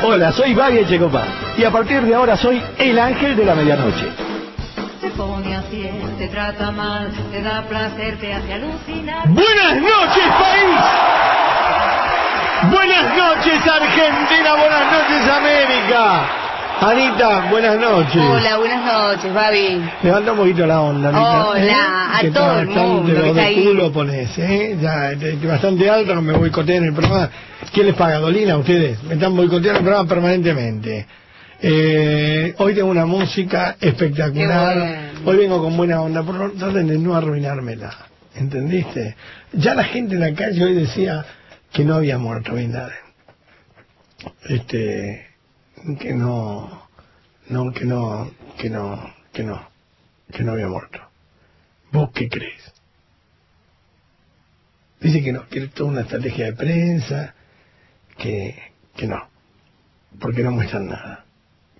Hola, soy Babi Echecopa y a partir de ahora soy el ángel de la medianoche. Se pone así, te trata mal, te da placer, te hace alucinar. Buenas noches, país. Buenas noches, Argentina. Buenas noches, América. Anita, buenas noches. Hola, buenas noches, Babi. Levanta un poquito la onda, Anita. Hola, ¿eh? a todo el mundo que está ahí. culo pones, ¿eh? Ya, bastante alto, no me boicoteen el programa. ¿Quién les paga, Dolina? Ustedes. Me están boicoteando el programa permanentemente. Eh, hoy tengo una música espectacular. Hoy vengo con buena onda, por favor, traten de no arruinármela. ¿Entendiste? Ya la gente en la calle hoy decía que no había muerto Bin Laden. Este, que no, no, que no, que no, que no, que no había muerto. ¿Vos qué crees? Dice que no, que es toda una estrategia de prensa, que, que no, porque no muestran nada.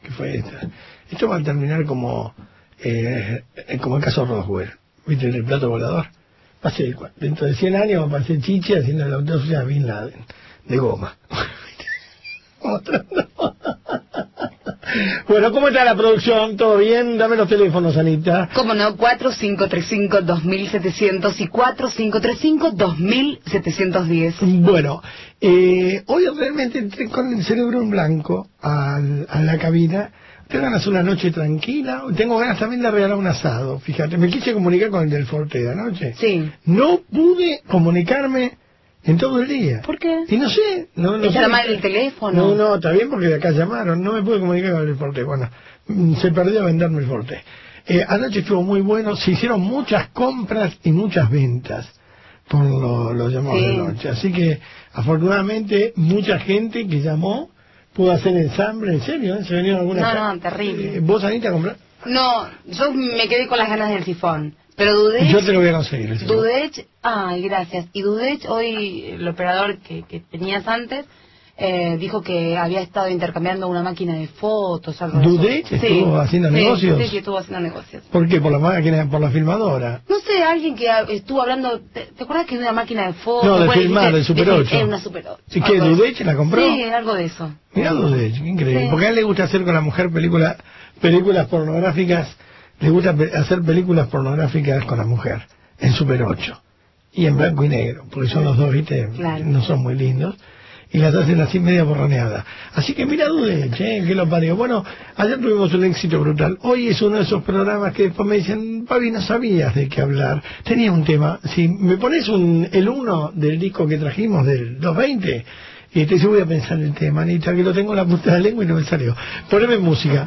Que fue esta. Esto va a terminar como, eh, como el caso Roswell. ¿Viste el plato volador? Va a ser, dentro de 100 años va a aparecer Chiche haciendo la autopsia Bin de goma. Otra no. Bueno, ¿cómo está la producción? ¿Todo bien? Dame los teléfonos, Anita. ¿Cómo no? 4535-2700 y 4535-2710. Bueno, eh, hoy realmente entré con el cerebro en blanco al- a la cabina. Tengo ganas una noche tranquila. Tengo ganas también de regalar un asado. Fíjate, me quise comunicar con el del Forte de anoche. Sí. No pude comunicarme en todo el día. ¿Por qué? Y no sé. No, no ¿Está mal el teléfono? No, no, está bien porque de acá llamaron. No me pude comunicar con el Forte. Bueno, mm, se perdió venderme el Forte. Eh, anoche estuvo muy bueno. Se hicieron muchas compras y muchas ventas por lo- los llamados Sí. de noche. Así que, afortunadamente, mucha gente que llamó pudo hacer ensamble. ¿En serio? ¿eh? ¿Se vinieron algunas No, no, terrible. Eh, ¿Vos, Anita, compraste? No, yo me quedé con las ganas del sifón. Pero Dudech... Yo te lo voy a conseguir. Dudech, ay, gracias. Y Dudech, hoy el operador que, que tenías antes, eh, dijo que había estado intercambiando una máquina de fotos. Algo de. ¿Dudech estuvo haciendo sí, negocios? Sí, sí, estuvo haciendo negocios. ¿Por qué? ¿Por la máquina, por la filmadora? No sé, alguien que estuvo hablando, ¿te, te acuerdas que es una máquina de fotos? No, de filmar, del Super dijiste, 8. Es una Super 8. ¿Y qué, de. Dudech la compró? Sí, algo de eso. Mirá Dudech, increíble. Sí. Porque a él le gusta hacer con la mujer película, películas pornográficas, le gusta hacer películas pornográficas con la mujer, en Super 8. Y en blanco y negro, porque son los dos, viste, Claro. no son muy lindos. Y las hacen así media borroneadas. Así que mira Dudech, ¿eh? que lo parió. Bueno, ayer tuvimos un éxito brutal. Hoy es uno de esos programas que después me dicen, Pavi, no sabías de qué hablar. Tenía un tema. Si me pones un, el uno del disco que trajimos, del 220, y te dice, voy a pensar el tema, Anita, que lo tengo en la punta de la lengua y no me salió. Poneme música.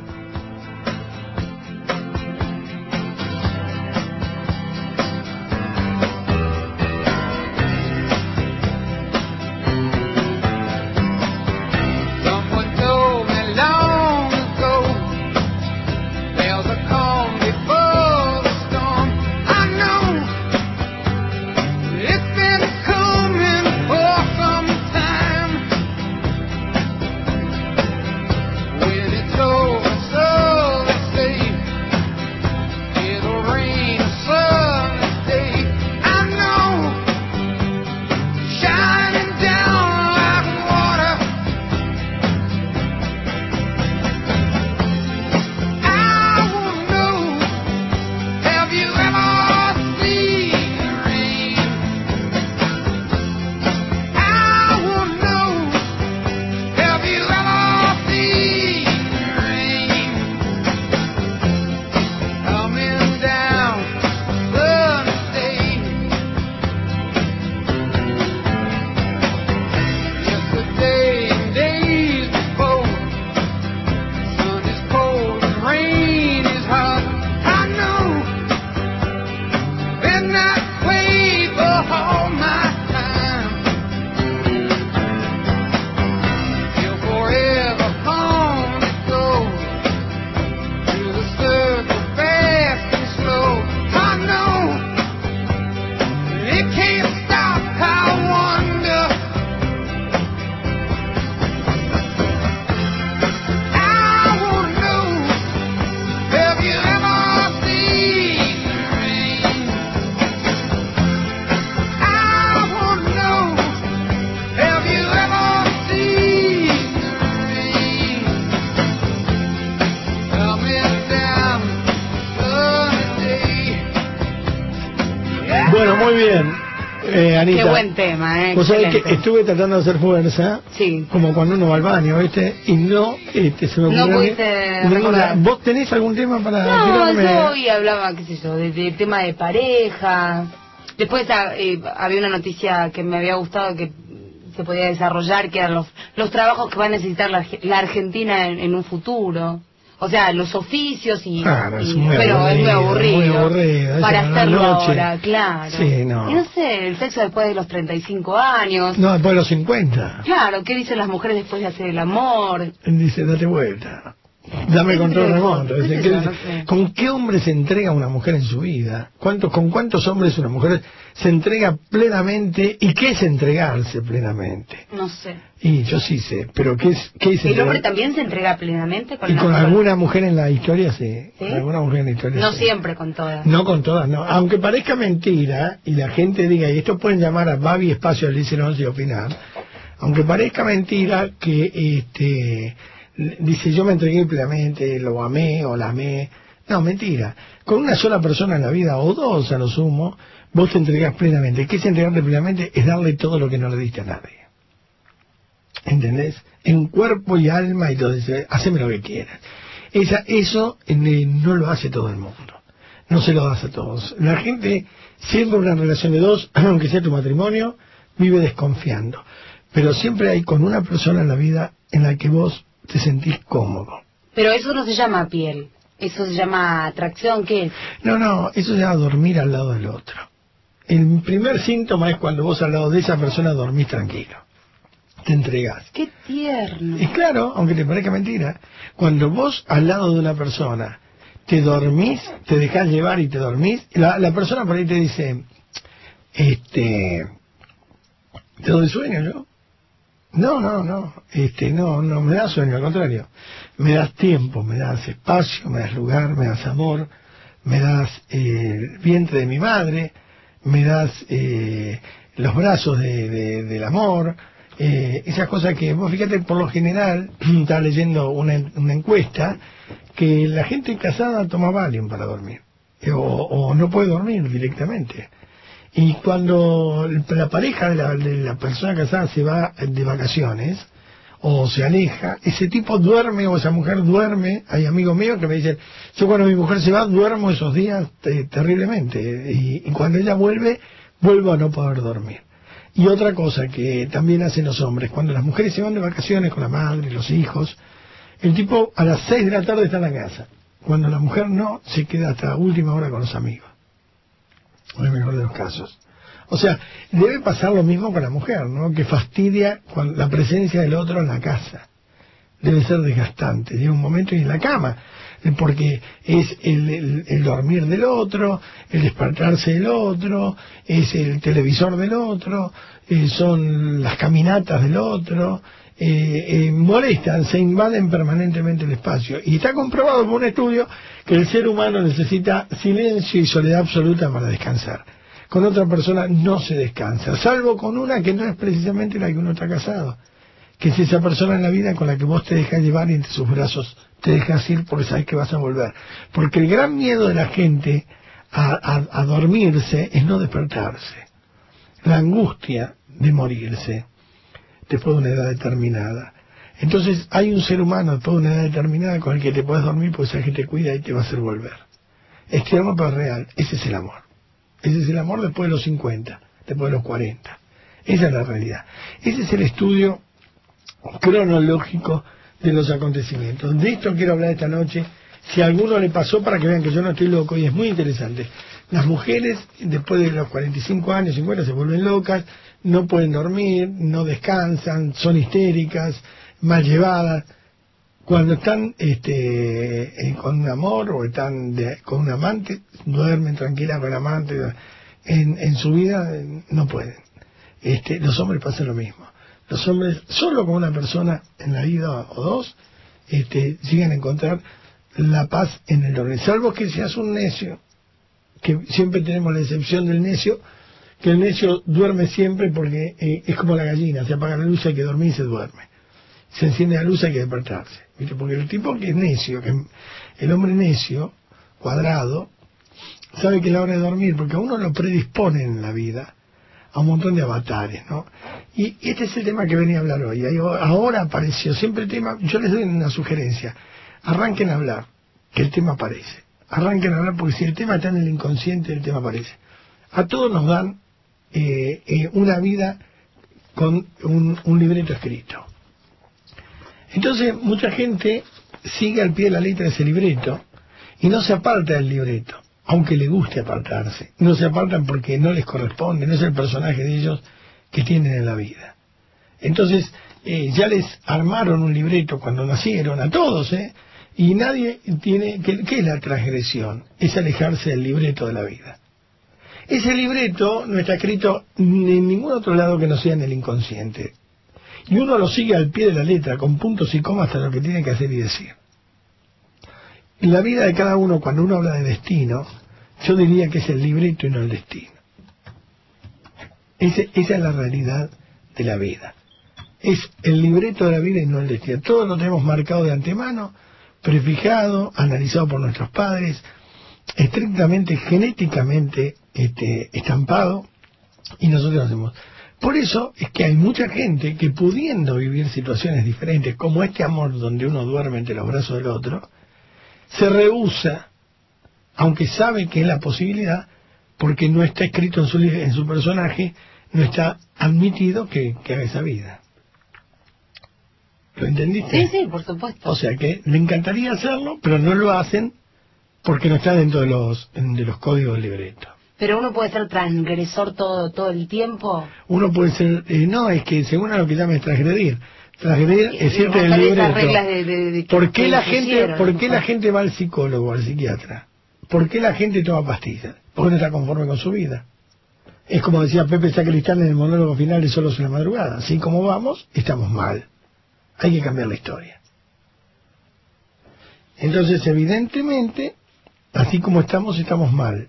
Tema. Vos sabés que estuve tratando de hacer fuerza, Sí. como cuando uno va al baño, ¿viste? Y no este, se me ocurrió pudiste recordar. ¿Vos tenés algún tema para No, tirarme? yo hoy hablaba, qué sé yo, de, de tema de pareja. Después ah, eh, había una noticia que me había gustado que se podía desarrollar, que eran los, los trabajos que va a necesitar la, Arge- la Argentina en, en un futuro. O sea, los oficios y... Claro, es muy pero es muy aburrido, aburrido. muy aburrido, para hacerlo ahora, claro. Sí, no. Y no sé, el sexo después de los 35 años. No, después de los 50. Claro, ¿qué dicen las mujeres después de hacer el amor? Dice, date vuelta. Dame ¿Qué control remoto. ¿Con qué hombre se entrega una mujer en su vida? ¿Cuántos, ¿Con cuántos hombres una mujer se entrega plenamente? ¿Y qué es entregarse plenamente? No sé. Y yo sí sé, pero ¿qué es, qué es ¿El entregar- hombre también se entrega plenamente con Y la con mujer? alguna mujer en la historia, sí. Alguna mujer en la historia, No sí. siempre con todas. No con todas, no. Aunque parezca mentira y la gente diga, y esto pueden llamar a Babi Espacio al 11 y opinar, aunque parezca mentira que este dice yo me entregué plenamente, lo amé o la amé. No, mentira. Con una sola persona en la vida, o dos a lo sumo, vos te entregás plenamente. ¿Qué es entregarte plenamente? Es darle todo lo que no le diste a nadie. ¿Entendés? En cuerpo y alma y todo. Haceme lo que quieras. Esa, eso eh, no lo hace todo el mundo. No se lo das a todos. La gente, siempre una relación de dos, aunque sea tu matrimonio, vive desconfiando. Pero siempre hay con una persona en la vida en la que vos te sentís cómodo. Pero eso no se llama piel. Eso se llama atracción. ¿Qué es? No, no, eso se llama dormir al lado del otro. El primer síntoma es cuando vos al lado de esa persona dormís tranquilo. Te entregás. Qué tierno. Y claro, aunque te parezca mentira, cuando vos al lado de una persona te dormís, te dejás llevar y te dormís, la, la persona por ahí te dice, este, ¿te doy sueño yo? No, no, no, este, no, no me das sueño, al contrario, me das tiempo, me das espacio, me das lugar, me das amor, me das eh, el vientre de mi madre, me das eh, los brazos de- de- del amor, eh, esas cosas que, vos fíjate, por lo general, estaba leyendo una, una encuesta, que la gente casada toma Valium para dormir, eh, o no puede dormir directamente. Y cuando la pareja de la, de la persona casada se va de vacaciones o se aleja, ese tipo duerme o esa mujer duerme. Hay amigos míos que me dicen, yo cuando mi mujer se va duermo esos días terriblemente y, y cuando ella vuelve, vuelvo a no poder dormir. Y otra cosa que también hacen los hombres, cuando las mujeres se van de vacaciones con la madre, los hijos, el tipo a las 6 de la tarde está en la casa. Cuando la mujer no, se queda hasta la última hora con los amigos en el mejor de los casos. O sea, debe pasar lo mismo con la mujer, ¿no? Que fastidia la presencia del otro en la casa. Debe ser desgastante. Llega un momento y en la cama, porque es el, el- el dormir del otro, el despertarse del otro, es el televisor del otro, eh, son las caminatas del otro, eh, eh, molestan, se invaden permanentemente el espacio. Y está comprobado por un estudio que el ser humano necesita silencio y soledad absoluta para descansar. Con otra persona no se descansa, salvo con una que no es precisamente la que uno está casado, que es esa persona en la vida con la que vos te dejas llevar y entre sus brazos te dejas ir porque sabes que vas a volver. Porque el gran miedo de la gente a, a- a dormirse es no despertarse. La angustia de morirse después de una edad determinada. Entonces hay un ser humano después de una edad determinada con el que te puedes dormir porque sabes que te cuida y te va a hacer volver. Es tierno pero real. Ese es el amor. Ese es el amor después de los 50, después de los 40. Esa es la realidad. Ese es el estudio cronológico de los acontecimientos. De esto quiero hablar esta noche. Si a alguno le pasó, para que vean que yo no estoy loco, y es muy interesante. Las mujeres, después de los 45 años, 50, se vuelven locas, no pueden dormir, no descansan, son histéricas, mal llevadas. Cuando están este, eh, con un amor o están de- con un amante, duermen tranquilas con el amante. En, en su vida eh, no pueden. Este, los hombres pasan lo mismo. Los hombres, solo con una persona en la vida o dos, este, a encontrar la paz en el orden. Salvo que seas un necio, que siempre tenemos la excepción del necio, que el necio duerme siempre porque eh, es como la gallina, se apaga la luz, hay que dormir y se duerme. Se enciende la luz, hay que despertarse. ¿viste? Porque el tipo que es necio, que el hombre necio, cuadrado, sabe que es la hora de dormir, porque a uno lo predispone en la vida a un montón de avatares, ¿no? Y este es el tema que venía a hablar hoy. Ahora apareció, siempre el tema, yo les doy una sugerencia, arranquen a hablar, que el tema aparece. Arranquen a hablar, porque si el tema está en el inconsciente, el tema aparece. A todos nos dan eh, eh, una vida con un, un libreto escrito. Entonces, mucha gente sigue al pie de la letra ese libreto y no se aparta del libreto, aunque le guste apartarse. No se apartan porque no les corresponde, no es el personaje de ellos que tienen en la vida. Entonces, eh, ya les armaron un libreto cuando nacieron, a todos, ¿eh? Y nadie tiene... ¿Qué, qué es la transgresión? Es alejarse del libreto de la vida. Ese libreto no está escrito en ningún otro lado que no sea en el inconsciente. Y uno lo sigue al pie de la letra, con puntos y comas hasta lo que tiene que hacer y decir. En la vida de cada uno, cuando uno habla de destino, yo diría que es el libreto y no el destino. Ese- esa es la realidad de la vida. Es el libreto de la vida y no el destino. Todo lo tenemos marcado de antemano, prefijado, analizado por nuestros padres, estrictamente genéticamente este, estampado y nosotros hacemos. Por eso es que hay mucha gente que pudiendo vivir situaciones diferentes, como este amor donde uno duerme entre los brazos del otro, se rehúsa, aunque sabe que es la posibilidad, porque no está escrito en su, en su personaje, no está admitido que, que haga esa vida. ¿Lo entendiste? Sí, sí, por supuesto. O sea que le encantaría hacerlo, pero no lo hacen porque no está dentro de los, de los códigos del libreto. Pero uno puede ser transgresor todo todo el tiempo. Uno puede ser, eh, no, es que según a lo que llaman transgredir, transgredir es cierto el que ¿Por qué la gente, por qué la gente va al psicólogo al psiquiatra? ¿Por qué la gente toma pastillas? Porque no está conforme con su vida. Es como decía Pepe Sacristán en el monólogo final de Solos en la madrugada. Así como vamos, estamos mal. Hay que cambiar la historia. Entonces, evidentemente, así como estamos, estamos mal.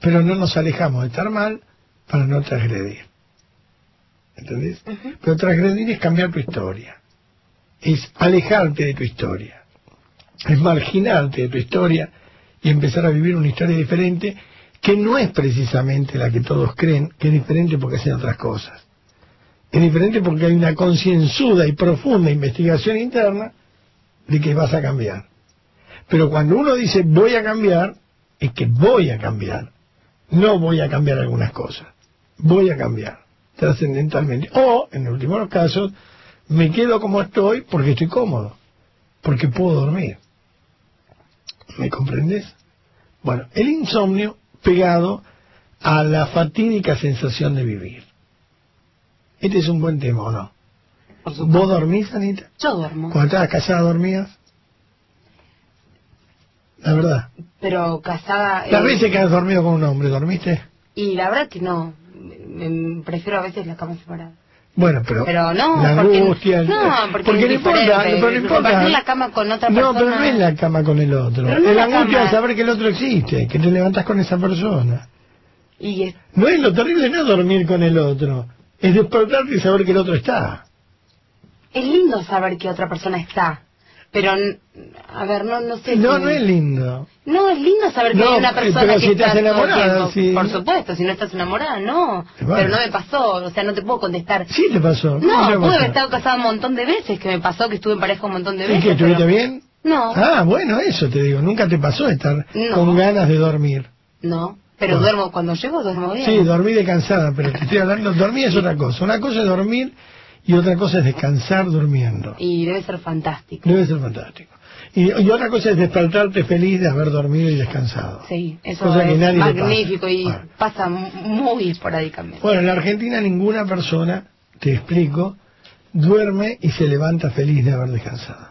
Pero no nos alejamos de estar mal para no transgredir. ¿Entendés? Pero transgredir es cambiar tu historia. Es alejarte de tu historia. Es marginarte de tu historia y empezar a vivir una historia diferente que no es precisamente la que todos creen, que es diferente porque hacen otras cosas. Es diferente porque hay una concienzuda y profunda investigación interna de que vas a cambiar. Pero cuando uno dice voy a cambiar, es que voy a cambiar. No voy a cambiar algunas cosas. Voy a cambiar trascendentalmente. O, en el último de los casos, me quedo como estoy porque estoy cómodo. Porque puedo dormir. ¿Me comprendes? Bueno, el insomnio pegado a la fatídica sensación de vivir. Este es un buen tema, ¿o no? ¿Vos dormís, Anita? Yo duermo. Cuando estabas casada dormías. La verdad. Pero casada. Las eh, veces que has dormido con un hombre, ¿dormiste? Y la verdad que no. Prefiero a veces la cama separada. Bueno, pero, Pero no, la porque, angustia, no, porque, no es importa, pero no importa. La cama con otra no, persona. pero no es la cama con el otro. No es la angustia de saber que el otro existe, que te levantas con esa persona. Y es- No es lo terrible, no dormir con el otro, es despertarte y saber que el otro está. es lindo saber que otra persona está. Pero, a ver, no, no sé. No, si- no es lindo. No, es lindo saber que No, hay una persona pero que si estás está enamorada, sí. Por supuesto, si no estás enamorada, no. Pero no me pasó, o sea, no te puedo contestar. Sí te pasó. ¿cómo No, te pude haber estado casada un montón de veces, que me pasó que estuve en pareja un montón de ¿Y veces. que estuviste pero- bien? No, Ah, bueno, eso te digo. Nunca te pasó estar No. con ganas de dormir. no. Pero duermo, cuando llego duermo bien. Sí, dormí de cansada, pero te estoy hablando, dormir es otra cosa. Una cosa es dormir y otra cosa es descansar durmiendo. Y debe ser fantástico. Debe ser fantástico. Y, y otra cosa es despertarte feliz de haber dormido y descansado. Sí, eso Cosa que es pasa. magnífico y Bueno. pasa mu- muy esporádicamente. Bueno, en la Argentina ninguna persona, te explico, duerme y se levanta feliz de haber descansado.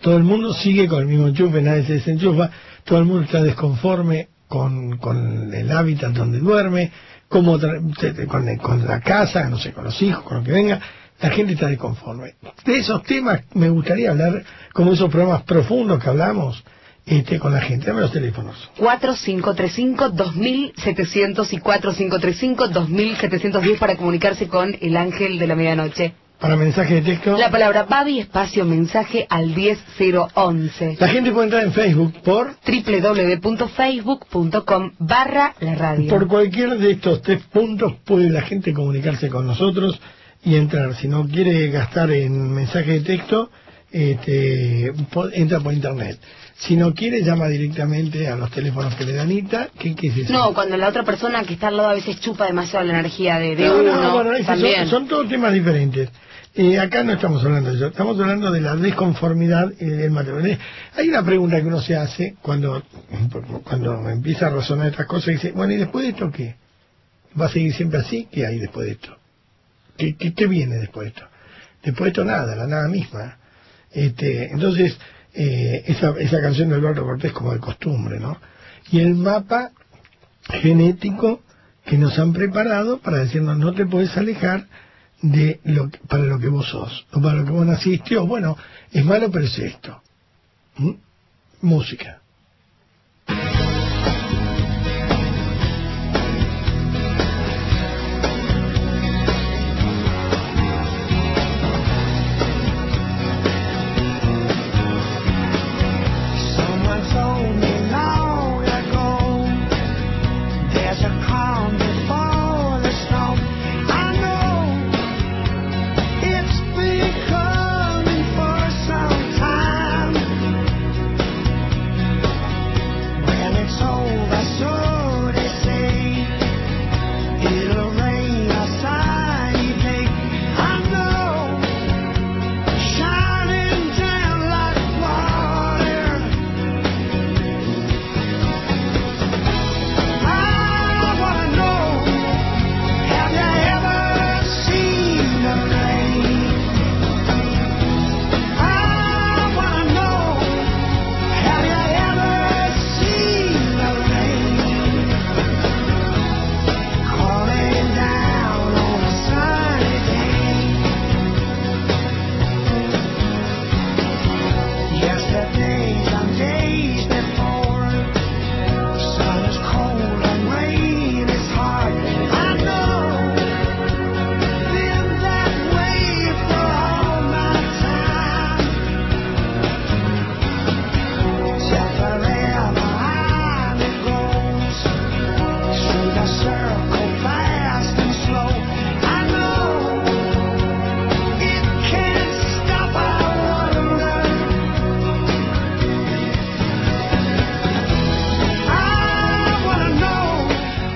Todo el mundo sigue con el mismo enchufe, nadie se desenchufa, todo el mundo está desconforme con, con el hábitat donde duerme, como con, con la casa, no sé, con los hijos, con lo que venga, la gente está desconforme. De esos temas me gustaría hablar, como esos programas profundos que hablamos, este, con la gente. Dame los teléfonos. 4535-2700 y 4535-2710 para comunicarse con el ángel de la medianoche. Para mensaje de texto. La palabra Babi, espacio mensaje al 10011. La gente puede entrar en Facebook por www.facebook.com barra la radio. por cualquier de estos tres puntos puede la gente comunicarse con nosotros y entrar. Si no quiere gastar en mensaje de texto, este, entra por internet. Si no quiere, llama directamente a los teléfonos que le da Anita. ¿Qué, qué es eso? No, cuando la otra persona que está al lado a veces chupa demasiado la energía de, de No, no, uno. bueno, esos también. son, son todos temas diferentes. Eh, acá no estamos hablando de eso, estamos hablando de la desconformidad y del matrimonio. Hay una pregunta que uno se hace cuando, cuando empieza a razonar estas cosas y dice, bueno, ¿y después de esto qué? ¿Va a seguir siempre así? ¿Qué hay después de esto? ¿Qué, qué, qué viene después de esto? Después de esto nada, la nada misma. Este, entonces, eh, esa, canción de Alberto Cortés como de costumbre, ¿no? Y el mapa genético que nos han preparado para decirnos no te puedes alejar de lo que- para lo que vos sos o para lo que vos naciste o bueno es malo pero es esto ¿Mm? música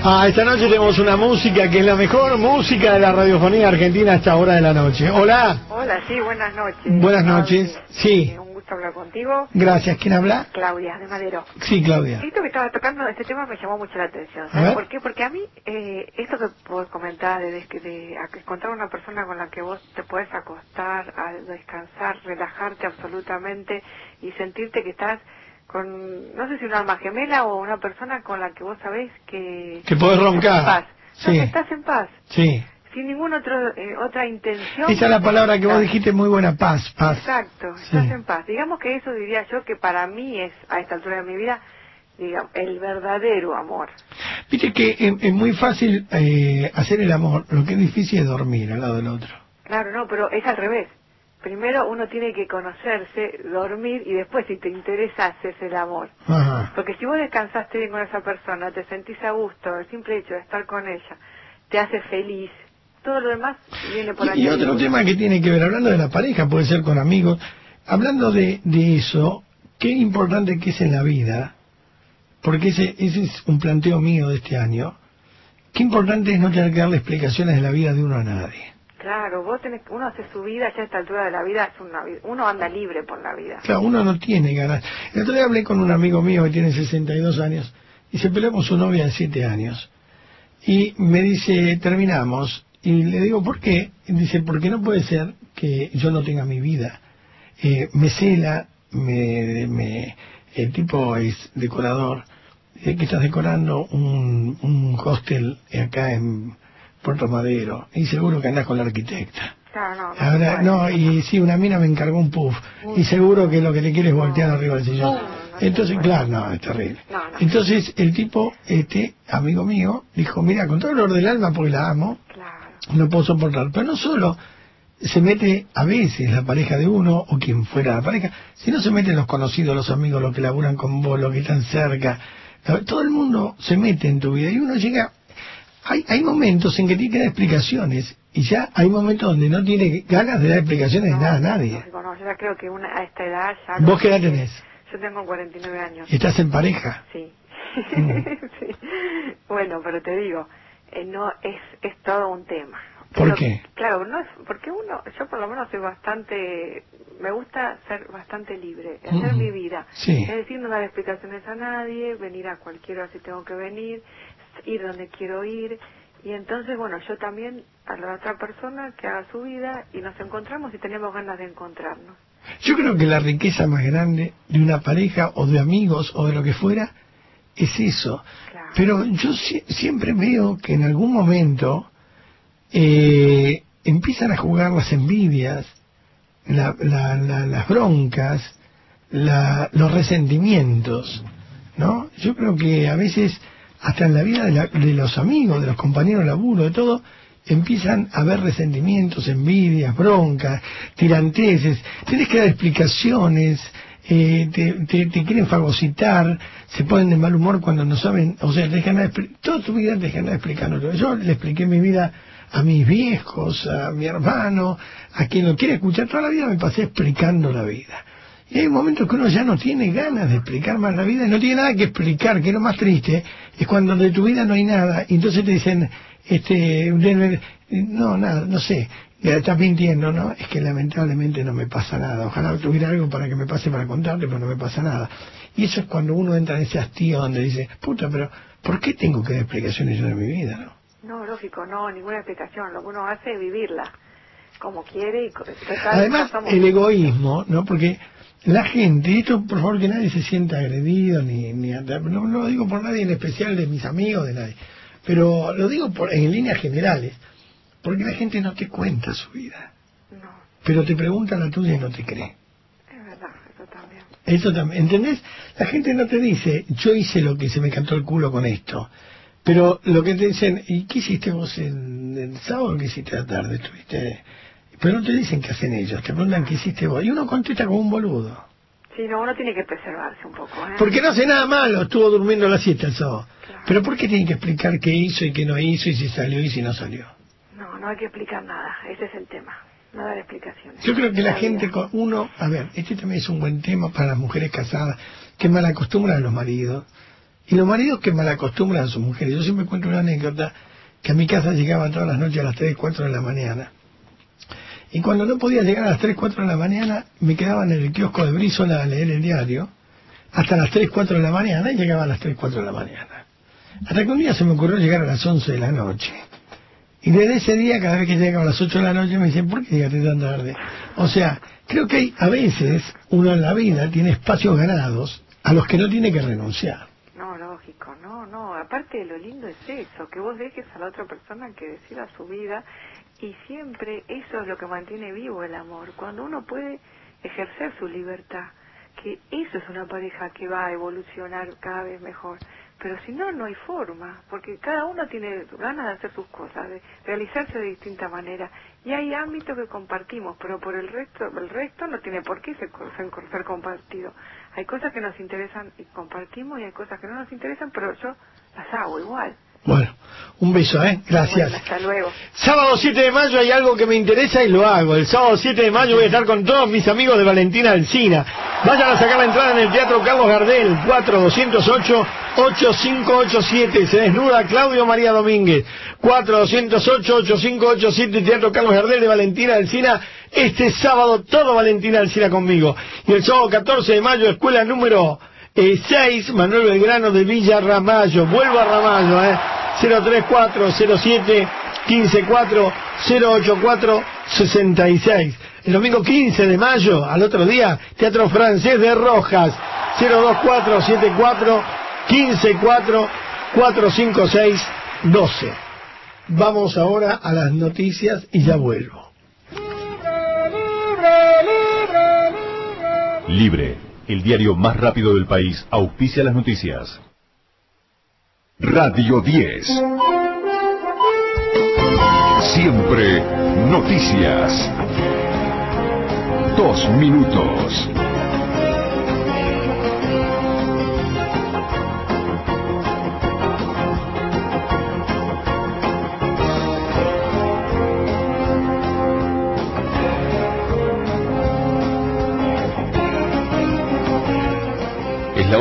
ah esta noche tenemos una música que es la mejor música de la radiofonía argentina a esta hora de la noche hola Hola, sí, buenas noches. Buenas noches, sí. eh, Un gusto hablar contigo. gracias ¿quién habla? Claudia, de Madero. sí Claudia Esto que estaba tocando, este tema me llamó mucho la atención. ¿Sabes por qué? Porque a mí, eh, esto que vos comentabas de, de, de encontrar una persona con la que vos te puedes acostar, a descansar, relajarte absolutamente y sentirte que estás con, no sé si un alma gemela o una persona con la que vos sabés que... Que podés estás roncar. en paz. No, Sí. que estás en paz. sí Sin ninguna eh, otra intención. esa es la palabra que vos dijiste muy buena paz paz Exacto, Sí. estás en paz. Digamos que eso diría yo que para mí es, a esta altura de mi vida, digamos, el verdadero amor. Viste que es, es muy fácil eh, hacer el amor, lo que es difícil es dormir al lado del otro. Claro, no, pero es al revés. Primero uno tiene que conocerse, dormir y después si te interesa haces el amor. Ajá. Porque si vos descansaste bien con esa persona, te sentís a gusto, el simple hecho de estar con ella, te hace feliz, todo lo demás viene por Y, y otro tema que tiene que ver, hablando de la pareja, puede ser con amigos, hablando de, de eso, qué importante que es en la vida, porque ese, ese es un planteo mío de este año, qué importante es no tener que darle explicaciones de la vida de uno a nadie. Claro, vos tenés, uno hace su vida, ya a esta altura de la vida, es una, uno anda libre por la vida. Claro, uno no tiene ganas. El otro día hablé con un amigo mío que tiene 62 años y se peleó con su novia de 7 años. Y me dice, terminamos. Y le digo, ¿por qué? Dice, porque no puede ser que yo no tenga mi vida. Eh, me cela, me, el tipo es decorador. Dice que estás decorando un, un hostel acá en Puerto Madero. Y seguro que andás con la arquitecta. Claro, no, no. Ahora, se puede. no, y sí, una mina me encargó un puff. Y seguro que lo que le quiere es voltear arriba del sillón. Entonces, claro, no, es terrible. No, no. Entonces, el tipo, este, amigo mío, dijo, mira, con todo el dolor del alma, porque la amo, no puedo soportar. Pero no solo se mete a veces la pareja de uno o quien fuera la pareja, si no se meten los conocidos, los amigos, los que laburan con vos, los que están cerca, todo el mundo se mete en tu vida y uno llega, hay, hay momentos en que tiene que dar explicaciones y ya hay momentos donde no tiene ganas de dar explicaciones de nada a nadie. lógico, no, yo ya creo que una, a esta edad ya... ¿Vos qué edad tenés? Yo tengo 49 años. ¿Estás en pareja? Sí. Mm. sí. Bueno, pero te digo, eh, no es es todo un tema. ¿Por Pero, qué? Claro, no es porque uno, yo por lo menos soy bastante, me gusta ser bastante libre, hacer Mm. mi vida. Sí. Es decir, no dar explicaciones a nadie, venir a cualquier hora si tengo que venir, ir donde quiero ir. Y entonces, bueno, yo también a la otra persona que haga su vida y nos encontramos y tenemos ganas de encontrarnos. Yo creo que la riqueza más grande de una pareja o de amigos o de lo que fuera es eso. Claro. Pero yo si- siempre veo que en algún momento eh, empiezan a jugar las envidias, la- la- la- las broncas, la- los resentimientos, ¿no? Yo creo que a veces, hasta en la vida de, la- de los amigos, de los compañeros de laburo, de todo, empiezan a haber resentimientos, envidias, broncas, tiranteses, tienes que dar explicaciones, eh, te, quieren fagocitar, se ponen de mal humor cuando no saben, o sea, dejan de expli- toda tu vida dejan de explicando. Yo le expliqué mi vida a mis viejos, a mi hermano, a quien lo quiere escuchar, toda la vida me pasé explicando la vida. Y hay momentos que uno ya no tiene ganas de explicar más la vida y no tiene nada que explicar, que es lo más triste, es cuando de tu vida no hay nada, y entonces te dicen, este, no, nada, no sé, estás mintiendo, ¿no? Es que lamentablemente no me pasa nada, ojalá tuviera algo para que me pase para contarte, pero no me pasa nada. Y eso es cuando uno entra en ese hastío donde dice, puta, pero ¿por qué tengo que dar explicaciones yo de mi vida, no? No, lógico, no, ninguna explicación. Lo que uno hace es vivirla como quiere y Además, el egoísmo, ¿no? Porque la gente, esto por favor que nadie se sienta agredido, ni, ni no lo digo por nadie en especial de mis amigos, de nadie, pero lo digo por, en líneas generales, porque la gente no te cuenta su vida, No, pero te pregunta la tuya y no te cree. es verdad, eso también. Eso también, ¿entendés? La gente no te dice, yo hice lo que se me cantó el culo con esto. Pero lo que te dicen, ¿y qué hiciste vos el, el sábado? ¿Qué hiciste la tarde? ¿Estuviste? Pero no te dicen qué hacen ellos, te preguntan qué hiciste vos. Y uno contesta como un boludo. Sí, no, uno tiene que preservarse un poco, ¿eh? Porque no hace nada malo, estuvo durmiendo la siesta el sábado. Claro. Pero ¿por qué tiene que explicar qué hizo y qué no hizo y si salió y si no salió? No, no hay que explicar nada, ese es el tema. No dar explicaciones. Yo creo que la gente, con uno, a ver, este también es un buen tema para las mujeres casadas que malacostumbran a los maridos y los maridos que malacostumbran a sus mujeres. Yo siempre cuento una anécdota que a mi casa llegaba todas las noches a las 3, 4 de la mañana. Y cuando no podía llegar a las 3, 4 de la mañana, me quedaba en el kiosco de Brizola a leer el diario hasta las 3, 4 de la mañana y llegaba a las 3, 4 de la mañana. Hasta que un día se me ocurrió llegar a las 11 de la noche. Y desde ese día, cada vez que llegaba a las 8 de la noche, me dicen, ¿por qué llegaste tan tarde? O sea, creo que hay, a veces uno en la vida tiene espacios ganados a los que no tiene que renunciar. No, lógico, no, no. Aparte, lo lindo es eso, que vos dejes a la otra persona que decida su vida y siempre eso es lo que mantiene vivo el amor. Cuando uno puede ejercer su libertad, que eso es una pareja que va a evolucionar cada vez mejor. Pero si no, no hay forma, porque cada uno tiene ganas de hacer sus cosas, de realizarse de distinta manera. Y hay ámbitos que compartimos, pero por el resto, el resto no tiene por qué ser, ser, ser compartido. Hay cosas que nos interesan y compartimos y hay cosas que no nos interesan, pero yo las hago igual. Bueno, un beso, ¿eh? Gracias. Bueno, hasta luego. Sábado 7 de mayo hay algo que me interesa y lo hago. El sábado 7 de mayo voy a estar con todos mis amigos de Valentina Alcina. Vayan a sacar la entrada en el Teatro Carlos Gardel, 4208-8587. Se desnuda Claudio María Domínguez. 4208-8587, Teatro Carlos Gardel de Valentina Alcina. Este sábado todo Valentina Alcina conmigo. Y el sábado 14 de mayo, escuela número 6, Manuel Belgrano de Villa Ramallo. Vuelvo a Ramallo, ¿eh? 03407 154 084 66. El domingo 15 de mayo, al otro día, Teatro Francés de Rojas. 02474 154 456 12. Vamos ahora a las noticias y ya vuelvo. Libre, el diario más rápido del país, auspicia las noticias. Radio 10. Siempre noticias. Dos minutos.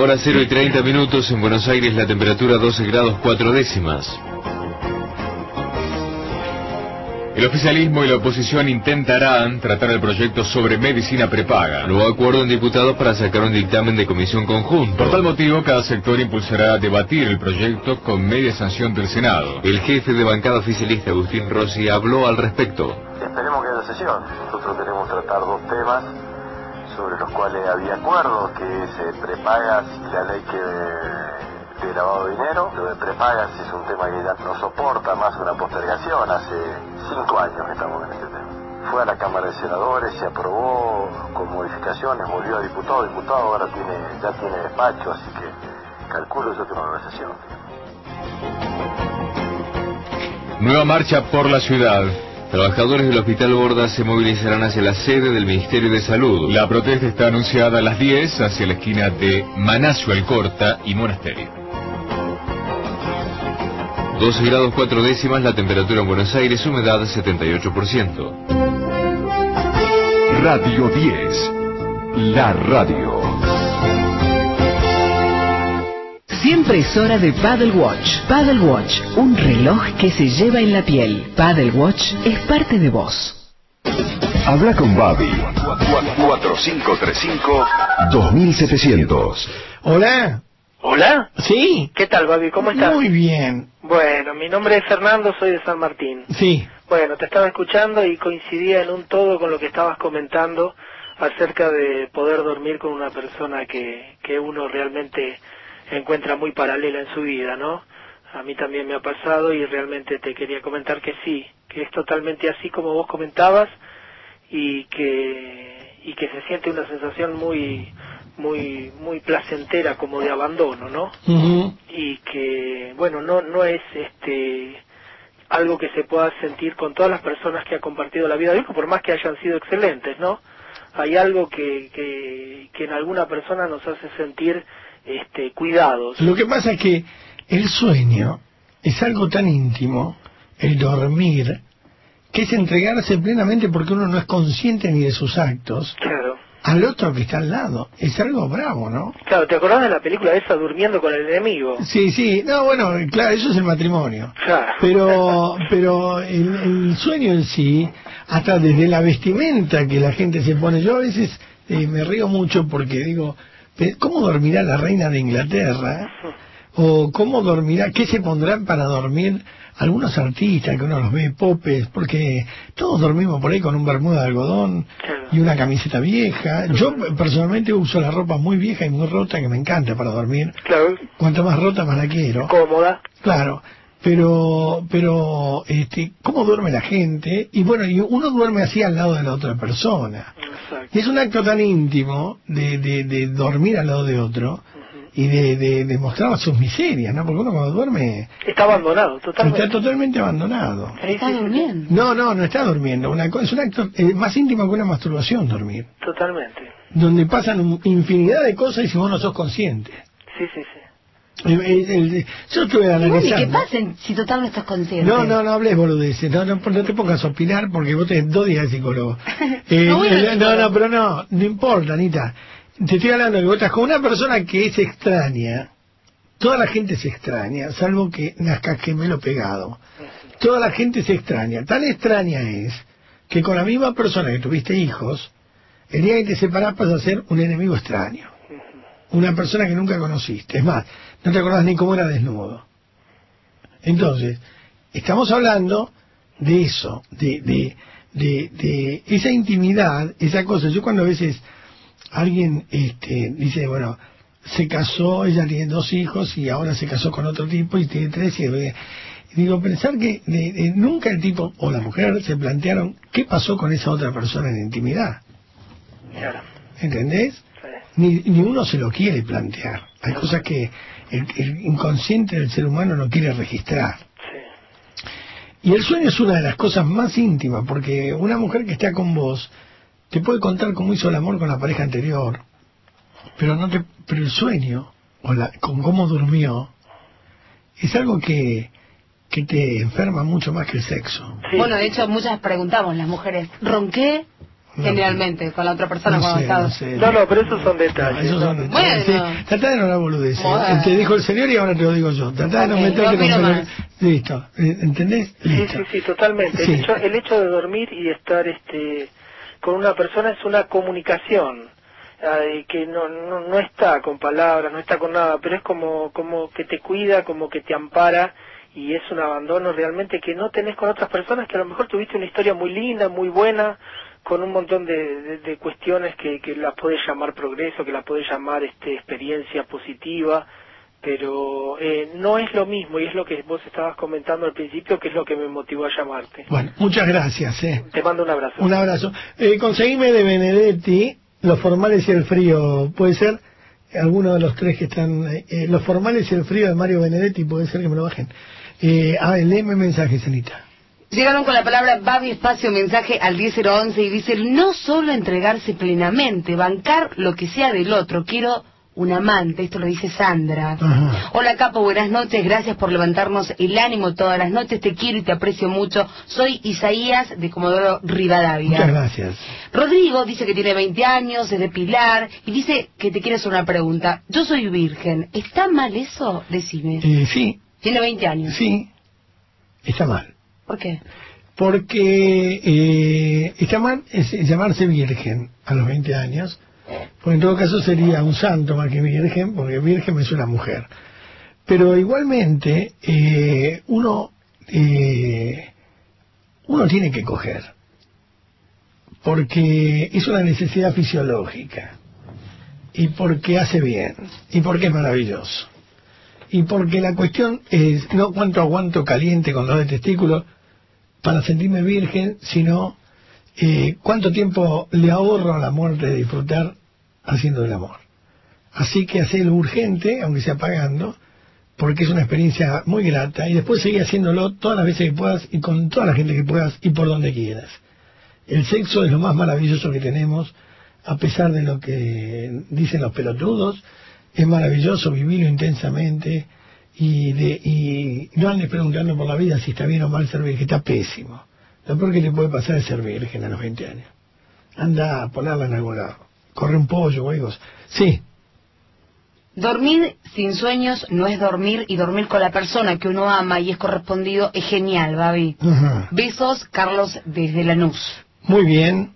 Hora 0 y 30 minutos en Buenos Aires, la temperatura 12 grados 4 décimas. El oficialismo y la oposición intentarán tratar el proyecto sobre medicina prepaga. Nuevo acuerdo en diputados para sacar un dictamen de comisión conjunto. Por tal motivo, cada sector impulsará debatir el proyecto con media sanción del Senado. El jefe de bancada oficialista, Agustín Rossi, habló al respecto. Esperemos que haya sesión. Nosotros queremos tratar dos temas sobre los cuales había acuerdos, que es prepagas y la ley que de, de lavado dinero. Lo de prepagas es un tema que ya no soporta más una postergación. Hace cinco años que estamos en este tema. Fue a la Cámara de Senadores, se aprobó con modificaciones, volvió a diputado, diputado ahora tiene, ya tiene despacho, así que calculo yo que no va a haber sesión. Nueva marcha por la ciudad. Trabajadores del Hospital Borda se movilizarán hacia la sede del Ministerio de Salud. La protesta está anunciada a las 10 hacia la esquina de Manacio Alcorta y Monasterio. 12 grados 4 décimas la temperatura en Buenos Aires, humedad 78%. Radio 10. La radio. Siempre es hora de Paddle Watch. Paddle Watch, un reloj que se lleva en la piel. Paddle Watch es parte de vos. Habla con Babi. 4535-2700. Hola. Hola. Sí. ¿Qué tal, Babi? ¿Cómo estás? Muy bien. Bueno, mi nombre es Fernando, soy de San Martín. Sí. Bueno, te estaba escuchando y coincidía en un todo con lo que estabas comentando acerca de poder dormir con una persona que, que uno realmente encuentra muy paralela en su vida, ¿no? A mí también me ha pasado y realmente te quería comentar que sí, que es totalmente así como vos comentabas y que y que se siente una sensación muy muy muy placentera como de abandono, ¿no? Y que bueno, no no es este algo que se pueda sentir con todas las personas que ha compartido la vida de uno, por más que hayan sido excelentes, ¿no? Hay algo que, que, que en alguna persona nos hace sentir este, cuidados. Lo que pasa es que el sueño es algo tan íntimo, el dormir, que es entregarse plenamente porque uno no es consciente ni de sus actos Claro. al otro que está al lado. Es algo bravo, ¿no? Claro, ¿te acordás de la película esa Durmiendo con el enemigo? Sí, sí, no, bueno, claro, eso es el matrimonio. Claro. Pero, pero el, el sueño en sí, hasta desde la vestimenta que la gente se pone, yo a veces eh, me río mucho porque digo, ¿cómo dormirá la reina de Inglaterra? ¿O cómo dormirá? ¿Qué se pondrán para dormir algunos artistas que uno los ve, popes? Porque todos dormimos por ahí con un bermuda de algodón y una camiseta vieja. Yo personalmente uso la ropa muy vieja y muy rota que me encanta para dormir. Claro. Cuanto más rota, más la quiero. Cómoda. Claro, pero, pero, este, ¿cómo duerme la gente? Y bueno, y uno duerme así al lado de la otra persona. Y es un acto tan íntimo de, de, de dormir al lado de otro y de, de, de mostrar sus miserias, ¿no? Porque uno cuando duerme Está abandonado, totalmente. está totalmente abandonado. Está durmiendo. No, no, no está durmiendo. Una es un acto eh, más íntimo que una masturbación dormir. Totalmente. Donde pasan un- infinidad de cosas y si vos no sos consciente. Sí, sí, sí. El- el- el- yo estuve Y bueno, ¿y analizando. qué pasen si total no estás consciente? No, no, no hables boludeces, no, no, no te pongas a opinar porque vos tenés dos días de psicólogo. Eh, No al no, no, pero no, no importa, Anita. Te estoy hablando que vos estás con una persona que es extraña. Toda la gente se extraña, salvo que nazca gemelo pegado. Toda la gente se extraña. Tan extraña es que con la misma persona que tuviste hijos, el día que te separás vas a ser un enemigo extraño. Una persona que nunca conociste. Es más, no te acordás ni cómo era desnudo. Entonces, estamos hablando de eso, de, de, de, de esa intimidad, esa cosa. Yo cuando a veces alguien este, dice, bueno, se casó, ella tiene dos hijos y ahora se casó con otro tipo y tiene tres y y digo, pensar que de- de- nunca el tipo o la mujer se plantearon qué pasó con esa otra persona en intimidad. Claro. ¿Entendés? Ni, ni uno se lo quiere plantear. Hay cosas que el, inconsciente del ser humano no quiere registrar. Y el sueño es una de las cosas más íntimas, porque una mujer que está con vos te puede contar cómo hizo el amor con la pareja anterior, pero no te, pero el sueño o la, con cómo durmió es algo que que te enferma mucho más que el sexo. Bueno, de hecho, muchas preguntamos las mujeres, ¿ronqué? Generalmente, con la otra persona No cuando sé, estaba. no sé. No, no, pero esos son detalles. Esos son ¿no? detalles. Bueno. Sí, Tratá de no la boludez. Bueno. Te dijo el señor y ahora te lo digo yo. Tratá de no meterte no con más. Listo. Eh, ¿Entendés? Sí, Listo. sí, sí, totalmente. Sí. El, hecho, el hecho de dormir y estar este con una persona es una comunicación eh, que no, no, no está con palabras, no está con nada, pero es como, como que te cuida, como que te ampara y es un abandono realmente que no tenés con otras personas que a lo mejor tuviste una historia muy linda, muy buena, con un montón de, de- de cuestiones que, que las podés llamar progreso, que las podés llamar este, experiencia positiva, pero eh, no es lo mismo y es lo que vos estabas comentando al principio que es lo que me motivó a llamarte. Bueno, muchas gracias. Eh. Te mando un abrazo. Un abrazo. Eh, conseguime de Benedetti los formales y el frío. ¿Puede ser? Alguno de los tres que están... eh, eh, los formales y el frío de Mario Benedetti, puede ser que me lo bajen. Eh, ah, léeme mensajes, Anita. Llegaron con la palabra Babi espacio mensaje al 10011 y dicen no solo entregarse plenamente, bancar lo que sea del otro, quiero un amante, esto lo dice Sandra. Ajá. Hola Capo, buenas noches, gracias por levantarnos el ánimo todas las noches, te quiero y te aprecio mucho. Soy Isaías de Comodoro Rivadavia. Muchas gracias. Rodrigo dice que tiene 20 años, es de Pilar, y dice que te quiere hacer una pregunta. Yo soy virgen, ¿está mal eso? Decime. Eh, sí, Tiene 20 años. sí. Está mal. ¿Por qué? Porque eh, está mal llamarse virgen a los 20 años, porque en todo caso sería un santo más que virgen, porque virgen es una mujer. Pero igualmente eh, uno eh, uno tiene que coger, porque es una necesidad fisiológica, y porque hace bien, y porque es maravilloso. Y porque la cuestión es no cuánto aguanto caliente con los de testículos, para sentirme virgen, sino eh, cuánto tiempo le ahorro a la muerte de disfrutar haciendo el amor. Así que hacelo urgente, aunque sea pagando, porque es una experiencia muy grata, y después sigue haciéndolo todas las veces que puedas y con toda la gente que puedas y por donde quieras. El sexo es lo más maravilloso que tenemos, a pesar de lo que dicen los pelotudos, es maravilloso vivirlo intensamente y, de, y no andes preguntando por la vida si está bien o mal ser virgen, está pésimo. Lo peor que le puede pasar es ser virgen a los 20 años. Anda a ponerla en algún lado. Corre un pollo, huevos. Sí, Dormir sin sueños no es dormir y dormir con la persona que uno ama y es correspondido es genial, Babi. Ajá. Besos, Carlos, desde Lanús. muy bien.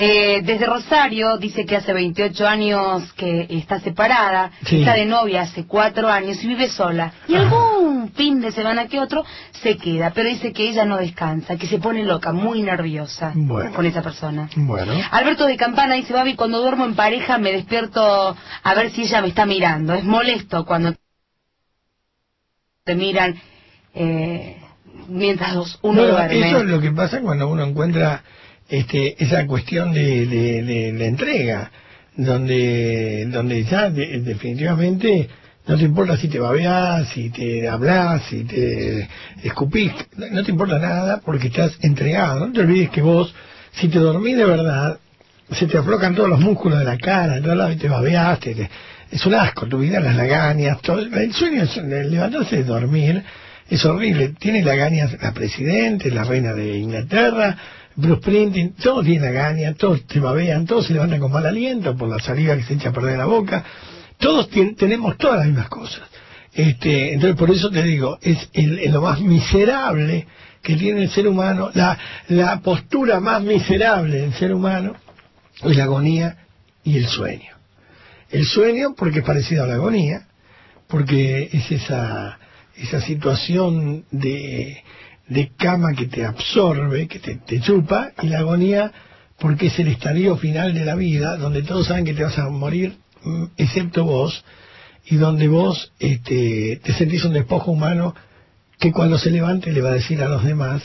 Eh, desde Rosario dice que hace 28 años que está separada, Sí. está de novia hace 4 años y vive sola. Y algún fin de semana que otro se queda, pero dice que ella no descansa, que se pone loca, muy nerviosa Bueno. con esa persona. Bueno. Alberto de Campana dice, Babi, cuando duermo en pareja me despierto a ver si ella me está mirando. Es molesto cuando te miran eh, mientras uno Bueno, duerme. eso es lo que pasa cuando uno encuentra este, esa cuestión de, de, la entrega, donde, donde ya de- definitivamente no te importa si te babeás, si te hablas, si te escupís, no te importa nada porque estás entregado. No te olvides que vos, si te dormís de verdad, se te aflocan todos los músculos de la cara, de te babeaste. te- es un asco, tu vida, las lagañas, todo. El sueño, es, el levantarse de dormir, es horrible. Tiene lagañas la presidente, la reina de Inglaterra, Bruce Springsteen, todos tienen lagañas, todos se babean, todos se levantan con mal aliento por la saliva que se echa a perder la boca. Todos tien- tenemos todas las mismas cosas. Este, entonces por eso te digo, es lo más miserable que tiene el ser humano, la, la postura más miserable del ser humano es la agonía y el sueño. El sueño porque es parecido a la agonía, porque es esa, esa situación de, de cama que te absorbe, que te, te chupa, y la agonía porque es el estadio final de la vida, donde todos saben que te vas a morir, mm, excepto vos, y donde vos este, te sentís un despojo humano que cuando se levante le va a decir a los demás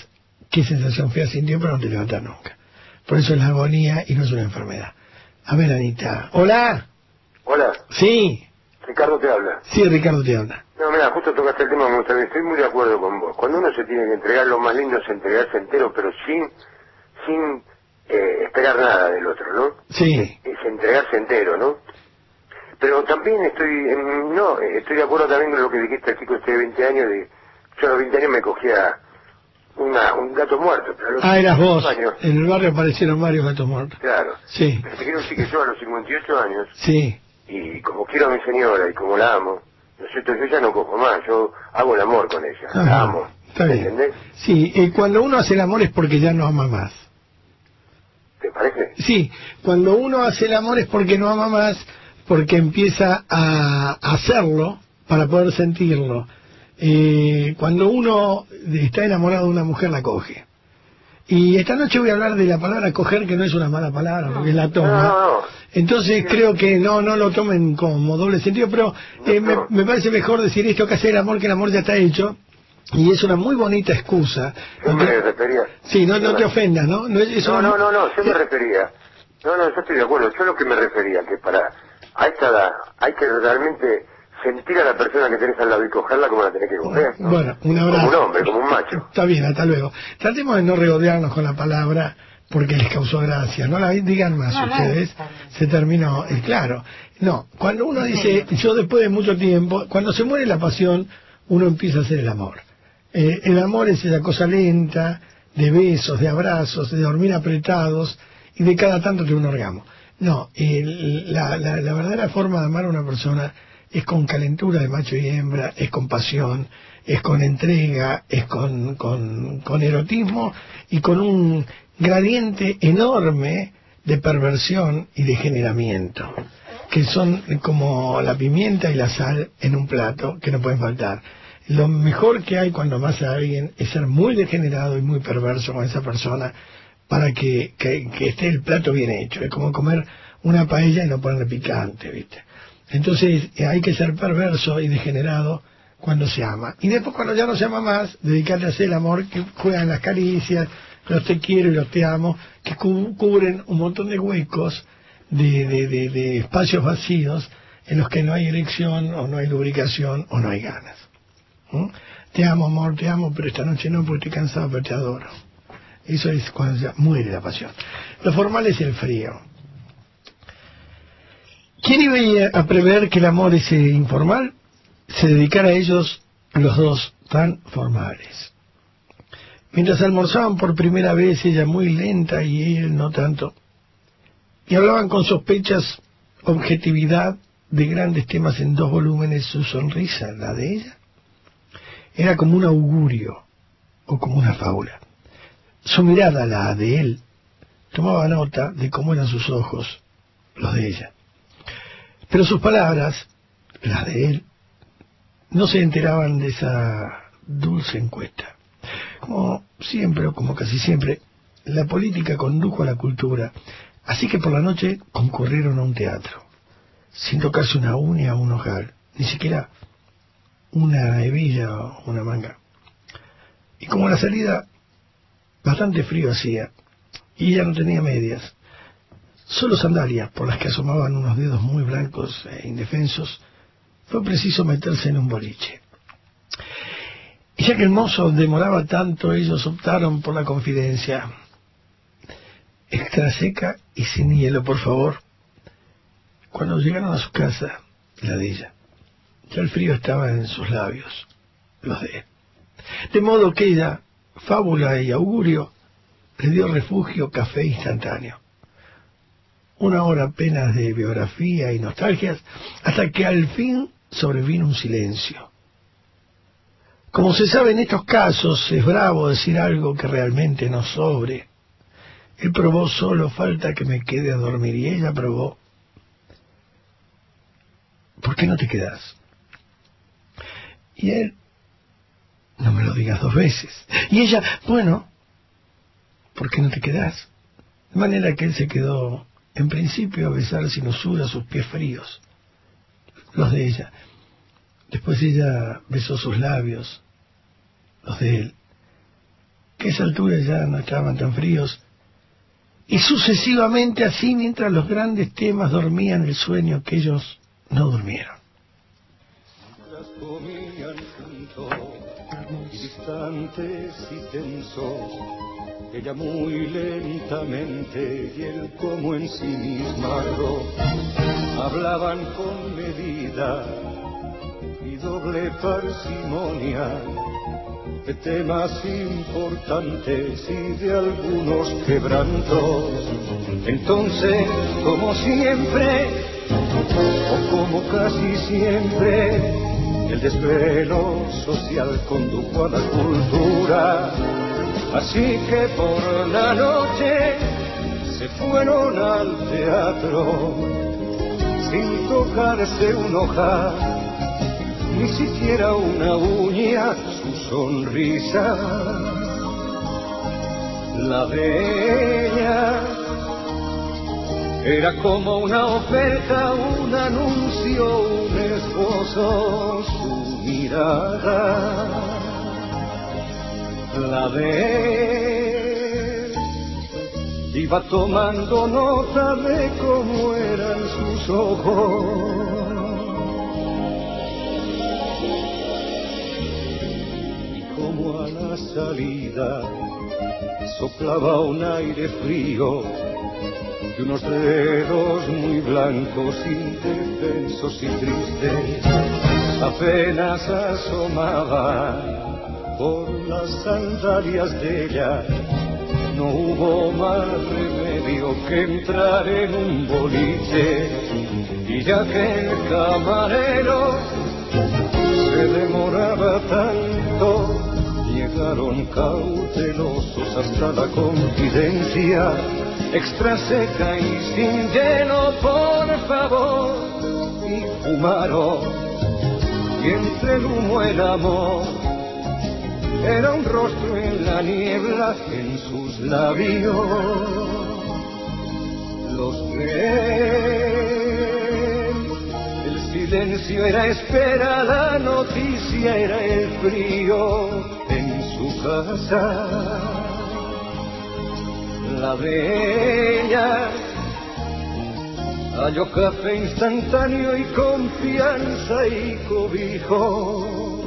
qué sensación fea sintió, pero no te levanta nunca. Por eso es la agonía y no es una enfermedad. A ver, Anita. Hola. Hola, Sí. Ricardo te habla. Sí, Ricardo te habla. No, mira, justo tocaste el tema, me gusta, estoy muy de acuerdo con vos. Cuando uno se tiene que entregar, lo más lindo es entregarse entero, pero sin, sin eh, esperar nada del otro, ¿no? Sí. Es entregarse entero, ¿no? Pero también estoy, en- no, estoy de acuerdo también con lo que dijiste al chico este de 20 años, de, yo a los 20 años me cogía una, un gato muerto. Pero Ah, eras vos. 58 años, En el barrio aparecieron varios gatos muertos. claro. Sí, Pero te quiero decir que yo a los 58 años, sí. Y como quiero a mi señora y como la amo, ¿no es cierto? Yo ya no cojo más, yo hago el amor con ella, la Ajá, amo. Está bien. ¿Entendés? Sí, eh, cuando uno hace el amor es porque ya no ama más. ¿Te parece? Sí, cuando uno hace el amor es porque no ama más, porque empieza a hacerlo para poder sentirlo. Eh, cuando uno está enamorado de una mujer, la coge. Y esta noche voy a hablar de la palabra coger, que no es una mala palabra, porque es la toma. No, no, no. Entonces creo que no no lo tomen como doble sentido, pero eh, me, me parece mejor decir esto que hacer el amor, que el amor ya está hecho. Y es una muy bonita excusa. Yo me refería... Sí, no, no te ofendas, ¿no? No, es- No, una- no, no, no, yo me refería. No, no, yo estoy de acuerdo. Yo lo que me refería, que para. A esta edad hay que realmente sentir a la persona que tenés al lado y cogerla como la tenés que coger. ¿no? Bueno, un abrazo. Como un hombre, como un macho. Está bien, hasta luego. Tratemos de no regodearnos con la palabra porque les causó gracia. No la digan más No, ustedes. Se terminó. eh, claro. No, cuando uno dice, yo después de mucho tiempo, cuando se muere la pasión, uno empieza a hacer el amor. Eh, el amor es esa cosa lenta, de besos, de abrazos, de dormir apretados y de cada tanto que un orgasmo. No, la, la, la verdadera forma de amar a una persona es con calentura de macho y hembra, es con pasión, es con entrega, es con, con, con erotismo y con un gradiente enorme de perversión y de generamiento, que son como la pimienta y la sal en un plato que no pueden faltar. Lo mejor que hay cuando amas a alguien es ser muy degenerado y muy perverso con esa persona para que, que, esté el plato bien hecho. Es como comer una paella y no ponerle picante, ¿viste? Entonces eh, hay que ser perverso y degenerado cuando se ama. Y después cuando ya no se ama más, dedicarle a hacer el amor que juegan las caricias, los te quiero y los te amo, que cu- cubren un montón de huecos, de, de, de, espacios vacíos en los que no hay erección o no hay lubricación o no hay ganas. ¿Mm? Te amo, amor, te amo, pero esta noche no porque estoy cansado, pero te adoro. Eso es cuando ya muere la pasión. Lo formal es el frío. ¿Quién iba a prever que el amor ese informal se dedicara a ellos los dos tan formales? Mientras almorzaban por primera vez, ella muy lenta y él no tanto, y hablaban con sospechas, objetividad de grandes temas en dos volúmenes, su sonrisa, la de ella, era como un augurio o como una fábula. Su mirada, la de él, tomaba nota de cómo eran sus ojos, los de ella. Pero sus palabras, las de él, no se enteraban de esa dulce encuesta. Como siempre, o como casi siempre, la política condujo a la cultura, así que por la noche concurrieron a un teatro, sin tocarse una uña o un ojal, ni siquiera una hebilla o una manga. Y como la salida bastante frío hacía, y ella no tenía medias, solo sandalias por las que asomaban unos dedos muy blancos e indefensos, fue preciso meterse en un boliche. Y ya que el mozo demoraba tanto, ellos optaron por la confidencia. Extra seca y sin hielo, por favor. Cuando llegaron a su casa, la de ella, ya el frío estaba en sus labios, los de él. De modo que ella, fábula y augurio, le dio refugio café instantáneo. Una hora apenas de biografía y nostalgias, hasta que al fin sobrevino un silencio. Como se sabe en estos casos, es bravo decir algo que realmente no sobre. Él probó solo, falta que me quede a dormir, y ella probó. ¿Por qué no te quedas? Y él, no me lo digas dos veces. Y ella, bueno, ¿por qué no te quedas? De manera que él se quedó, en principio, a besar sin usura sus pies fríos, los de ella. Después ella besó sus labios, los de él, que esa altura ya no estaban tan fríos, y sucesivamente así mientras los grandes temas dormían el sueño que ellos no durmieron. distantes y tensos, ella muy lentamente y él como ensimismado, hablaban con medida y doble parsimonia de temas importantes y de algunos quebrantos. Entonces, como siempre, o como casi siempre, el desvelo social condujo a la cultura. Así que por la noche se fueron al teatro sin tocarse un hoja, ni siquiera una uña, sonrisa. La de ella era como una oferta, un anuncio, un esposo, su mirada. La de él iba tomando nota de cómo eran sus ojos. A la salida soplaba un aire frío y unos dedos muy blancos, indefensos y tristes, apenas asomaba por las sandalias de ella. No hubo más remedio que entrar en un boliche y ya que el camarero se demoraba tanto, llegaron cautelosos hasta la confidencia extra seca y sin hielo, por favor, y fumaron, y entre el humo el amor, era un rostro en la niebla, en sus labios, los tres, el silencio era espera, la noticia era el frío su casa la bella halló café instantáneo y confianza y cobijo.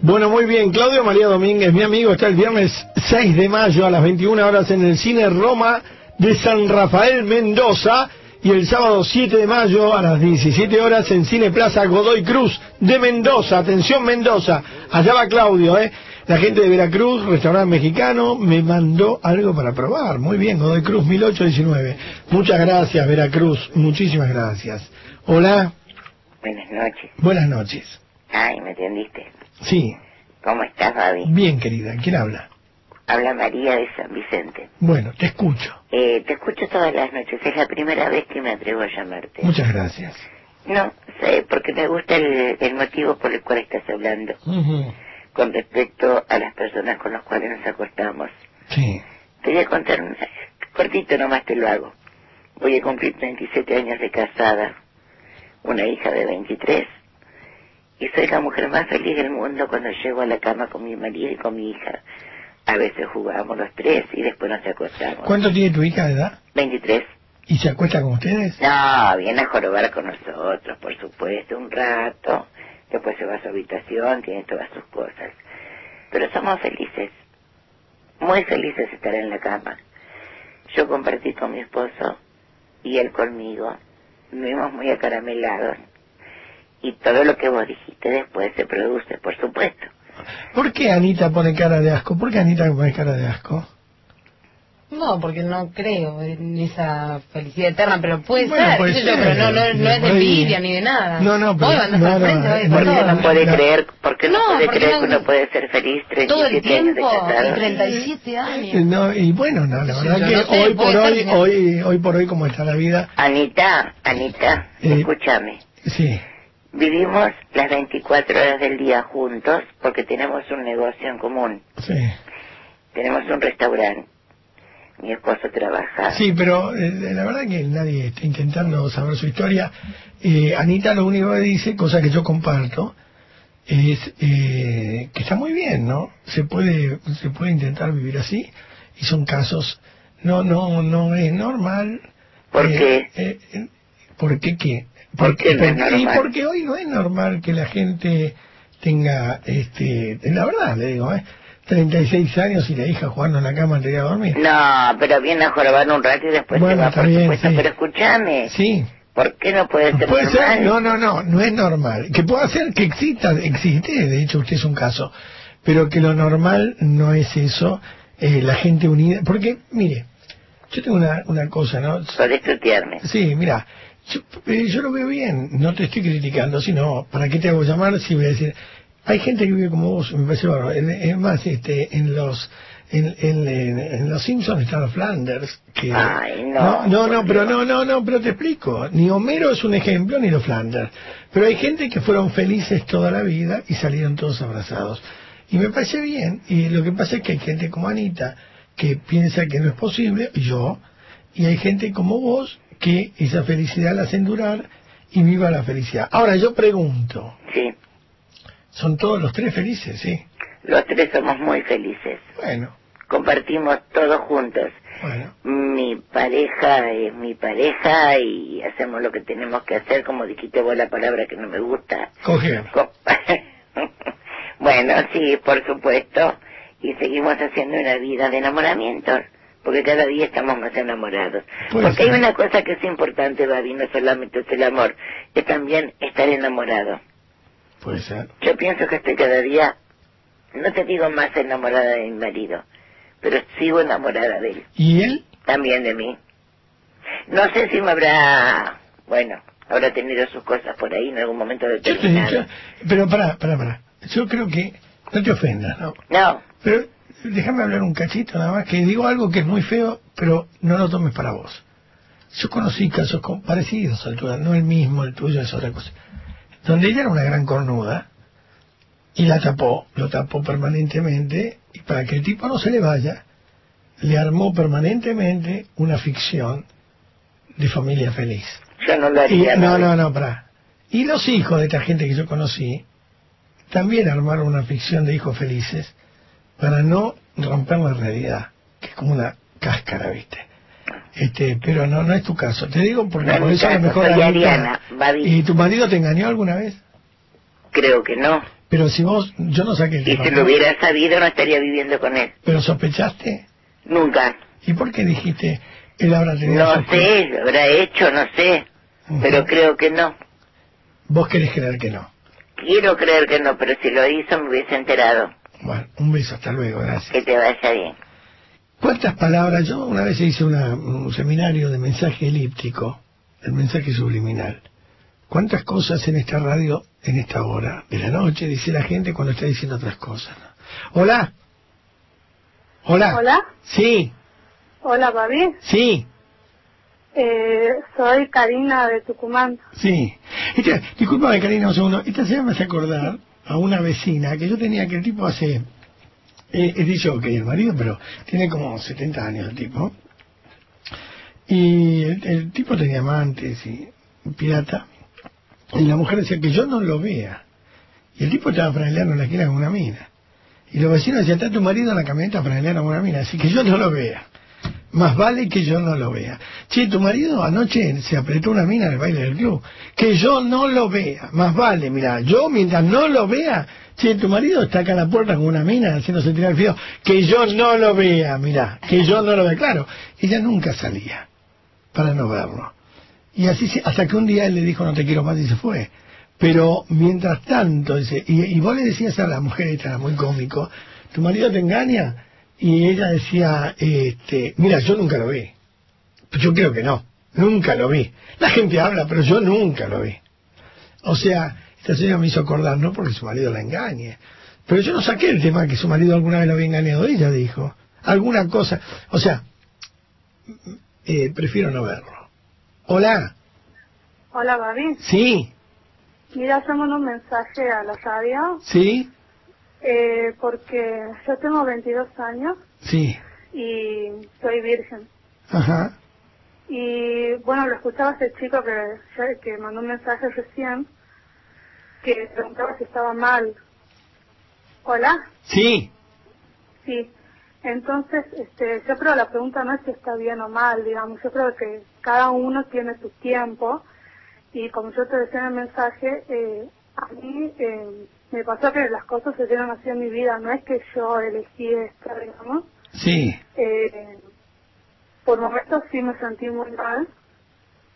Bueno, muy bien. Claudio María Domínguez, mi amigo, está el viernes 6 de mayo a las 21 horas en el Cine Roma de San Rafael Mendoza y el sábado 7 de mayo a las 17 horas en Cine Plaza Godoy Cruz de Mendoza. Atención Mendoza, allá va Claudio, ¿eh? La gente de Veracruz, restaurante mexicano, me mandó algo para probar. Muy bien, Godoy Cruz 1819. Muchas gracias, Veracruz. Muchísimas gracias. Hola. Buenas noches. Buenas noches. Ay, ¿me entendiste? Sí. ¿Cómo estás, Babi? Bien, querida. ¿Quién habla? Habla María de San Vicente. Bueno, te escucho. Eh, te escucho todas las noches. Es la primera vez que me atrevo a llamarte. Muchas gracias. No, sé, porque me gusta el, el motivo por el cual estás hablando. Con respecto a las personas con las cuales nos acostamos. Sí. Te voy a contar un... Cortito nomás te lo hago. Voy a cumplir 37 años de casada. Una hija de 23. Y soy la mujer más feliz del mundo cuando llego a la cama con mi marido y con mi hija. A veces jugamos los tres y después nos acostamos. ¿Cuánto tiene tu hija de edad? 23. ¿Y se acuesta con ustedes? No, viene a jorobar con nosotros, por supuesto, un rato. Después se va a su habitación, tiene todas sus cosas. Pero somos felices. Muy felices estar en la cama. Yo compartí con mi esposo y él conmigo. Vivimos muy acaramelados. Y todo lo que vos dijiste después se produce, por supuesto. ¿Por qué Anita pone cara de asco? ¿Por qué Anita pone cara de asco? No, porque no creo en esa felicidad eterna, pero puede Bueno, ser, puede sé yo, ser. pero no, no, no es de envidia ni de nada. No, no, pero- no, no, frente, todo. No puede creer, porque no, No, puede creer que uno puede ser feliz Todo el 37 años de tiempo, y casado. 37 años. No, y bueno, no, la Sí, verdad yo que no sé, hoy por hoy, ser hoy, hoy por hoy como está la vida, Anita, Anita, Eh, escúchame. sí, Vivimos las 24 horas del día juntos porque tenemos un negocio en común. sí. Tenemos un restaurante. Mi esposo trabaja. Sí, pero eh, la verdad que nadie está intentando saber su historia. Eh, Anita lo único que dice, cosa que yo comparto, es eh, que está muy bien, ¿no? Se puede, se puede intentar vivir así y son casos, no, no, no es normal. ¿Por Eh, qué? eh, eh, ¿Por qué qué? Porque, no es y porque hoy no es normal que la gente tenga, este, la verdad le digo, ¿eh? 36 años y la hija jugando en la cama antes de dormir. No, pero viene a jorobar un rato y después Bueno, se va, por bien, supuesto. sí. Pero escúchame, Sí. ¿por qué no puede ser Puede normal? ser, no, no, no, no es normal. Que pueda ser que exista, existe, de hecho usted es un caso, pero que lo normal no es eso, eh, la gente unida, porque, mire, yo tengo una, una cosa, ¿no? Podés tutearme. Sí, mira, yo, eh, yo lo veo bien, no te estoy criticando, sino, ¿para qué te hago llamar si voy a decir, hay gente que vive como vos, me parece bárbaro, es más, este, en los, en, en, en- en los Simpsons están los Flanders, que... Ay, no, no, no, por pero no, no, no, pero te explico, ni Homero es un ejemplo, ni los Flanders, pero hay gente que fueron felices toda la vida y salieron todos abrazados. Y me parece bien, y lo que pasa es que hay gente como Anita, que piensa que no es posible, yo, y hay gente como vos que esa felicidad la hacen durar y viva la felicidad. Ahora yo pregunto, Sí, ¿son todos los tres felices? Sí. los tres somos muy felices. Bueno, Compartimos todos juntos. bueno. Mi pareja es mi pareja y hacemos lo que tenemos que hacer, como dijiste vos la palabra que no me gusta. Coger. Co- bueno, sí, por supuesto. Y seguimos haciendo una vida de enamoramientos, porque cada día estamos más enamorados. Porque hay una cosa que es importante, Babi, no solamente es el amor, es también estar enamorado. Puede ser. Yo pienso que estoy cada día, no te digo más enamorada de mi marido, pero sigo enamorada de él, ¿Y él? también de mí. No sé si me habrá, bueno, habrá tenido sus cosas por ahí en algún momento Yo te- determinado. yo- pero pará, pará, pará. Yo creo que, no te ofendas, ¿no? No, Pero déjame hablar un cachito nada más, que digo algo que es muy feo, pero no lo tomes para vos. Yo conocí casos parecidos al tuyo, no el mismo, el tuyo es otra cosa. Donde ella era una gran cornuda y la tapó, lo tapó permanentemente y para que el tipo no se le vaya, le armó permanentemente una ficción de familia feliz. yo no lo Y, haría. no, no, no, pará. Y los hijos de esta gente que yo conocí también armaron una ficción de hijos felices para no romper la realidad, que es como una cáscara, ¿viste? Este, pero no, no es tu caso. Te digo porque No por eso caso, mejor Ariana. ¿Y tu marido te engañó alguna vez? Creo que no. Pero si vos, yo no saqué el Y si lo hubiera sabido no estaría viviendo con él. Pero sospechaste. Nunca. ¿Y por qué dijiste él habrá tenido No sé, lo habrá hecho, no sé. Pero creo que no. Vos querés creer que no. Quiero creer que no, pero si lo hizo me hubiese enterado. Bueno, un beso, hasta luego, gracias. Que te vaya bien. ¿Cuántas palabras? Yo una vez hice una- un seminario de mensaje elíptico, el mensaje subliminal. ¿Cuántas cosas en esta radio, en esta hora de la noche, dice la gente cuando está diciendo otras cosas? ¿no? Hola. Hola. Hola. Sí, Hola, Babi. sí, Eh, soy Karina de Tucumán. sí. Esta, discúlpame, Karina, un segundo. Esta señora me hace acordar a una vecina que yo tenía que el tipo hace... eh, es dicho que el marido, pero tiene como 70 años el tipo. Y el, tipo tenía amantes y pirata. Y la mujer decía que yo no lo vea. Y el tipo estaba franeleando en la esquina con una mina. Y los vecinos decían, está tu marido en la camioneta franeleando con una mina, así que yo no lo vea. Más vale que yo no lo vea. Che, tu marido anoche se apretó una mina en el baile del club. Que yo no lo vea. Más vale, mira, yo mientras no lo vea, che, tu marido está acá en la puerta con una mina haciéndose tirar el fío. Que yo no lo vea, mira, que yo no lo vea. Claro, ella nunca salía para no verlo. Y así, hasta que un día él le dijo, no te quiero más, y se fue. Pero mientras tanto, dice, y, y vos le decías a la mujer, era muy cómico, tu marido te engaña, y ella decía, este, mira, yo nunca lo vi. Pues yo creo que no, nunca lo vi. La gente habla, pero yo nunca lo vi. O sea, esta señora me hizo acordar, no porque su marido la engañe, pero yo no saqué el tema que su marido alguna vez lo había engañado, ella dijo, alguna cosa, o sea, eh, prefiero no verlo. Hola, Hola, Babi. Sí, Mira, hacemos un mensaje a la radio sí, eh, porque yo tengo 22 años sí, y soy virgen. ajá, Y bueno, lo escuchaba ese chico que, que mandó un mensaje recién que preguntaba si estaba mal. Hola. sí, Sí, entonces este, yo creo que la pregunta no es si está bien o mal, digamos, yo creo que cada uno tiene su tiempo Y como yo te decía en el mensaje, eh, a mí eh, me pasó que las cosas se dieron así en mi vida, no es que yo elegí esto, digamos. Sí, Eh, por momentos sí me sentí muy mal.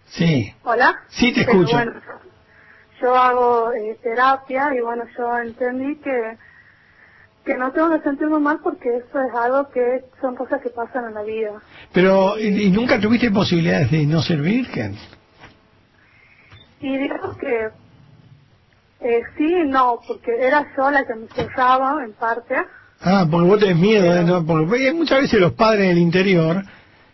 sí. ¿Hola? Sí, te Pero escucho. bueno, yo hago eh, terapia y bueno, yo entendí que que no tengo que sentirme mal porque eso es algo que son cosas que pasan en la vida. Pero, ¿y, y nunca tuviste posibilidades de no ser virgen? Y digamos que eh, sí no, porque era yo la que me cerraba en parte. Ah, porque vos tenés miedo, ¿eh? ¿no? porque muchas veces los padres del interior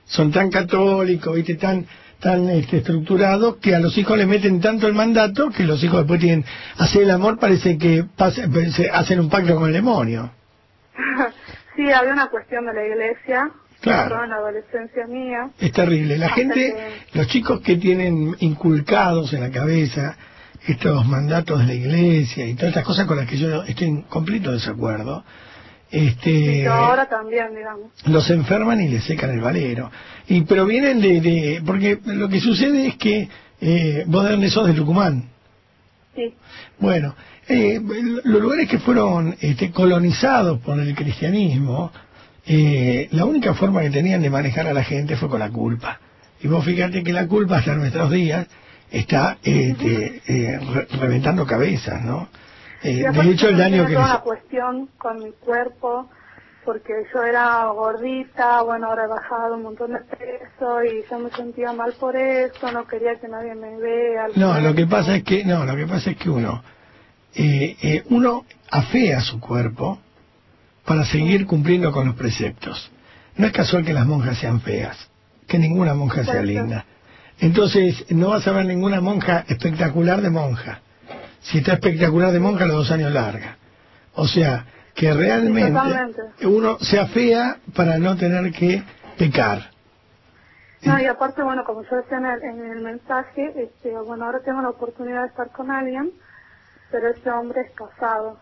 son tan católicos, ¿viste? tan tan este, estructurados que a los hijos le meten tanto el mandato que los hijos después tienen hacer el amor parece que pase- se hacen un pacto con el demonio. sí, había una cuestión de la iglesia, Claro. en la adolescencia mía. Es terrible. La gente, que- los chicos que tienen inculcados en la cabeza estos mandatos de la iglesia y todas estas cosas con las que yo estoy en completo desacuerdo, este, ahora también, digamos. los enferman y les secan el valero. Y pero vienen de, de porque lo que sucede es que eh, vos de dónde sos de Tucumán. Sí. Bueno, eh, los lugares que fueron este, colonizados por el cristianismo, eh, la única forma que tenían de manejar a la gente fue con la culpa. Y vos fíjate que la culpa hasta nuestros días está este, eh, re- reventando cabezas, ¿no? Eh, de hecho, el daño que toda les- cuestión con mi cuerpo, porque yo era gordita, bueno, ahora he bajado un montón de peso y yo me sentía mal por eso, no quería que nadie me vea. No, lo que pasa es que no, lo que pasa es que uno eh, eh, uno afea su cuerpo para seguir cumpliendo con los preceptos. No es casual que las monjas sean feas, que ninguna monja sea linda. Entonces, no vas a ver ninguna monja espectacular de monja. Si está espectacular de monja, los dos años larga. O sea, que realmente Totalmente. uno se afea para no tener que pecar. No, y aparte, bueno, como yo decía en el, en el mensaje, este, bueno, ahora tengo la oportunidad de estar con alguien, pero ese hombre es casado.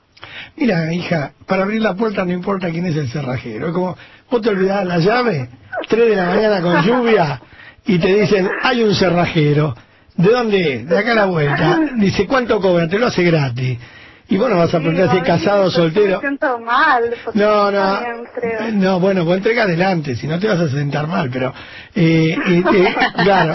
Mira, hija, para abrir la puerta no importa quién es el cerrajero. Es como, vos te olvidás la llave, 3 de la mañana con lluvia, y te dicen, hay un cerrajero. ¿De dónde es? De acá a la vuelta. Dice, ¿cuánto cobra? Te lo hace gratis. Y vos no vas a preguntar si es casado o soltero. Me siento mal. porque No, no, creo. no, bueno, vos entrega adelante, si no te vas a sentar mal, pero, eh, eh, eh, claro,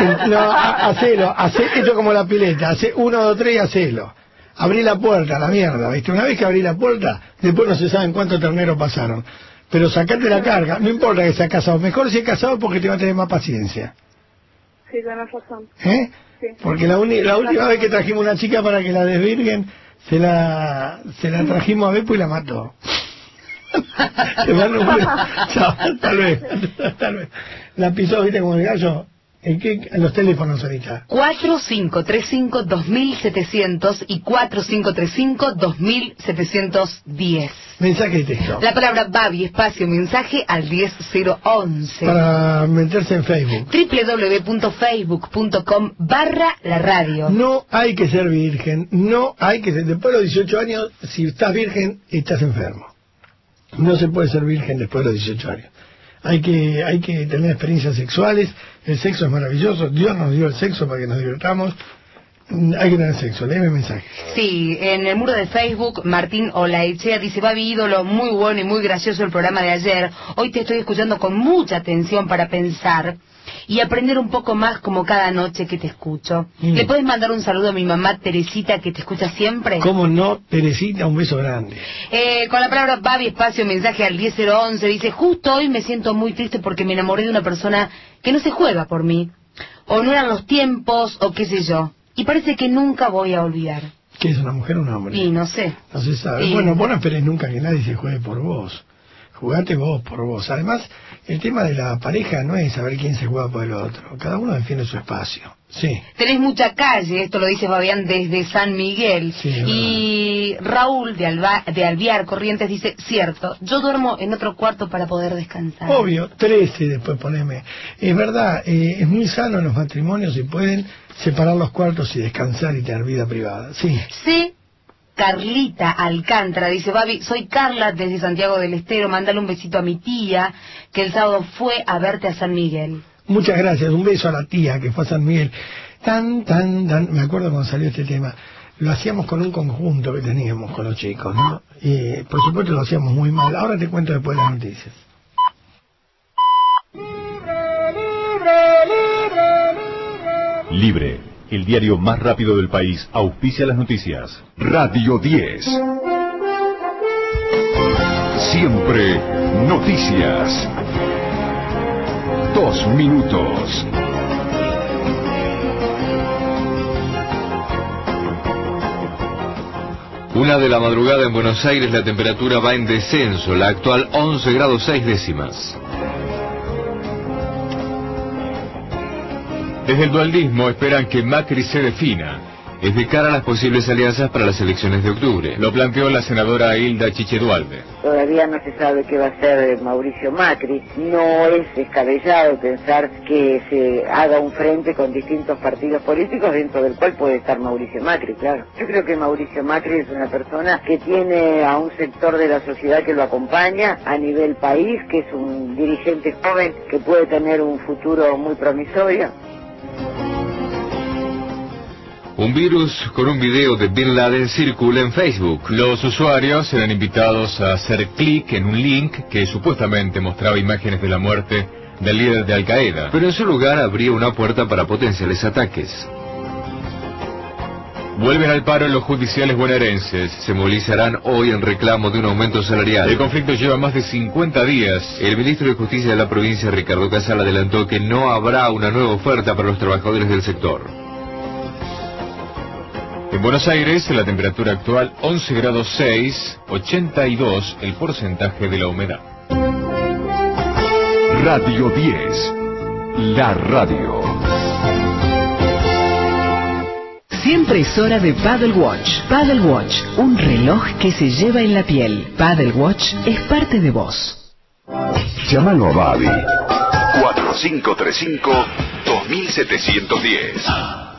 eh, no, ha- hacelo, hace, esto como la pileta, hace uno, dos, tres y hacelo. Abrí la puerta, la mierda, ¿viste? Una vez que abrí la puerta, después no se saben cuántos terneros pasaron. Pero sacate la carga, no importa que seas casado, mejor si es casado porque te va a tener más paciencia. Sí, tenés razón. ¿Eh? Sí. Porque la, uni- la última vez que trajimos una chica para que la desvirguen, se la, se la trajimos a Bepo y la mató. Te mando un beso. Chao, hasta luego. Hasta luego. La pisó, viste, como el gallo. ¿En qué? En los teléfonos ahorita. 4535-2700 y 4535-2710. Mensaje de texto. La palabra Babi, espacio, mensaje al 10011. Para meterse en Facebook. www.facebook.com barra la radio. No hay que ser virgen, no hay que ser. Después de los 18 años, si estás virgen, estás enfermo. No se puede ser virgen después de los 18 años. Hay que, hay que tener experiencias sexuales, el sexo es maravilloso, Dios nos dio el sexo para que nos divirtamos. Mm, Hay que tener sexo, léeme mensaje. Sí, en el muro de Facebook, Martín Olaechea dice, Babi ídolo, muy bueno y muy gracioso el programa de ayer. Hoy te estoy escuchando con mucha atención para pensar y aprender un poco más como cada noche que te escucho. Mm. ¿Le puedes mandar un saludo a mi mamá Teresita que te escucha siempre? ¿Cómo no, Teresita? Un beso grande. Eh, con la palabra Babi, espacio, mensaje al 10011, dice, justo hoy me siento muy triste porque me enamoré de una persona que no se juega por mí. O no eran los tiempos, o qué sé yo. Y parece que nunca voy a olvidar. ¿Qué es una mujer o un hombre? Y no sé. No se sabe. Bueno, vos no esperes nunca que nadie se juegue por vos. Jugate vos por vos. Además, el tema de la pareja no es saber quién se juega por el otro. Cada uno defiende su espacio. Sí. Tenés mucha calle, esto lo dice Fabián desde San Miguel. Sí, y Raúl de, Alba, de Alviar Corrientes dice, cierto, yo duermo en otro cuarto para poder descansar. Obvio, 13 después poneme. Es verdad, eh, es muy sano en los matrimonios si pueden separar los cuartos y descansar y tener vida privada. Sí. C. Carlita Alcántara dice, Babi, soy Carla desde Santiago del Estero, mándale un besito a mi tía que el sábado fue a verte a San Miguel. Muchas gracias. Un beso a la tía que fue a San Miguel. Tan, tan, tan. Me acuerdo cuando salió este tema. Lo hacíamos con un conjunto que teníamos con los chicos, ¿no? Y por supuesto lo hacíamos muy mal. Ahora te cuento después de las noticias. Libre, el diario más rápido del país, auspicia las noticias. Radio 10. Siempre noticias. Dos minutos. Una de la madrugada en Buenos Aires la temperatura va en descenso, la actual 11 grados 6 décimas. Desde el dualdismo esperan que Macri se defina. Es de cara a las posibles alianzas para las elecciones de octubre. Lo planteó la senadora Hilda Chiche Dualde. Todavía no se sabe qué va a ser Mauricio Macri. No es descabellado pensar que se haga un frente con distintos partidos políticos dentro del cual puede estar Mauricio Macri, claro. Yo creo que Mauricio Macri es una persona que tiene a un sector de la sociedad que lo acompaña a nivel país, que es un dirigente joven que puede tener un futuro muy promisorio. Un virus con un video de Bin Laden circula en Facebook. Los usuarios eran invitados a hacer clic en un link que supuestamente mostraba imágenes de la muerte del líder de Al Qaeda, pero en su lugar abría una puerta para potenciales ataques. Vuelven al paro los judiciales bonaerenses. Se movilizarán hoy en reclamo de un aumento salarial. El conflicto lleva más de 50 días. El ministro de Justicia de la provincia, Ricardo Casal, adelantó que no habrá una nueva oferta para los trabajadores del sector. En Buenos Aires, la temperatura actual 11 grados 6, 82 el porcentaje de la humedad. Radio 10. La radio. Siempre es hora de Paddle Watch. Paddle Watch, un reloj que se lleva en la piel. Paddle Watch es parte de vos. Llámalo a Babi. 4535 2710.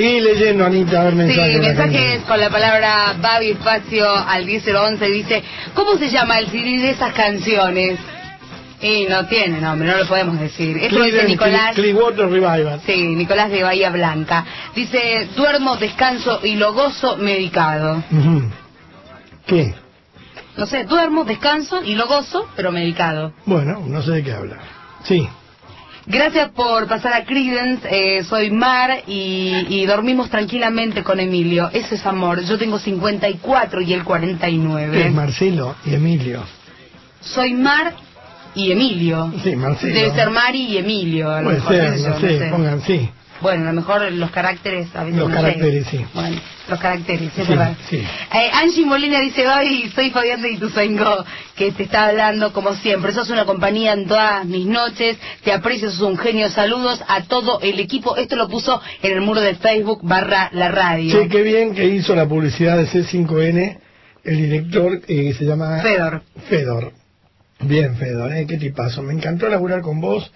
Seguí leyendo, Anita, a ver mensajes. Sí, mensajes con la palabra Babi espacio al 1011 dice, ¿cómo se llama el CD de esas canciones? Y no tiene nombre, no lo podemos decir. Esto dice Nicolás. Cle- Clearwater Revival. Sí, Nicolás de Bahía Blanca. Dice, duermo, descanso y lo gozo medicado. Ujú. ¿Qué? No sé, duermo, descanso y lo gozo, pero medicado. Bueno, no sé de qué habla. Sí. Gracias por pasar a Credence, eh, soy Mar y, y dormimos tranquilamente con Emilio. Eso es amor. Yo tengo 54 y él ¿Qué 49. es Marcelo y Emilio? Soy Mar y Emilio. Sí, Marcelo. Debe ser Mari y Emilio. a lo Puede mejor, ser, sé no yo, sé, pongan sí. Bueno, a lo mejor los caracteres a veces Los no caracteres, sí. Bueno, los caracteres, es Sí, verdad. sí. Eh, Angie Molina dice, Babi, soy Fabián de Ituzaingó, que te está hablando como siempre. Sos una compañía en todas mis noches, te aprecio, sos un genio. Saludos a todo el equipo. Esto lo puso en el muro de Facebook barra la radio. Che, qué bien que hizo la publicidad de C5N el director eh, que se llama... Fedor. Fedor. Bien, Fedor, ¿eh? qué tipazo. Me encantó laburar con vos,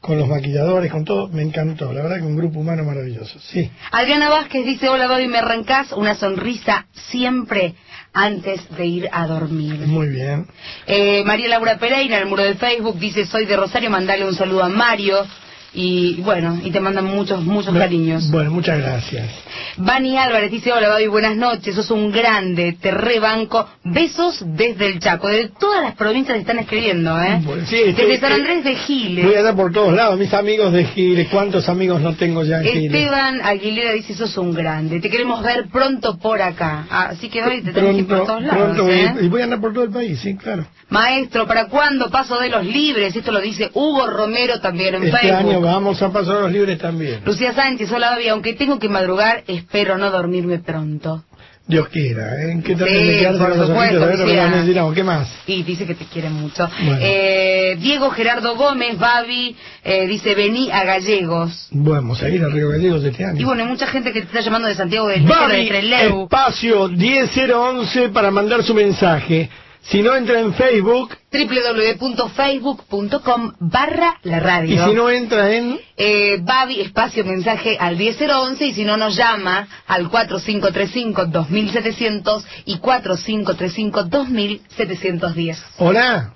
con los maquilladores, con todo. Me encantó. La verdad que un grupo humano maravilloso. Sí. Adriana Vázquez dice, hola Babi, me arrancás una sonrisa siempre antes de ir a dormir. Muy bien. Eh, María Laura Pereira, en el muro de Facebook, dice, soy de Rosario, mandale un saludo a Mario. Y bueno, y te mandan muchos, muchos cariños. Bueno, muchas gracias. Bani Álvarez dice, hola Babi, buenas noches, sos un grande, te rebanco, besos desde el Chaco, de todas las provincias están escribiendo, ¿eh? Bueno, sí, desde San eh, Andrés de Giles. Voy a dar por todos lados. Mis amigos de Giles. ¿Cuántos amigos no tengo ya en Giles? Esteban Aguilera dice, sos un grande, te queremos ver pronto por acá. Ah, Así que Babi, te tenés que ir por todos lados, pronto ¿eh? y voy a andar por todo el país, sí, claro. Maestro, ¿para cuándo paso de los libres? Esto lo dice Hugo Romero también en Este Facebook. año vamos a pasar los libres también. Lucía Sánchez, hola Babi, aunque tengo que madrugar, espero no dormirme pronto. Dios quiera, ¿eh? ¿Qué tal Sí, por supuesto ojitos? Que que no, ¿qué más? Y dice que te quiere mucho. Bueno. Eh, Diego Gerardo Gómez, Babi, eh, dice, vení a Gallegos. Vamos a ir a Río Gallegos este año. Y bueno, hay mucha gente que te está llamando de Santiago del Estero, de Babi, Trelew. espacio 10011 para mandar su mensaje. Si no entra en Facebook www.facebook.com barra la y radio. si no entra en... Eh, Babi, espacio mensaje al 10011 y si no nos llama al 4535-2700 y 4535-2710. Hola.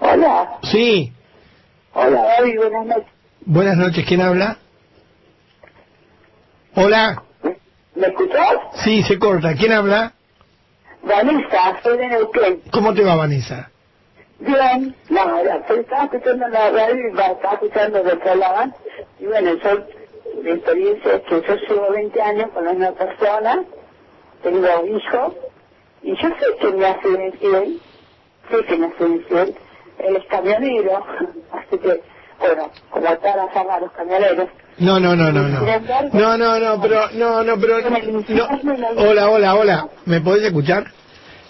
Hola. Sí. Hola, Babi, buenas noches. Buenas noches, ¿quién habla? Hola. ¿Me escuchás? Sí, se corta. ¿Quién habla? Vanessa, soy de Neuquén. ¿Cómo te va, Vanessa? Bien, no, era, pues, estaba escuchando la radio y estaba escuchando lo que hablaban. Y bueno, yo, mi experiencia es que yo llevo 20 años con la misma persona, tengo hijos, y yo sé que me hace infiel, sé que me hace infiel, él es camionero, así que, bueno, como toda la fama de los camioneros, No, no, no, no, no. No, no, no, pero, no, no, pero, no. Hola, hola, hola. ¿Me podés escuchar?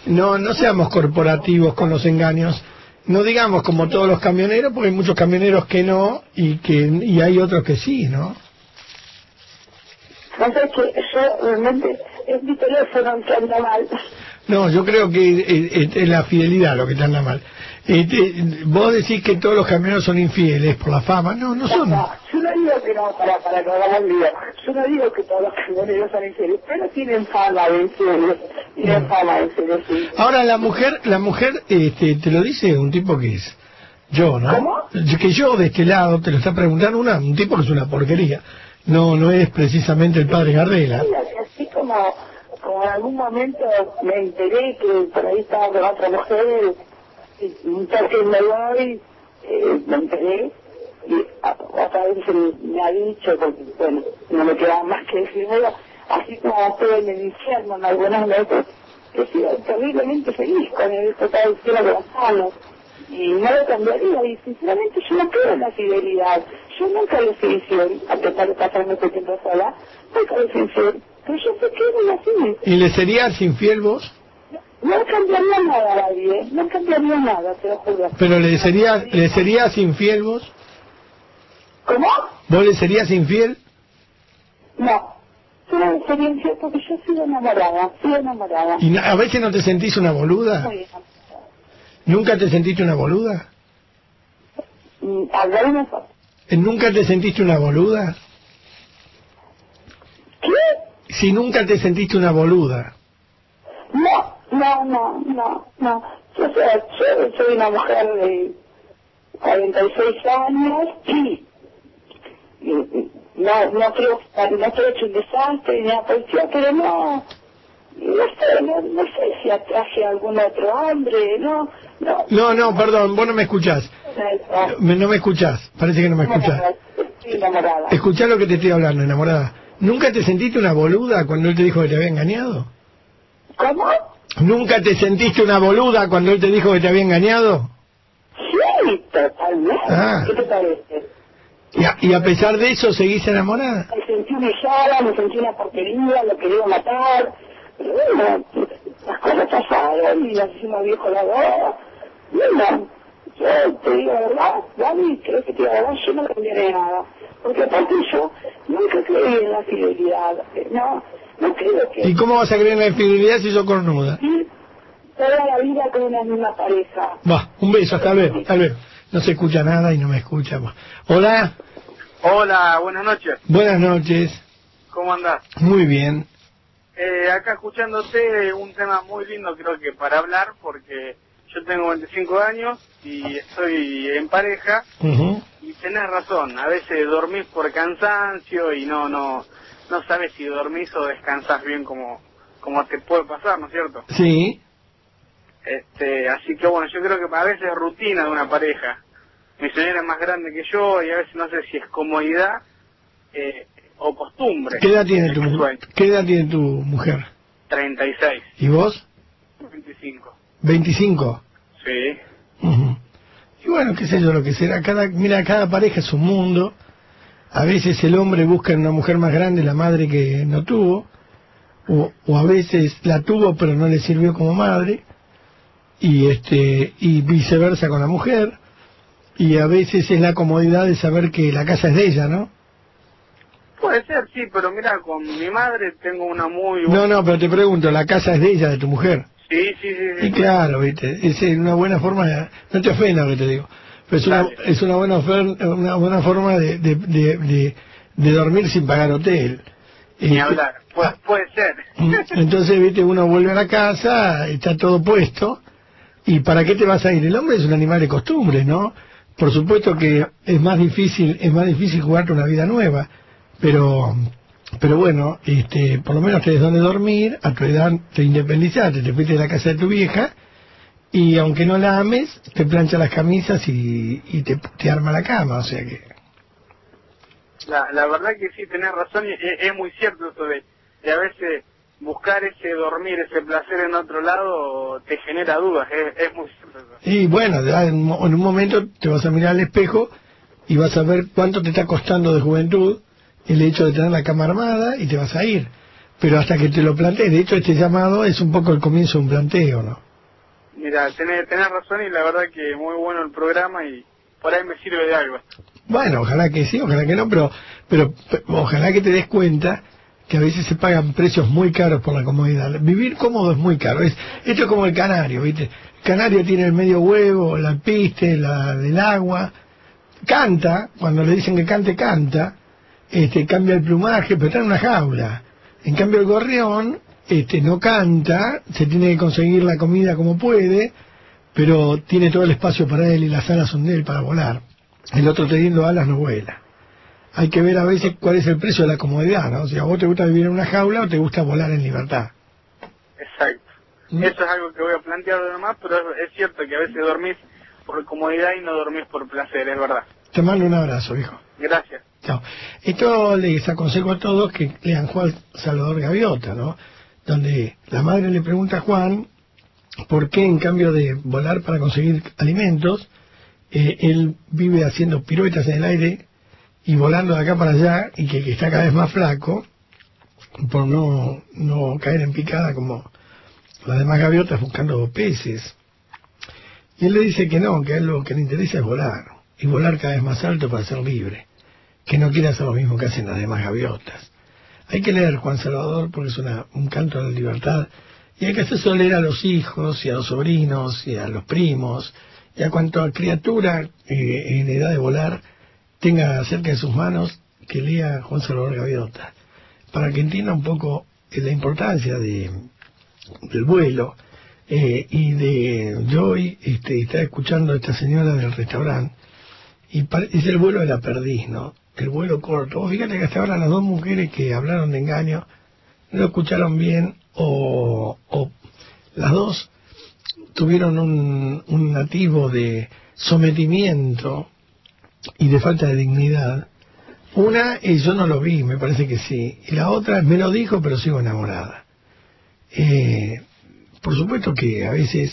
No, no seamos corporativos con los engaños. No digamos como todos los camioneros, porque hay muchos camioneros que no y que y hay otros que sí, ¿no? no sé que yo realmente, es mi teléfono el que anda mal. No, yo creo que eh, eh, es la fidelidad lo que te anda mal. Este, vos decís que todos los camioneros son infieles por la fama. No, no son. No, yo no digo que no, para, para que no hagamos lío. Yo no digo que todos los camioneros son infieles, pero tienen fama de infieles. Tienen fama de infieles, sí. Ahora la mujer, la mujer, este, te lo dice un tipo que es yo, ¿no? ¿Cómo? Que yo de este lado te lo está preguntando una, un tipo que es una porquería. No, no es precisamente el padre Gardela. Así como, como en algún momento me enteré que por ahí estaba con otra mujer, toque me voy, eh, me enteré, y otra vez se me, ha dicho, porque bueno, no me quedaba más que decirlo, así como estoy en el infierno en algunas veces, he sido terriblemente feliz con el total de los años. Y no lo cambiaría, y sinceramente yo no creo en la fidelidad. Yo nunca le fui infiel, a pesar de pasar mucho tiempo sola, nunca le fui. Pero yo sé que era así. ¿Y le serías infiel vos? No cambiaría nada a nadie, no cambiaría nada, te lo juro. Pero le serías, le serías infiel vos? ¿Cómo? ¿Vos le serías infiel? No. Yo no le sería infiel porque yo sigo enamorada, sigo enamorada. ¿Y a veces no te sentís una boluda? Muy bien. ¿Nunca te sentiste una boluda? Mm, Hablar mejor. ¿Eh, ¿Nunca te sentiste una boluda? ¿Qué? Si nunca te sentiste una boluda. No, no, no, no, no. Yo, soy- yo soy una mujer de 46 años y, no, no creo que no creo que un desastre ni nada estilo, pero no, no sé, no, no sé si atraje a algún otro hombre, no, no. No, no, perdón, vos no me escuchás. no, Me- no me escuchás, parece que no me escuchás. Estoy enamorada. Escuchá lo que te estoy hablando, enamorada. ¿Nunca te sentiste una boluda cuando él te dijo que te había engañado? ¿Cómo? ¿Nunca te sentiste una boluda cuando él te dijo que te había engañado? Sí, totalmente. Ah. ¿Qué te parece? Y a, y a pesar de eso, ¿seguís enamorada? Me sentí humillada, me sentí una porquería, lo quería matar. Pero bueno, las cosas pasaron y las hicimos viejo la dos. Bueno, yo te digo la verdad, Dani, creo que te digo la verdad, yo no cambiaré nada. Porque aparte yo nunca creí en la fidelidad. No, no creo que ¿Y cómo vas a creer en la infidelidad si sos cornuda? toda la vida con una misma pareja. Va, un beso, hasta luego, hasta luego. No se escucha nada y no me escucha. Va. Hola, Hola, buenas noches. buenas noches. ¿Cómo andás? Muy bien. Eh, acá escuchándote un tema muy lindo creo que para hablar porque yo tengo 25 años y estoy en pareja y tenés razón, a veces dormís por cansancio y no no no sabes si dormís o descansás bien como como te puede pasar, ¿no es cierto? Sí, Este, así que bueno, yo creo que a veces es rutina de una pareja. Mi señora es más grande que yo y a veces no sé si es comodidad eh, o costumbre. ¿qué edad tiene tu, Es mu- sueño. ¿qué edad tiene tu mujer? 36, ¿Y vos? 25. 25. Sí. Y bueno, qué sé yo lo que será. Cada, mira, cada pareja es un mundo. A veces el hombre busca en una mujer más grande la madre que no tuvo. O, o a veces la tuvo pero no le sirvió como madre. Y este y viceversa con la mujer. Y a veces es la comodidad de saber que la casa es de ella, ¿no? Puede ser, sí, pero mira, con mi madre tengo una muy No, no, pero te pregunto, la casa es de ella, de tu mujer. Sí, sí, sí. sí. Y claro, viste, es una buena forma, de, no te ofenda lo que te digo, pero es una, es una buena ofer- una buena forma de, de, de, dormir sin pagar hotel. Ni Este, hablar. Pu- puede ser. Entonces, viste, uno vuelve a la casa, está todo puesto, y ¿para qué te vas a ir? El hombre es un animal de costumbre, ¿no? Por supuesto que es más difícil, es más difícil jugarte una vida nueva, pero, pero bueno, este, por lo menos tenés donde dormir, a tu edad te independizaste, te fuiste de la casa de tu vieja, y aunque no la ames, te plancha las camisas y, y te, te arma la cama, o sea que... La, la verdad que sí, tenés razón y es, es muy cierto eso de, de a veces buscar ese dormir, ese placer en otro lado te genera dudas, es, es muy cierto eso. Y bueno, en, en un momento te vas a mirar al espejo y vas a ver cuánto te está costando de juventud el hecho de tener la cama armada y te vas a ir. Pero hasta que te lo plantees, de hecho este llamado es un poco el comienzo de un planteo, ¿no? Mira, tenés, tenés razón y la verdad que muy bueno el programa y por ahí me sirve de algo. Bueno, ojalá que sí, ojalá que no, pero, pero pe- ojalá que te des cuenta que a veces se pagan precios muy caros por la comodidad. Vivir cómodo es muy caro. Es, esto es como el canario, ¿viste? El canario tiene el medio huevo, la piste, la del agua. Canta, cuando le dicen que cante, canta. Este, cambia el plumaje, pero está en una jaula. En cambio el gorrión, este, no canta, se tiene que conseguir la comida como puede, pero tiene todo el espacio para él y las alas son de él para volar. El otro teniendo alas no vuela. Hay que ver a veces cuál es el precio de la comodidad, ¿no? Si a vos te gusta vivir en una jaula o te gusta volar en libertad. Exacto. Eso es algo que voy a plantear de más, pero es, es cierto que a veces dormís por comodidad y no dormís por placer, es verdad. Te mando un abrazo, hijo. Gracias. Chao. Esto les aconsejo a todos que lean Juan Salvador Gaviota, ¿no? Donde la madre le pregunta a Juan por qué en cambio de volar para conseguir alimentos, eh, él vive haciendo piruetas en el aire y volando de acá para allá y que, está cada vez más flaco por no, no caer en picada como las demás gaviotas buscando peces. Y él le dice que no, que a él lo que le interesa es volar y volar cada vez más alto para ser libre que no quiere hacer lo mismo que hacen las demás gaviotas. Hay que leer Juan Salvador porque es una, un canto a la libertad. Y hay que hacerse leer a los hijos y a los sobrinos y a los primos. Y a cuanto a criatura eh, en edad de volar tenga cerca de sus manos que lea Juan Salvador Gaviota. Para que entienda un poco eh, la importancia de, del vuelo eh, y de yo hoy este, estaba escuchando a esta señora del restaurante y es el vuelo de la perdiz, ¿no? El vuelo corto. Vos fíjate que hasta ahora las dos mujeres que hablaron de engaño no escucharon bien o, o las dos tuvieron un, un nativo de sometimiento y de falta de dignidad. Una, eh, yo no lo vi, me parece que sí. Y la otra, me lo dijo, pero sigo enamorada. Eh, por supuesto que a veces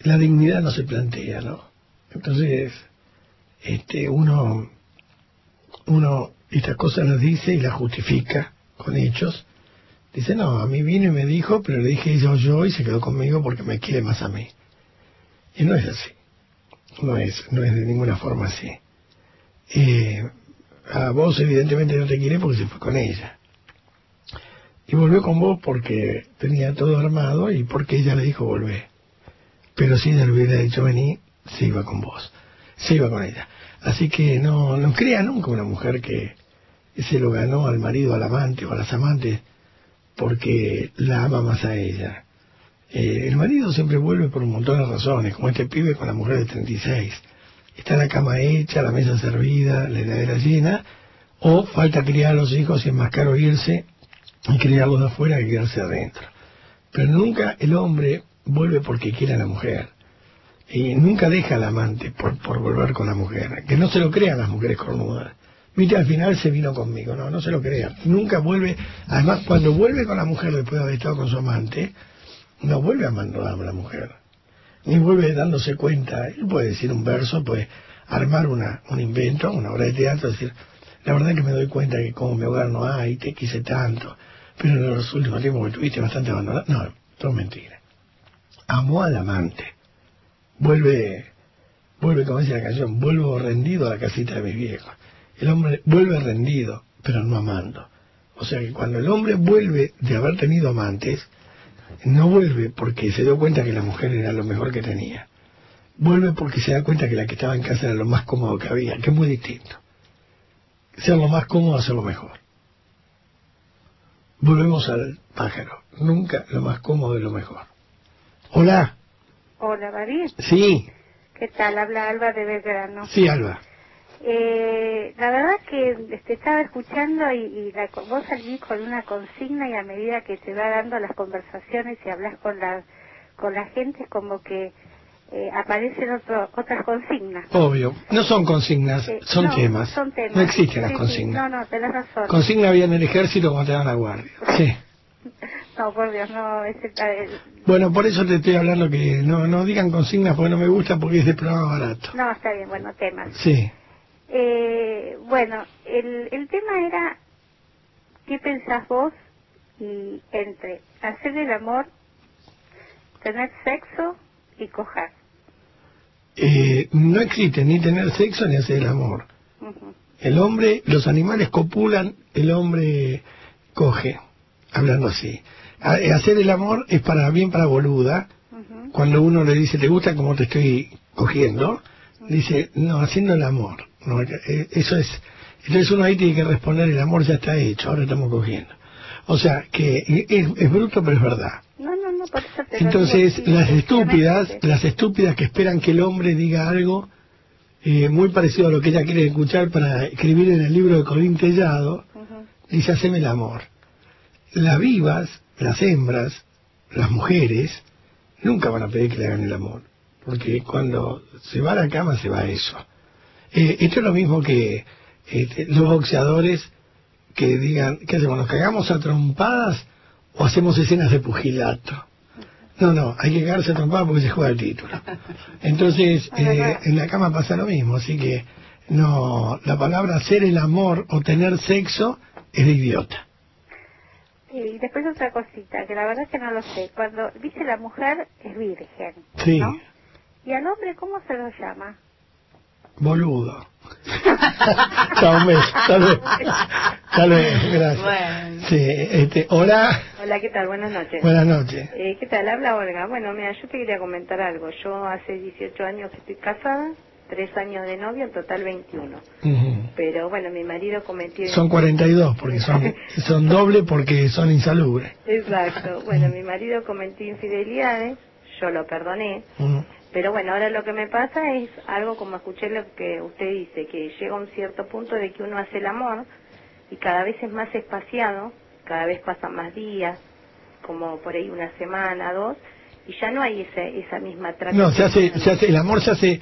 la dignidad no se plantea, ¿no? Entonces, este, uno uno estas cosas las dice y las justifica con hechos. Dice, no, a mí vino y me dijo, pero le dije yo, yo, y se quedó conmigo porque me quiere más a mí. Y no es así. No es, no es de ninguna forma así. Eh, a vos evidentemente no te quiere porque se fue con ella. Y volvió con vos porque tenía todo armado y porque ella le dijo volver. Pero si ella le hubiera dicho vení, se iba con vos. Se iba con ella. Así que no, no crea nunca una mujer que se lo ganó al marido, al amante o a las amantes porque la ama más a ella. Eh, el marido siempre vuelve por un montón de razones, como este pibe con la mujer de 36. Está la cama hecha, la mesa servida, la heladera llena, o falta criar a los hijos y es más caro irse y criarlos de afuera que quedarse adentro. Pero nunca el hombre vuelve porque quiere a la mujer. Y nunca deja al amante por, por volver con la mujer. Que no se lo crean las mujeres cornudas. Viste, al final se vino conmigo. No, no se lo crean. Nunca vuelve. Además, cuando vuelve con la mujer después de haber estado con su amante, no vuelve a abandonar a la mujer. Ni vuelve dándose cuenta. Él puede decir un verso, puede armar una, un invento, una obra de teatro, decir, la verdad que me doy cuenta que como mi hogar no hay, te quise tanto, pero en los últimos tiempos que tuviste bastante abandonado. No, todo mentira. Amó al amante. Vuelve, vuelve como dice la canción, vuelvo rendido a la casita de mis viejos. El hombre vuelve rendido, pero no amando. O sea que cuando el hombre vuelve de haber tenido amantes, no vuelve porque se dio cuenta que la mujer era lo mejor que tenía. Vuelve porque se da cuenta que la que estaba en casa era lo más cómodo que había, que es muy distinto. Ser lo más cómodo, hacer lo mejor. Volvemos al pájaro. Nunca lo más cómodo es lo mejor. Hola. Hola, David. Sí, ¿Qué tal? Habla Alba de Belgrano. sí, Alba. Eh, la verdad que te estaba escuchando y, y la, vos salís con una consigna y a medida que se va dando las conversaciones y hablas con la, con la gente es como que eh, aparecen otro, otras consignas. Obvio. No son consignas, Eh, son no, temas. Son temas. No existen las sí, consignas. no, no, tenés razón. Consigna había en el ejército cuando te dan la guardia. Sí. No, por Dios, no, ese, eh, Bueno, por eso te estoy hablando que no, no digan consignas porque no me gusta porque es de programa barato. no, está bien, bueno, temas. Sí. Eh, bueno, el, el tema era, ¿qué pensás vos y entre hacer el amor, tener sexo y coger? Eh, no existe ni tener sexo ni hacer el amor. Ujú. El hombre, los animales copulan, el hombre coge, hablando así. A- eh, hacer el amor es para bien para boluda. Cuando uno le dice, ¿te gusta cómo te estoy cogiendo? Dice, no, haciendo el amor. No, eh, eso es. Entonces uno ahí tiene que responder, el amor ya está hecho, ahora estamos cogiendo. O sea, que es, es bruto, pero es verdad. No, no, no, por eso te lo Entonces, digo, las estúpidas, las estúpidas que esperan que el hombre diga algo eh, muy parecido a lo que ella quiere escuchar para escribir en el libro de Colín Tellado, dice, haceme el amor. Las vivas, las hembras, las mujeres, nunca van a pedir que le hagan el amor, porque cuando se va a la cama se va a eso. Eh, esto es lo mismo que este, los boxeadores que digan, ¿qué hacemos? ¿Nos cagamos a trompadas o hacemos escenas de pugilato? No, no, hay que cagarse a trompadas porque se juega el título. Entonces, eh, en la cama pasa lo mismo, así que no, la palabra hacer el amor o tener sexo es de idiota. Y después otra cosita, que la verdad es que no lo sé. Cuando dice la mujer es virgen, Sí, ¿y al hombre cómo se lo llama? boludo. Chao. Hasta luego. Hasta luego, gracias. Sí, este, hola, Hola, ¿qué tal? Buenas noches. buenas noches. Eh, ¿Qué tal? Habla Olga. Bueno, mira, yo te quería comentar algo. Yo hace 18 años estoy casada, 3 años de novio, en total 21. Ujú. Pero bueno, mi marido cometió... Son 42, porque son, son doble porque son insalubres. Exacto. Bueno, mi marido cometió infidelidades, yo lo perdoné. Pero bueno, ahora lo que me pasa es algo como escuché lo que usted dice, que llega un cierto punto de que uno hace el amor y cada vez es más espaciado, cada vez pasan más días, como por ahí una semana, dos, y ya no hay ese, esa misma tratativa. No, se hace, se hace, el amor se hace,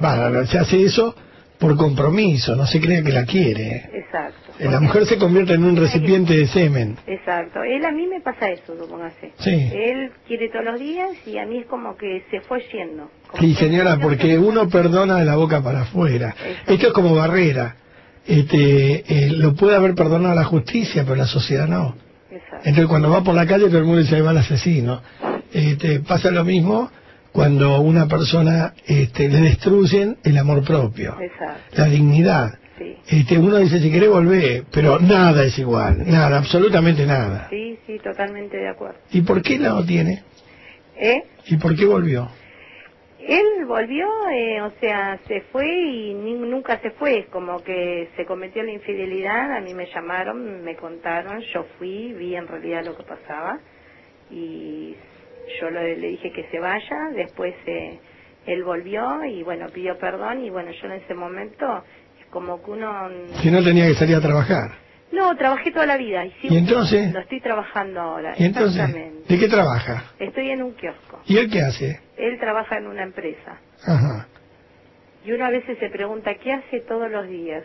bárbaro, se hace eso por compromiso, no se crea que la quiere. Exacto. La mujer se convierte en un recipiente de semen. Exacto. Él a mí me pasa eso, supóngase. Sí. Él quiere todos los días y a mí es como que se fue yendo. Sí, señora, porque uno perdona de la boca para afuera. Esto es como barrera. este, eh, lo puede haber perdonado la justicia, pero la sociedad no. Entonces cuando va por la calle todo el mundo dice ahí va el asesino. Este, pasa lo mismo cuando a una persona este, le destruyen el amor propio, Exacto. la dignidad. Sí. Este, uno dice si querés volver, pero nada es igual, nada, absolutamente nada. Sí, sí, totalmente de acuerdo. ¿Y por qué no tiene? ¿Eh? ¿Y por qué volvió? Él volvió, eh, o sea, se fue y ni- nunca se fue, como que se cometió la infidelidad, a mí me llamaron, me contaron, yo fui, vi en realidad lo que pasaba y yo le, le dije que se vaya, después eh, él volvió y bueno, pidió perdón y bueno, yo en ese momento es como que uno... Si no tenía que salir a trabajar. No, trabajé toda la vida y, ¿Y entonces? Lo estoy trabajando ahora, ¿Y entonces? ¿De qué trabaja? Estoy en un kiosco. ¿Y él qué hace? Él trabaja en una empresa. Ajá. Y uno a veces se pregunta, ¿qué hace todos los días?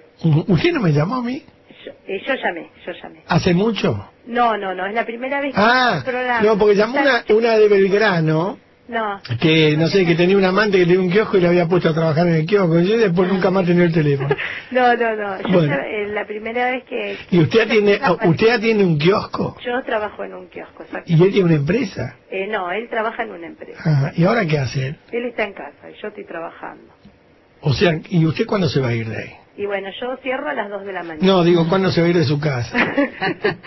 ¿Usted no me llamó a mí? Yo, eh, yo llamé, yo llamé. ¿Hace mucho? No, no, no, es la primera vez que Ah, programa. no, porque llamó una, una de Belgrano, No, que no sé, que tenía un amante que tenía un kiosco y le había puesto a trabajar en el kiosco. Y yo después nunca más tenía el teléfono. no, no, no. Yo Bueno. eh, la primera vez que... ¿Y usted atiende, usted atiende un kiosco? Yo trabajo en un kiosco, exacto. ¿Y él tiene una empresa? Eh, no, él trabaja en una empresa. Ajá. ¿Y ahora qué hace él? Él está en casa y yo estoy trabajando. O sea, ¿y usted cuándo se va a ir de ahí? Y bueno, yo cierro a las 2 de la mañana. No, digo, ¿cuándo se va a ir de su casa?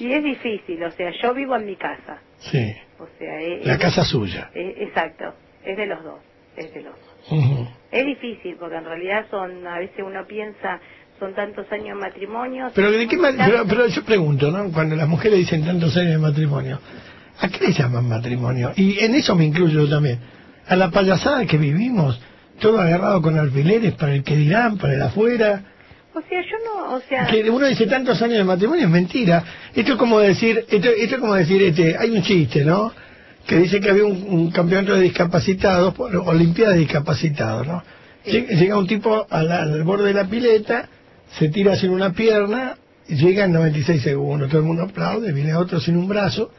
y es difícil, o sea, yo vivo en mi casa. Sí, O sea, es- la es- casa suya. es- exacto, es de los dos, es de los dos. Es difícil porque en realidad son, a veces uno piensa, son tantos años de matrimonio. Pero, ¿de qué ma- pero, pero yo pregunto, ¿no? Cuando las mujeres dicen tantos años de matrimonio, ¿a qué le llaman matrimonio? Y en eso me incluyo yo también. A la payasada que vivimos, todo agarrado con alfileres para el que dirán, para el afuera. O sea, yo no, o sea, Que uno dice tantos años de matrimonio es mentira. Esto es como decir, esto, esto es como decir, este, hay un chiste, ¿no? Que dice que había un, un campeonato de discapacitados, por- Olimpiada de discapacitados, ¿no? Llega, llega un tipo al, al borde de la pileta, se tira sin una pierna, y llega en 96 segundos, todo el mundo aplaude, viene otro sin un brazo,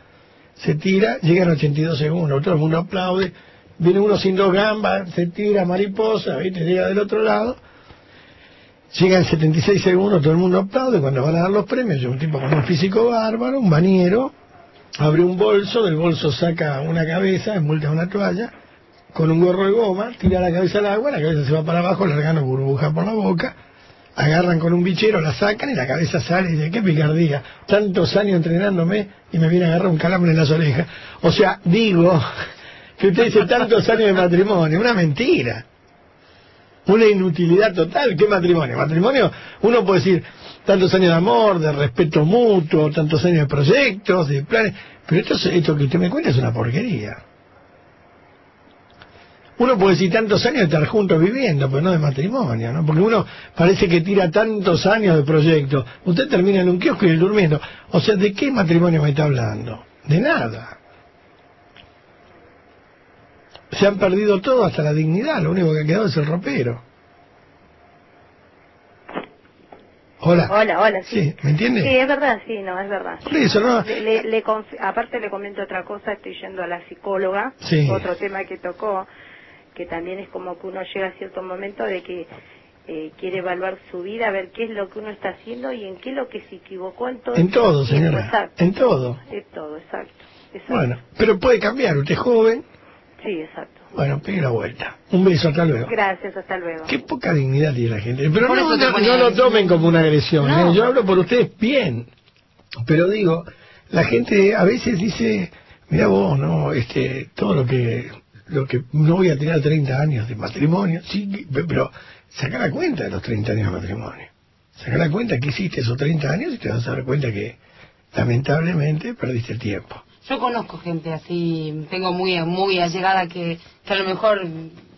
se tira, llega en 82 segundos, todo el mundo aplaude, viene uno sin dos gambas, se tira mariposa, ¿viste? llega del otro lado, llega en 76 segundos, todo el mundo aplaude, cuando van a dar los premios, llega un tipo con un físico bárbaro, un bañero, abre un bolso, del bolso saca una cabeza envuelta en una toalla, con un gorro de goma, tira la cabeza al agua, la cabeza se va para abajo, largando burbuja por la boca, agarran con un bichero, la sacan y la cabeza sale y dice, qué picardía, tantos años entrenándome y me viene a agarrar un calambre en las orejas. O sea, digo que usted dice tantos años de matrimonio, una mentira. Una inutilidad total, ¿qué matrimonio? Matrimonio, uno puede decir tantos años de amor, de respeto mutuo, tantos años de proyectos, de planes, pero esto, es- esto que usted me cuenta es una porquería. Uno puede decir tantos años de estar juntos viviendo, pero no de matrimonio, ¿no? Porque uno parece que tira tantos años de proyecto. Usted termina en un kiosco y durmiendo. O sea, ¿de qué matrimonio me está hablando? De nada. Se han perdido todo, hasta la dignidad. Lo único que ha quedado es el ropero. Hola. Hola, hola, sí. Sí, ¿me entiende? Sí, es verdad, sí, no, es verdad. Eso, ¿no? Le- le- le aparte le comento otra cosa, estoy yendo a la psicóloga, Sí. otro tema que tocó, que también es como que uno llega a cierto momento de que eh, quiere evaluar su vida, ver qué es lo que uno está haciendo y en qué es lo que se equivocó en todo. En todo, señora. Exacto. En todo. En todo, exacto. exacto. Bueno, pero puede cambiar. Usted es joven. Sí, exacto. Bueno, pegue la vuelta. Un beso, hasta luego. Gracias, hasta luego. Qué poca dignidad tiene la gente. Pero Por no, no, lo tomen como una agresión. No. ¿eh? Yo hablo por ustedes bien. Pero digo, la gente a veces dice, mira vos, no, este, todo lo que, lo que no voy a tener 30 años de matrimonio, sí, pe- pero saca la cuenta de los 30 años de matrimonio. Saca la cuenta que hiciste esos 30 años y te vas a dar cuenta que lamentablemente perdiste el tiempo. Yo conozco gente así, tengo muy muy allegada que, que a lo mejor,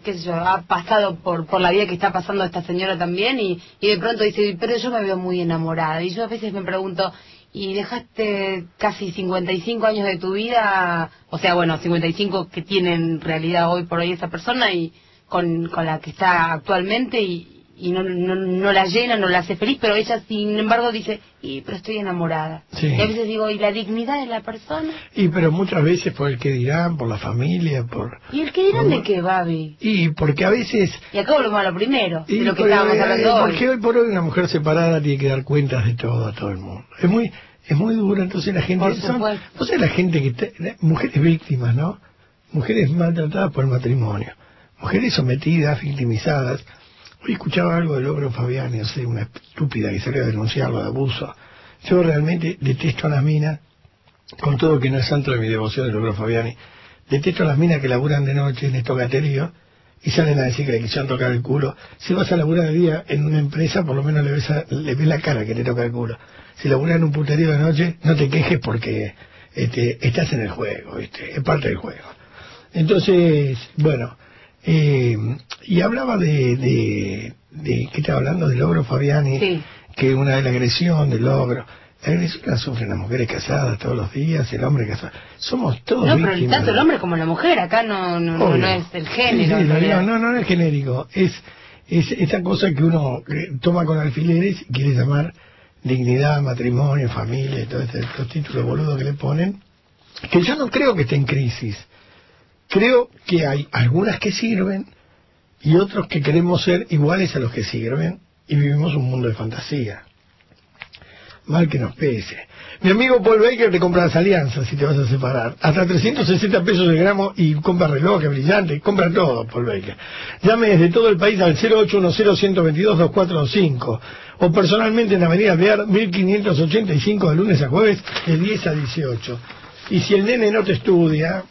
qué sé yo, ha pasado por, por la vida que está pasando esta señora también y, y de pronto dice, pero yo me veo muy enamorada. Y yo a veces me pregunto, ¿y dejaste casi 55 años de tu vida? O sea, bueno, 55 que tiene en realidad hoy por hoy esa persona y con, con la que está actualmente y, y no, no, no la llena, no la hace feliz, pero ella sin embargo dice, y pero estoy enamorada. Sí. Y a veces digo, ¿y la dignidad de la persona? Y pero muchas veces por el que dirán, por la familia, por... ¿Y el que dirán de qué, Babi? Y porque a veces... Y acá volvemos a lo primero, Y de lo que por- estábamos eh, hablando hoy. Porque hoy por hoy una mujer separada tiene que dar cuentas de todo a todo el mundo. Es muy es muy duro, entonces la gente... Por son- la gente que... la- mujeres víctimas, ¿no? Mujeres maltratadas por el matrimonio. Mujeres sometidas, victimizadas. Escuchaba algo de Logro Fabiani, sea, una estúpida que salió a denunciarlo de abuso. Yo realmente detesto a las minas, con todo que no es santo de mi devoción de Logro Fabiani. Detesto a las minas que laburan de noche en estos gateríos y salen a decir que le quisieron tocar el culo. Si vas a laburar de día en una empresa, por lo menos le ves, a- le ves la cara que te toca el culo. Si laburas en un puterío de noche, no te quejes porque este, estás en el juego, ¿viste? es parte del juego. Entonces, bueno, eh, y hablaba de, de, de ¿qué estaba hablando? Del logro Fabiani, que una de la agresión, del logro. La agresión la sufren las mujeres casadas todos los días, el hombre casado. Somos todos No, pero tanto el hombre como la mujer, acá no, no, no, Obvio. no es el Sí, género. sí, realidad. no, no, no es genérico. Es, es esa cosa que uno eh, toma con alfileres y quiere llamar dignidad, matrimonio, familia todos estos títulos boludos que le ponen, que yo no creo que esté en crisis. Creo que hay algunas que sirven y otros que queremos ser iguales a los que sirven y vivimos un mundo de fantasía. Mal que nos pese. Mi amigo Paul Baker te compra las alianzas si te vas a separar. Hasta 360 pesos el gramo y compra relojes brillantes. Compra todo, Paul Baker. Llame desde todo el país al 0810-122-245 o personalmente en Avenida Bear 1585 de lunes a jueves de 10 a 18. Y si el nene no te estudia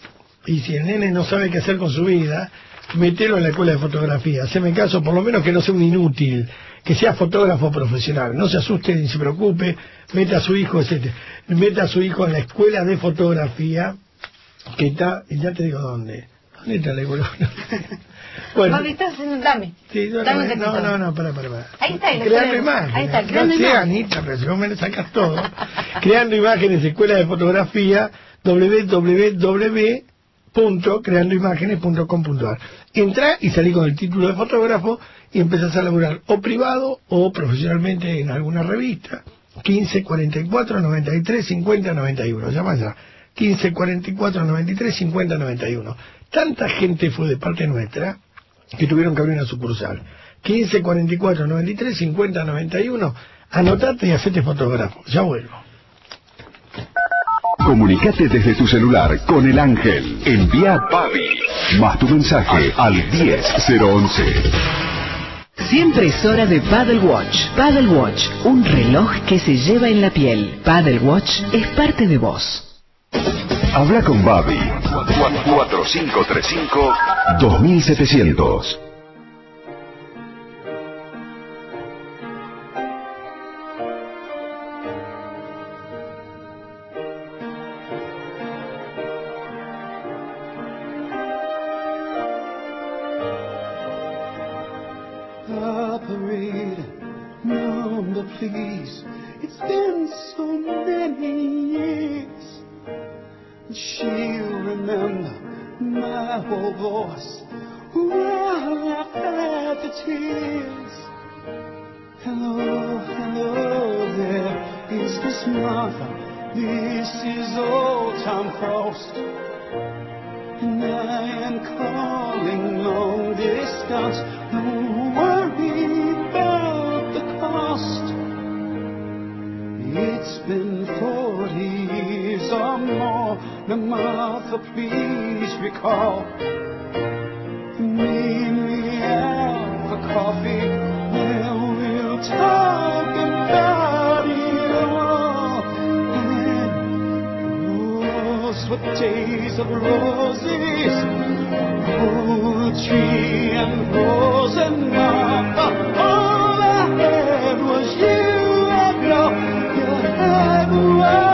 y si el nene no sabe qué hacer con su vida, metelo en la escuela de fotografía. Haceme caso, por lo menos que no sea un inútil, que sea fotógrafo profesional. No se asuste ni se preocupe, meta a su hijo, etcétera. Meta a su hijo en la escuela de fotografía, que está, y ya te digo dónde. ¿Dónde está la escuela? Bueno. Babi, estás haciendo, dame. Sí, no, Dame no, no, no, para, para, para. Ahí está, Creando imágenes. Ahí está, creando no sé, imágenes. Anita, pero si vos me lo sacas todo. creando imágenes, escuela de fotografía, www.creandoimágenes.com.ar. Entrá y salí con el título de fotógrafo y empezás a laburar o privado o profesionalmente en alguna revista. 15 44 93 50 91. Llama ya. 15 44 93 50 91. Tanta gente fue de parte nuestra que tuvieron que abrir una sucursal. 15 44 93 50 91. Anotate y hacete fotógrafo. Ya vuelvo. Comunicate desde tu celular con el ángel. Envía Pavi más tu mensaje al 10011. Siempre es hora de Paddle Watch. Paddle Watch, un reloj que se lleva en la piel. Paddle Watch es parte de vos. Habla con Babi 4535 2700. Voice. I had the tears. Hello, hello there. Is this Martha? This is old Tom Frost. And I am calling long distance. Don't worry about the cost. It's been 40 years or more. Now, Martha, please recall. Meet me out for coffee. Where we'll talk about it all. And those were days of roses. Poetry and rose and Martha. All I had was you and all you had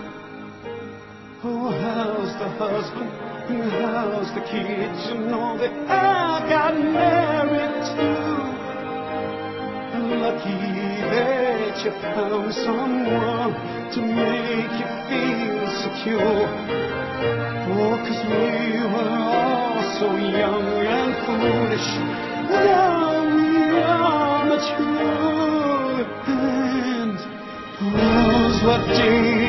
Oh, how's the husband? And how's the kids? You know that I got married too. Lucky that you found someone to make you feel secure. Oh, 'cause we were all so young and foolish. Now we are mature. And those were days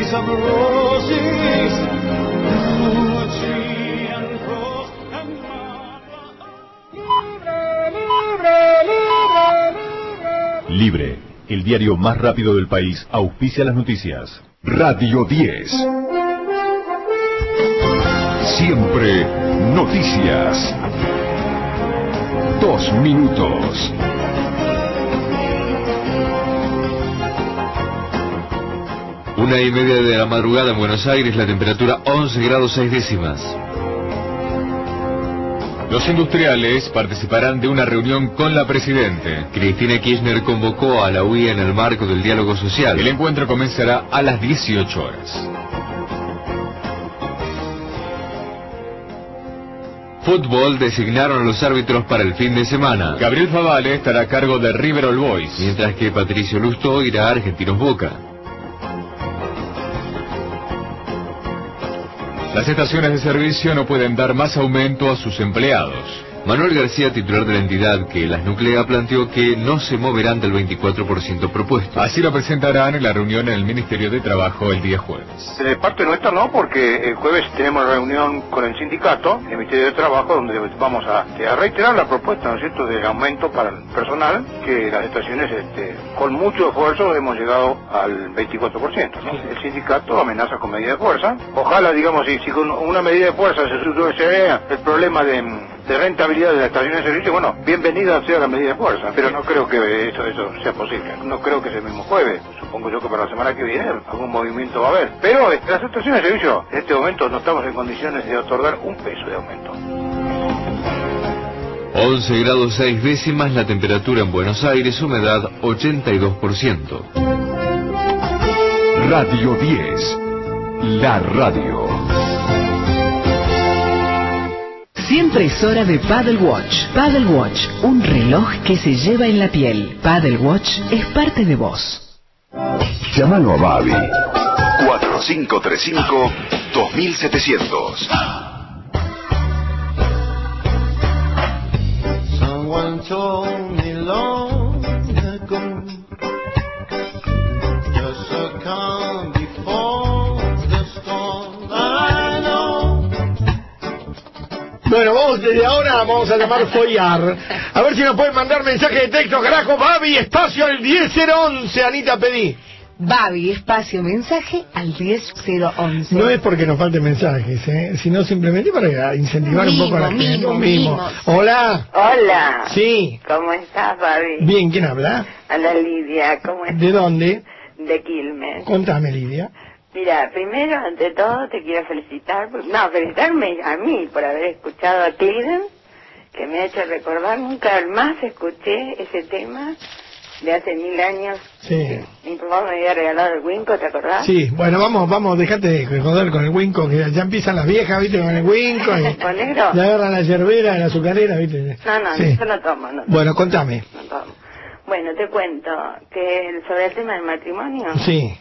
Libre, el diario más rápido del país, auspicia las noticias. Radio 10. Siempre noticias. Dos minutos. Una y media de la madrugada en Buenos Aires, la temperatura 11 grados 6 décimas. Los industriales participarán de una reunión con la Presidente. Cristina Kirchner convocó a la UIA en el marco del diálogo social. El encuentro comenzará a las 18 horas. Fútbol designaron a los árbitros para el fin de semana. Gabriel Favale estará a cargo de River All Boys. Mientras que Patricio Lustó irá a Argentinos Boca. Las estaciones de servicio no pueden dar más aumento a sus empleados. Manuel García, titular de la entidad que las nuclea, planteó que no se moverán del 24% propuesto. Así lo presentarán en la reunión en el Ministerio de Trabajo el día jueves. De parte nuestra no, porque el jueves tenemos reunión con el sindicato, el Ministerio de Trabajo, donde vamos a, a reiterar la propuesta, ¿no es cierto?, de aumento para el personal, que las estaciones, este, con mucho esfuerzo, hemos llegado al 24%. ¿no? El sindicato amenaza con medida de fuerza. Ojalá, digamos, si, si con una medida de fuerza se soluciona el problema de, de rentabilidad de la estación de servicio, bueno, bienvenida sea la medida de fuerza, pero no creo que eso, eso sea posible. No creo que ese mismo jueves, supongo yo que para la semana que viene algún movimiento va a haber. Pero eh, las estaciones de servicio, en este momento no estamos en condiciones de otorgar un peso de aumento. 11 grados 6 décimas la temperatura en Buenos Aires, humedad 82%. Radio 10. La radio. Siempre es hora de Paddle Watch. Paddle Watch, un reloj que se lleva en la piel. Paddle Watch es parte de vos. Llámalo a Babi. 4535-2700. Someone told me long Bueno, vamos desde ahora vamos a llamar Follar. A ver si nos pueden mandar mensaje de texto, carajo, Babi, espacio al 10011, Anita pedí. Babi, espacio, mensaje al 10011. No es porque nos falten mensajes, ¿eh? sino simplemente para incentivar un poco a la Mimo, gente. mimo, mimo. Hola. Hola. Sí. ¿Cómo estás, Babi? Bien, ¿quién habla? Ana Lidia, ¿cómo estás? ¿De dónde? De Quilmes. Contame, Lidia. Mira, primero, ante todo, te quiero felicitar, no, felicitarme a mí por haber escuchado a Cleveland, que me ha hecho recordar, nunca más escuché ese tema de hace mil años. Sí. Mi papá me había regalado el Winco, ¿te acordás? Sí, bueno, vamos, vamos, déjate de joder con el Winco, que ya empiezan las viejas, viste, con el Winco, y ¿Con negro? ya agarran la yerbera, la azucarera, viste. No, no, Sí. yo no tomo, no tomo. Bueno, contame. no tomo. Bueno, te cuento que sobre el tema del matrimonio, Sí.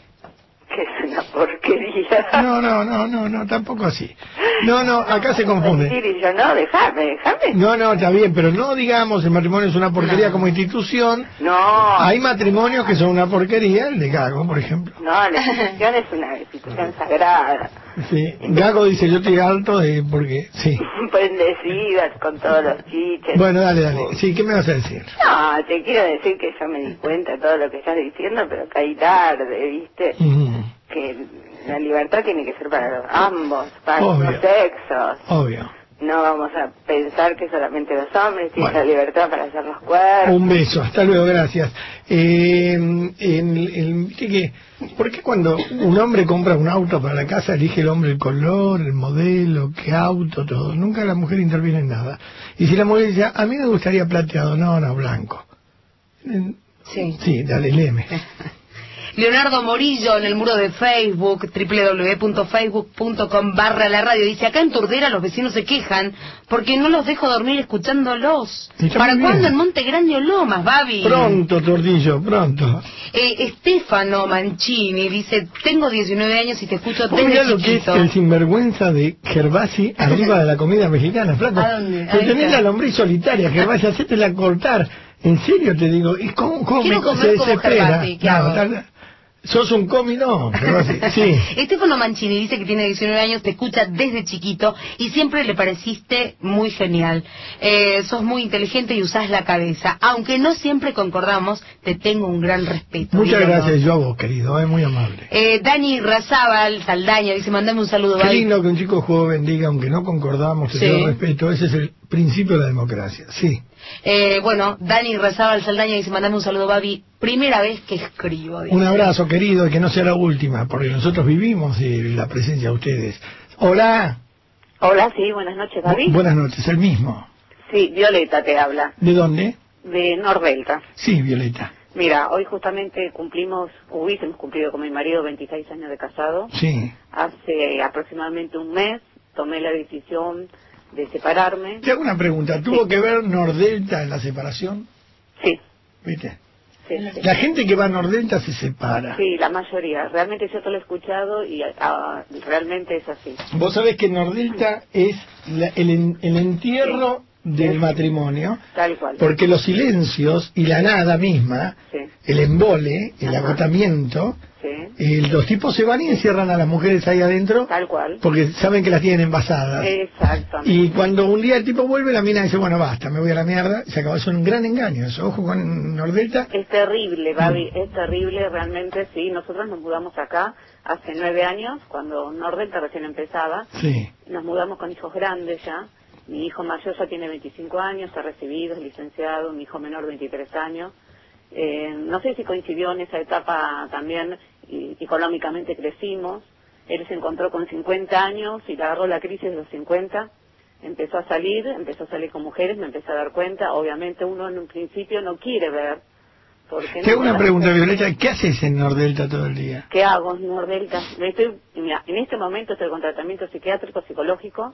Que es una porquería. No, no, no, no, no, tampoco así. No, no, acá se confunde. Y yo no, déjame, déjame. No, no, está bien, pero no digamos el matrimonio es una porquería como institución. No. Hay matrimonios que son una porquería, el de Gago, por ejemplo. No, la institución es una institución sagrada. Sí. Gago dice, yo estoy alto de... porque... Sí. Bendecidas con todos los chiches. Bueno, dale, dale. Sí, ¿qué me vas a decir? No, te quiero decir que yo me di cuenta de todo lo que estás diciendo, pero caí tarde, ¿viste? Ujú, Que la libertad tiene que ser para los- ambos, para Obvio. los sexos. Obvio. No vamos a pensar que solamente los hombres tienen la libertad para hacer los cuerpos. Un beso, hasta luego, gracias. Eh, en- en- ¿Por qué cuando un hombre compra un auto para la casa elige el hombre el color, el modelo, qué auto, todo? Nunca la mujer interviene en nada. Y si la mujer dice, a mí me gustaría plateado, no, no, blanco. Sí. Sí, dale, léeme. Leonardo Morillo en el muro de Facebook, www.facebook.com barra la radio, dice, acá en Turdera los vecinos se quejan porque no los dejo dormir escuchándolos. Está ¿Para cuándo en Monte Grande o Lomas, Babi? Pronto, Tordillo, pronto. Eh, Estefano Mancini dice, tengo 19 años y te escucho desde lo que es el sinvergüenza de Gervasi arriba de la comida mexicana, flaco. ¿A dónde? Te tenés la lombriz solitaria, Gervasi, hacétela cortar. En serio te digo, ¿y cómo, cómo Quiero me comer se como desespera? Gervasi, ¿qué No, hago? tal- sos un comi, no, sí. Estefano Mancini dice que tiene 19 años, te escucha desde chiquito y siempre le pareciste muy genial. Eh, sos muy inteligente y usás la cabeza. Aunque no siempre concordamos, te tengo un gran respeto. Muchas gracias, yo a vos, querido, es muy amable. Eh, Dani Razábal, Saldaña, dice, mandame un saludo. Qué Babi". lindo que un chico joven diga, aunque no concordamos, te Sí. tengo respeto, ese es el principio de la democracia, sí. Eh, bueno, Dani Razábal, Saldaña, dice, mandame un saludo, Babi. Primera vez que escribo. dice. Un abrazo, querido, y que no sea la última, porque nosotros vivimos de la presencia de ustedes. Hola. Hola, sí, buenas noches. Bu- buenas noches, el mismo. Sí, Violeta te habla, ¿De dónde? de Nordelta. Sí, Violeta. Mira, hoy justamente cumplimos, hubiésemos cumplido con mi marido 26 años de casado. Sí. Hace aproximadamente un mes tomé la decisión de separarme. Te hago una pregunta, ¿tuvo que ver Nordelta en la separación? Sí. ¿Viste? Sí, sí. La gente que va a Nordelta se separa. Sí, la mayoría. Realmente yo te lo he escuchado y ah, realmente es así. Vos sabés que Nordelta es la- el, el entierro del matrimonio, Tal cual. porque los silencios y la nada misma, Sí, el embole, el agotamiento, sí. eh, los tipos se van y encierran a las mujeres ahí adentro Tal cual. porque saben que las tienen envasadas. Exactamente. Y cuando un día el tipo vuelve, la mina dice, bueno, basta, me voy a la mierda, se acabó. Es un gran engaño eso. Ojo con Nordelta. Es terrible, Babi, es terrible, realmente sí. Nosotros nos mudamos acá hace nueve años, cuando Nordelta recién empezaba. Sí. Nos mudamos con hijos grandes ya. Mi hijo mayor ya tiene 25 años, está recibido, es licenciado, mi hijo menor 23 años. Eh, no sé si coincidió en esa etapa también, y, económicamente crecimos. Él se encontró con 50 años y le agarró la crisis de los 50. Empezó a salir, empezó a salir con mujeres, me empecé a dar cuenta. Obviamente uno en un principio no quiere ver. Porque Te hago no- una pregunta, Violeta. ¿Qué haces en Nordelta todo el día? ¿Qué hago en Nordelta? Estoy, mira, en este momento estoy con tratamiento psiquiátrico, psicológico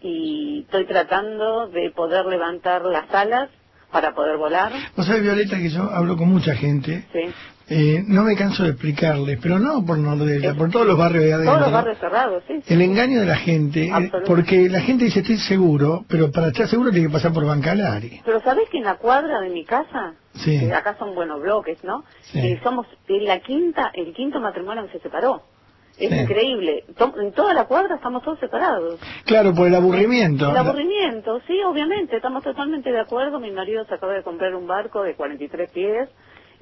y estoy tratando de poder levantar las alas para poder volar. Vos sabés, Violeta, que yo hablo con mucha gente. Sí. Eh, no me canso de explicarles, pero no por Nordelta, por todos los barrios de adentro. Todos los barrios cerrados, sí. El engaño de la gente, eh, porque la gente dice estoy seguro, pero para estar seguro tiene que pasar por Bancalari. Pero ¿sabés que en la cuadra de mi casa, Sí. que acá son buenos bloques, ¿no? Sí. Y somos en la quinta, el quinto matrimonio que se separó. Es Sí. increíble. En toda la cuadra estamos todos separados. Claro, por el aburrimiento. El aburrimiento, sí, obviamente, estamos totalmente de acuerdo. Mi marido se acaba de comprar un barco de 43 pies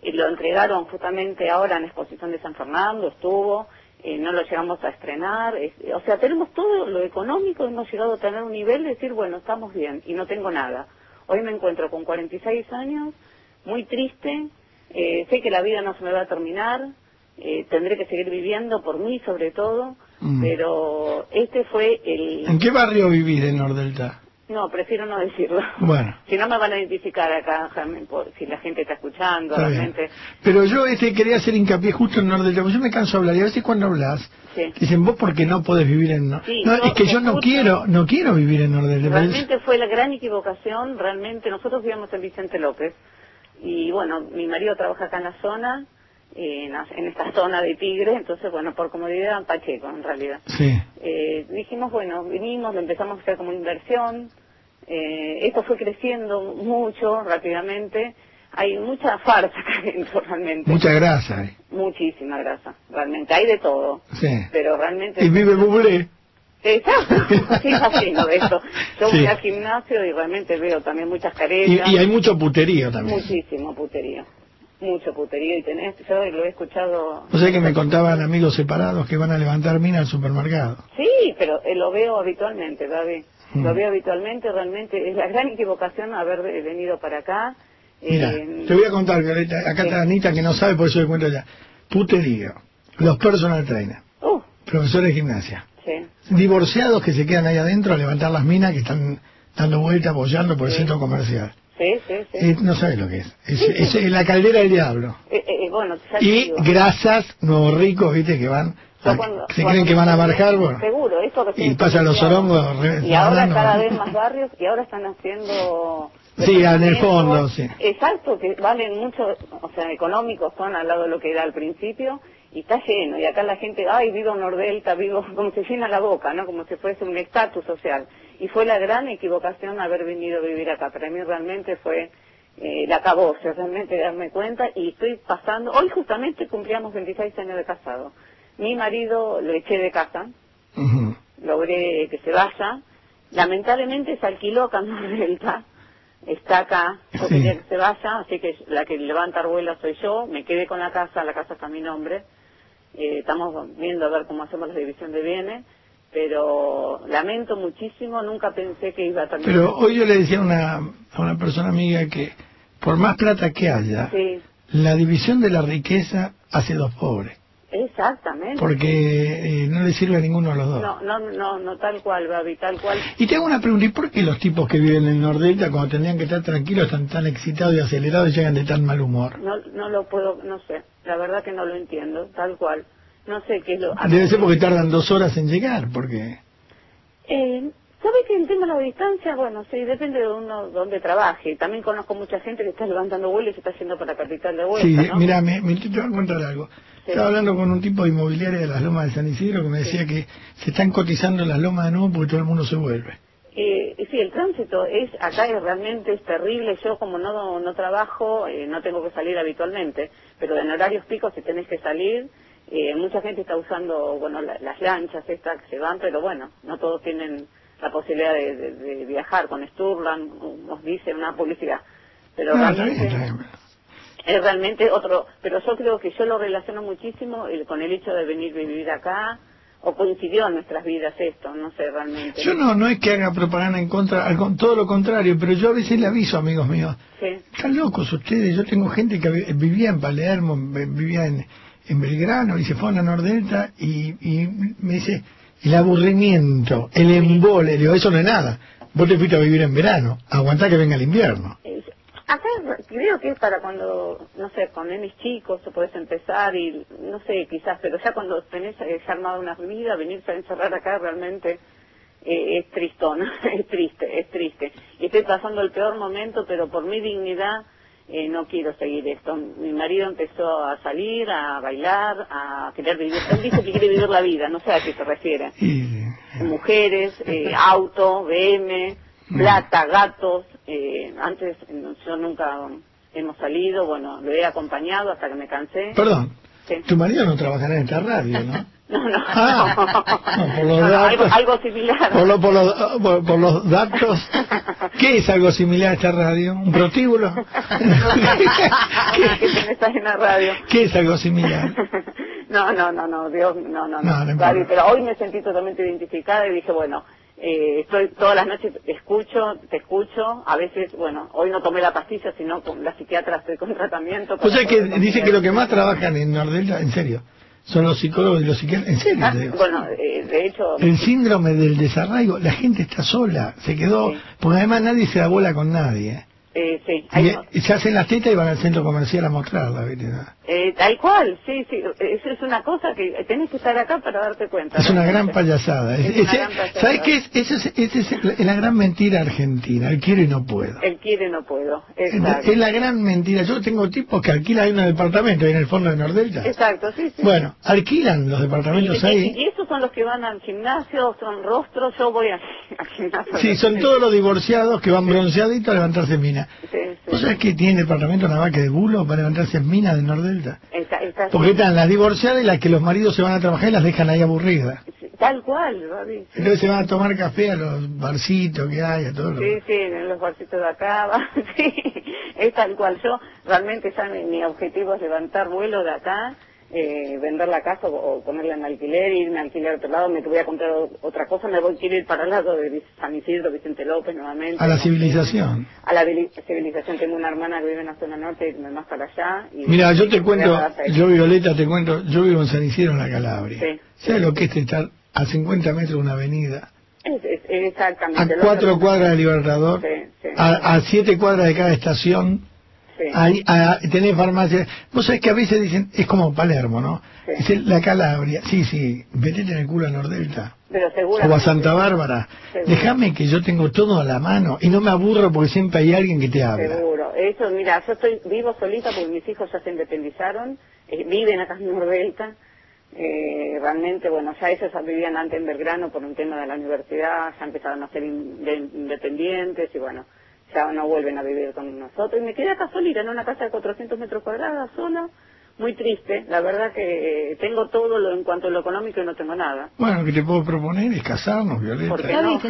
y lo entregaron justamente ahora en la exposición de San Fernando, estuvo, eh, no lo llegamos a estrenar. es- o sea, tenemos todo lo económico, hemos llegado a tener un nivel de decir, bueno, estamos bien y no tengo nada. Hoy me encuentro con 46 años, muy triste, eh, sé que la vida no se me va a terminar, eh, tendré que seguir viviendo por mí sobre todo, Mm. pero este fue el... ¿En qué barrio vivís de Nordelta? No, prefiero no decirlo. Bueno, Si no me van a identificar acá, si la gente está escuchando, Está realmente. pero yo este quería hacer hincapié justo en Nordelta, porque yo me canso de hablar y a veces cuando hablas Sí. dicen vos porque no podés vivir en Nor- Sí, no, es que yo no quiero, no quiero vivir en Nordelta. Realmente fue la gran equivocación, realmente nosotros vivíamos en Vicente López y bueno, mi marido trabaja acá en la zona, en, en esta zona de Tigre, entonces bueno, por comodidad en Pacheco en realidad. Sí. Eh, dijimos, bueno, vinimos, lo empezamos a hacer como inversión, eh, esto fue creciendo mucho, rápidamente, hay mucha farsa acá realmente. Mucha grasa. eh. Muchísima grasa, realmente, hay de todo, Sí. pero realmente... Y vive Bublé. Exacto, sí, fascino de eso. Yo Sí. voy al gimnasio y realmente veo también muchas Y, caretas. y hay mucho puterío también. Muchísimo puterío, mucho puterío y tenés, yo lo he escuchado... O sea que me contaban amigos separados que van a levantar mina al supermercado. Sí, pero eh, lo veo habitualmente, David. Mm. Lo veo habitualmente, realmente es la gran equivocación haber venido para acá. Mira, Eh, te voy a contar, Violeta, acá está Anita que no sabe, por eso le cuento ya. Puterío. Los personal trainers. Uh. Profesores de gimnasia. sí, Divorciados que se quedan ahí adentro a levantar las minas que están dando vuelta, apoyando por el centro comercial. Sí. Sí. Eh, no sabes lo que es. Es, Sí, es- es la caldera del diablo. Eh, eh, bueno, ya te Y digo. grasas, nuevos ricos, viste, que van, a- cuando- se creen que van a marcar, bueno, Seguro, esto recién y pasan los orongos. re- Y ahora nadando. cada vez más barrios y ahora están haciendo... Sí, en el fondo, sí. Exacto, que valen mucho, o sea, económicos son al lado de lo que era al principio y está lleno. Y acá la gente, ay, vivo en Nordelta, vivo, como se llena la boca, ¿no? Como si fuese un estatus social. Y fue la gran equivocación haber venido a vivir acá. Para mí realmente fue eh, la acabose, realmente darme cuenta y estoy pasando, hoy justamente cumplíamos 26 años de casado. Mi marido lo eché de casa, logré que se vaya. Lamentablemente se alquiló acá en Nordelta, está acá, yo Sí. quería que se vaya, así que la que levanta arbuela soy yo, me quedé con la casa, la casa está a mi nombre, Eh, estamos viendo a ver cómo hacemos la división de bienes, pero lamento muchísimo, nunca pensé que iba a terminar. Pero hoy yo le decía a una, a una persona amiga que por más plata que haya, Sí, la división de la riqueza hace dos pobres. Exactamente. Porque eh, no le sirve a ninguno de los dos. No, no, no, no tal cual, Babi, tal cual. Y tengo una pregunta, ¿y por qué los tipos que viven en Nordelta cuando tendrían que estar tranquilos están tan excitados y acelerados y llegan de tan mal humor? No, no lo puedo, no sé, la verdad que no lo entiendo, tal cual. No sé qué es lo... Debe ser porque tardan dos horas en llegar, porque... Eh, ¿Sabe que el tema de la distancia? Bueno, sí, depende de uno donde trabaje. También conozco mucha gente que está levantando vuelo y se está yendo para la capital de vuelta, Sí, ¿no? mira, me, me- te voy a contar algo. Estaba hablando con un tipo de inmobiliaria de las lomas de San Isidro que me decía que se están cotizando las lomas de nuevo porque todo el mundo se vuelve. Eh, sí, el tránsito es acá es realmente es terrible. Yo como no no trabajo, eh, no tengo que salir habitualmente, pero en horarios picos si tenés que salir, eh, mucha gente está usando, bueno, la- las lanchas estas que se van, pero bueno, no todos tienen la posibilidad de, de- de viajar con Sturland, nos dice una publicidad. Pero No, está realmente bien, está bien. Es realmente otro, pero yo creo que yo lo relaciono muchísimo el- con el hecho de venir a vivir acá, o coincidió en nuestras vidas esto, no sé realmente. Yo no, no es que haga propaganda en contra, al todo lo contrario, pero yo a veces le aviso, amigos míos, Sí. están locos ustedes, yo tengo gente que vi- vivía en Palermo, vi- vivía en, en Belgrano y se fue a la Nordelta y, y me dice, el aburrimiento, el embole, le digo, eso no es nada, vos te fuiste a vivir en verano, aguantá que venga el invierno. Acá creo que es para cuando, no sé, con nenes chicos, o podés empezar y, no sé, quizás, pero ya cuando tenés eh, ya armado una vida, venirse a encerrar acá realmente eh, es tristón, es triste, es triste. Y estoy pasando el peor momento, pero por mi dignidad eh, no quiero seguir esto. Mi marido empezó a salir, a bailar, a querer vivir, él dice que quiere vivir la vida, no sé a qué se refiere. Mujeres, eh, auto, BM, plata, gatos. Eh, antes eh, yo nunca hemos salido, bueno, lo he acompañado hasta que me cansé. Perdón, Sí. tu marido no trabajará en esta radio, ¿no? No, no, Ah, no, por los No, no, algo, datos. algo similar. Por, lo- por los, por, por los datos, ¿qué es algo similar a esta radio? ¿Un protíbulo? que tenés ahí en la radio. ¿Qué es algo similar? No, no, no, no, Dios, no, no, No, no. no. Gaby, pero hoy me sentí totalmente identificada y dije, bueno, eh, estoy todas las noches, te escucho, te escucho, a veces, bueno, hoy no tomé la pastilla, sino con la psiquiatra estoy con tratamiento. O sea que dice que lo que más trabajan en Nordelta, en serio, son los psicólogos y los psiquiatras. En serio, Ah, te digo. bueno, eh, de hecho, El síndrome del desarraigo, la gente está sola, se quedó, porque además nadie se da bola con nadie. Eh, sí, hay Y, y se hacen las tetas y van al centro comercial a mostrarla, ¿viste? eh, tal cual, sí, sí, eso es una cosa que tenés que estar acá para darte cuenta. Es una gran payasada. Es- Es una ese- gran payasada. ¿Sabes qué es? Esa es, es la gran mentira argentina. El quiero y no puedo. Él quiere, no puedo. Es, Exacto. es la gran mentira. Yo tengo tipos que alquilan un departamento ahí en el fondo de Nordelta. Exacto, sí, sí. Bueno, alquilan los departamentos y, ahí. y esos son los que van al gimnasio, son rostros, yo voy a- al gimnasio. Sí, son todos los divorciados que van bronceaditos a levantarse en mina. Sí, sí. ¿Vos sabés que tiene departamento una vaca de bulo para levantarse en mina de Nordelta? Está- está- Porque están las divorciadas y las que los maridos se van a trabajar y las dejan ahí aburridas. Tal cual, Babi. Entonces se van a tomar café a los barcitos que hay, a todo lo Sí, sí, en los barcitos de acá, va, sí, es tal cual. Yo realmente ya mi, mi objetivo es levantar vuelo de acá, eh, vender la casa o, ponerla en alquiler, irme a alquilar a otro lado, me voy a comprar otra cosa, me voy quiero ir para el lado de San Isidro, Vicente López nuevamente. a la no civilización. A la vili- civilización, tengo una hermana que vive en la zona norte, irme más para allá. Y Mira, yo te a cuento, yo Violeta te cuento, yo vivo en San Isidro, en la Calabria. Sí. ¿Sabes lo que es estar a 50 metros de una avenida Es, es- exactamente. A cuatro cuadras de Libertador, sí. a, a siete cuadras de cada estación, Sí. ahí, a- tenés farmacia. Vos sabés que a veces dicen, es como Palermo, ¿no? Sí. La Calabria. Sí, sí, metete en el culo a Nordelta. Pero. O a Santa Bárbara. Déjame que yo tengo todo a la mano y no me aburro porque siempre hay alguien que te habla. Seguro. Eso, mira, yo estoy vivo solita porque mis hijos ya se independizaron, eh, viven acá en Nordelta. Eh, realmente, bueno, ya ellos ya vivían antes en Belgrano por un tema de la universidad, ya empezaron a ser in- de- independientes y bueno, ya no vuelven a vivir con nosotros. Y me quedé acá solita en una casa de 400 metros cuadrados, sola, muy triste. La verdad que tengo todo lo en cuanto a lo económico y no tengo nada. Bueno, lo que te puedo proponer es casarnos, Violeta. ¿Por qué no?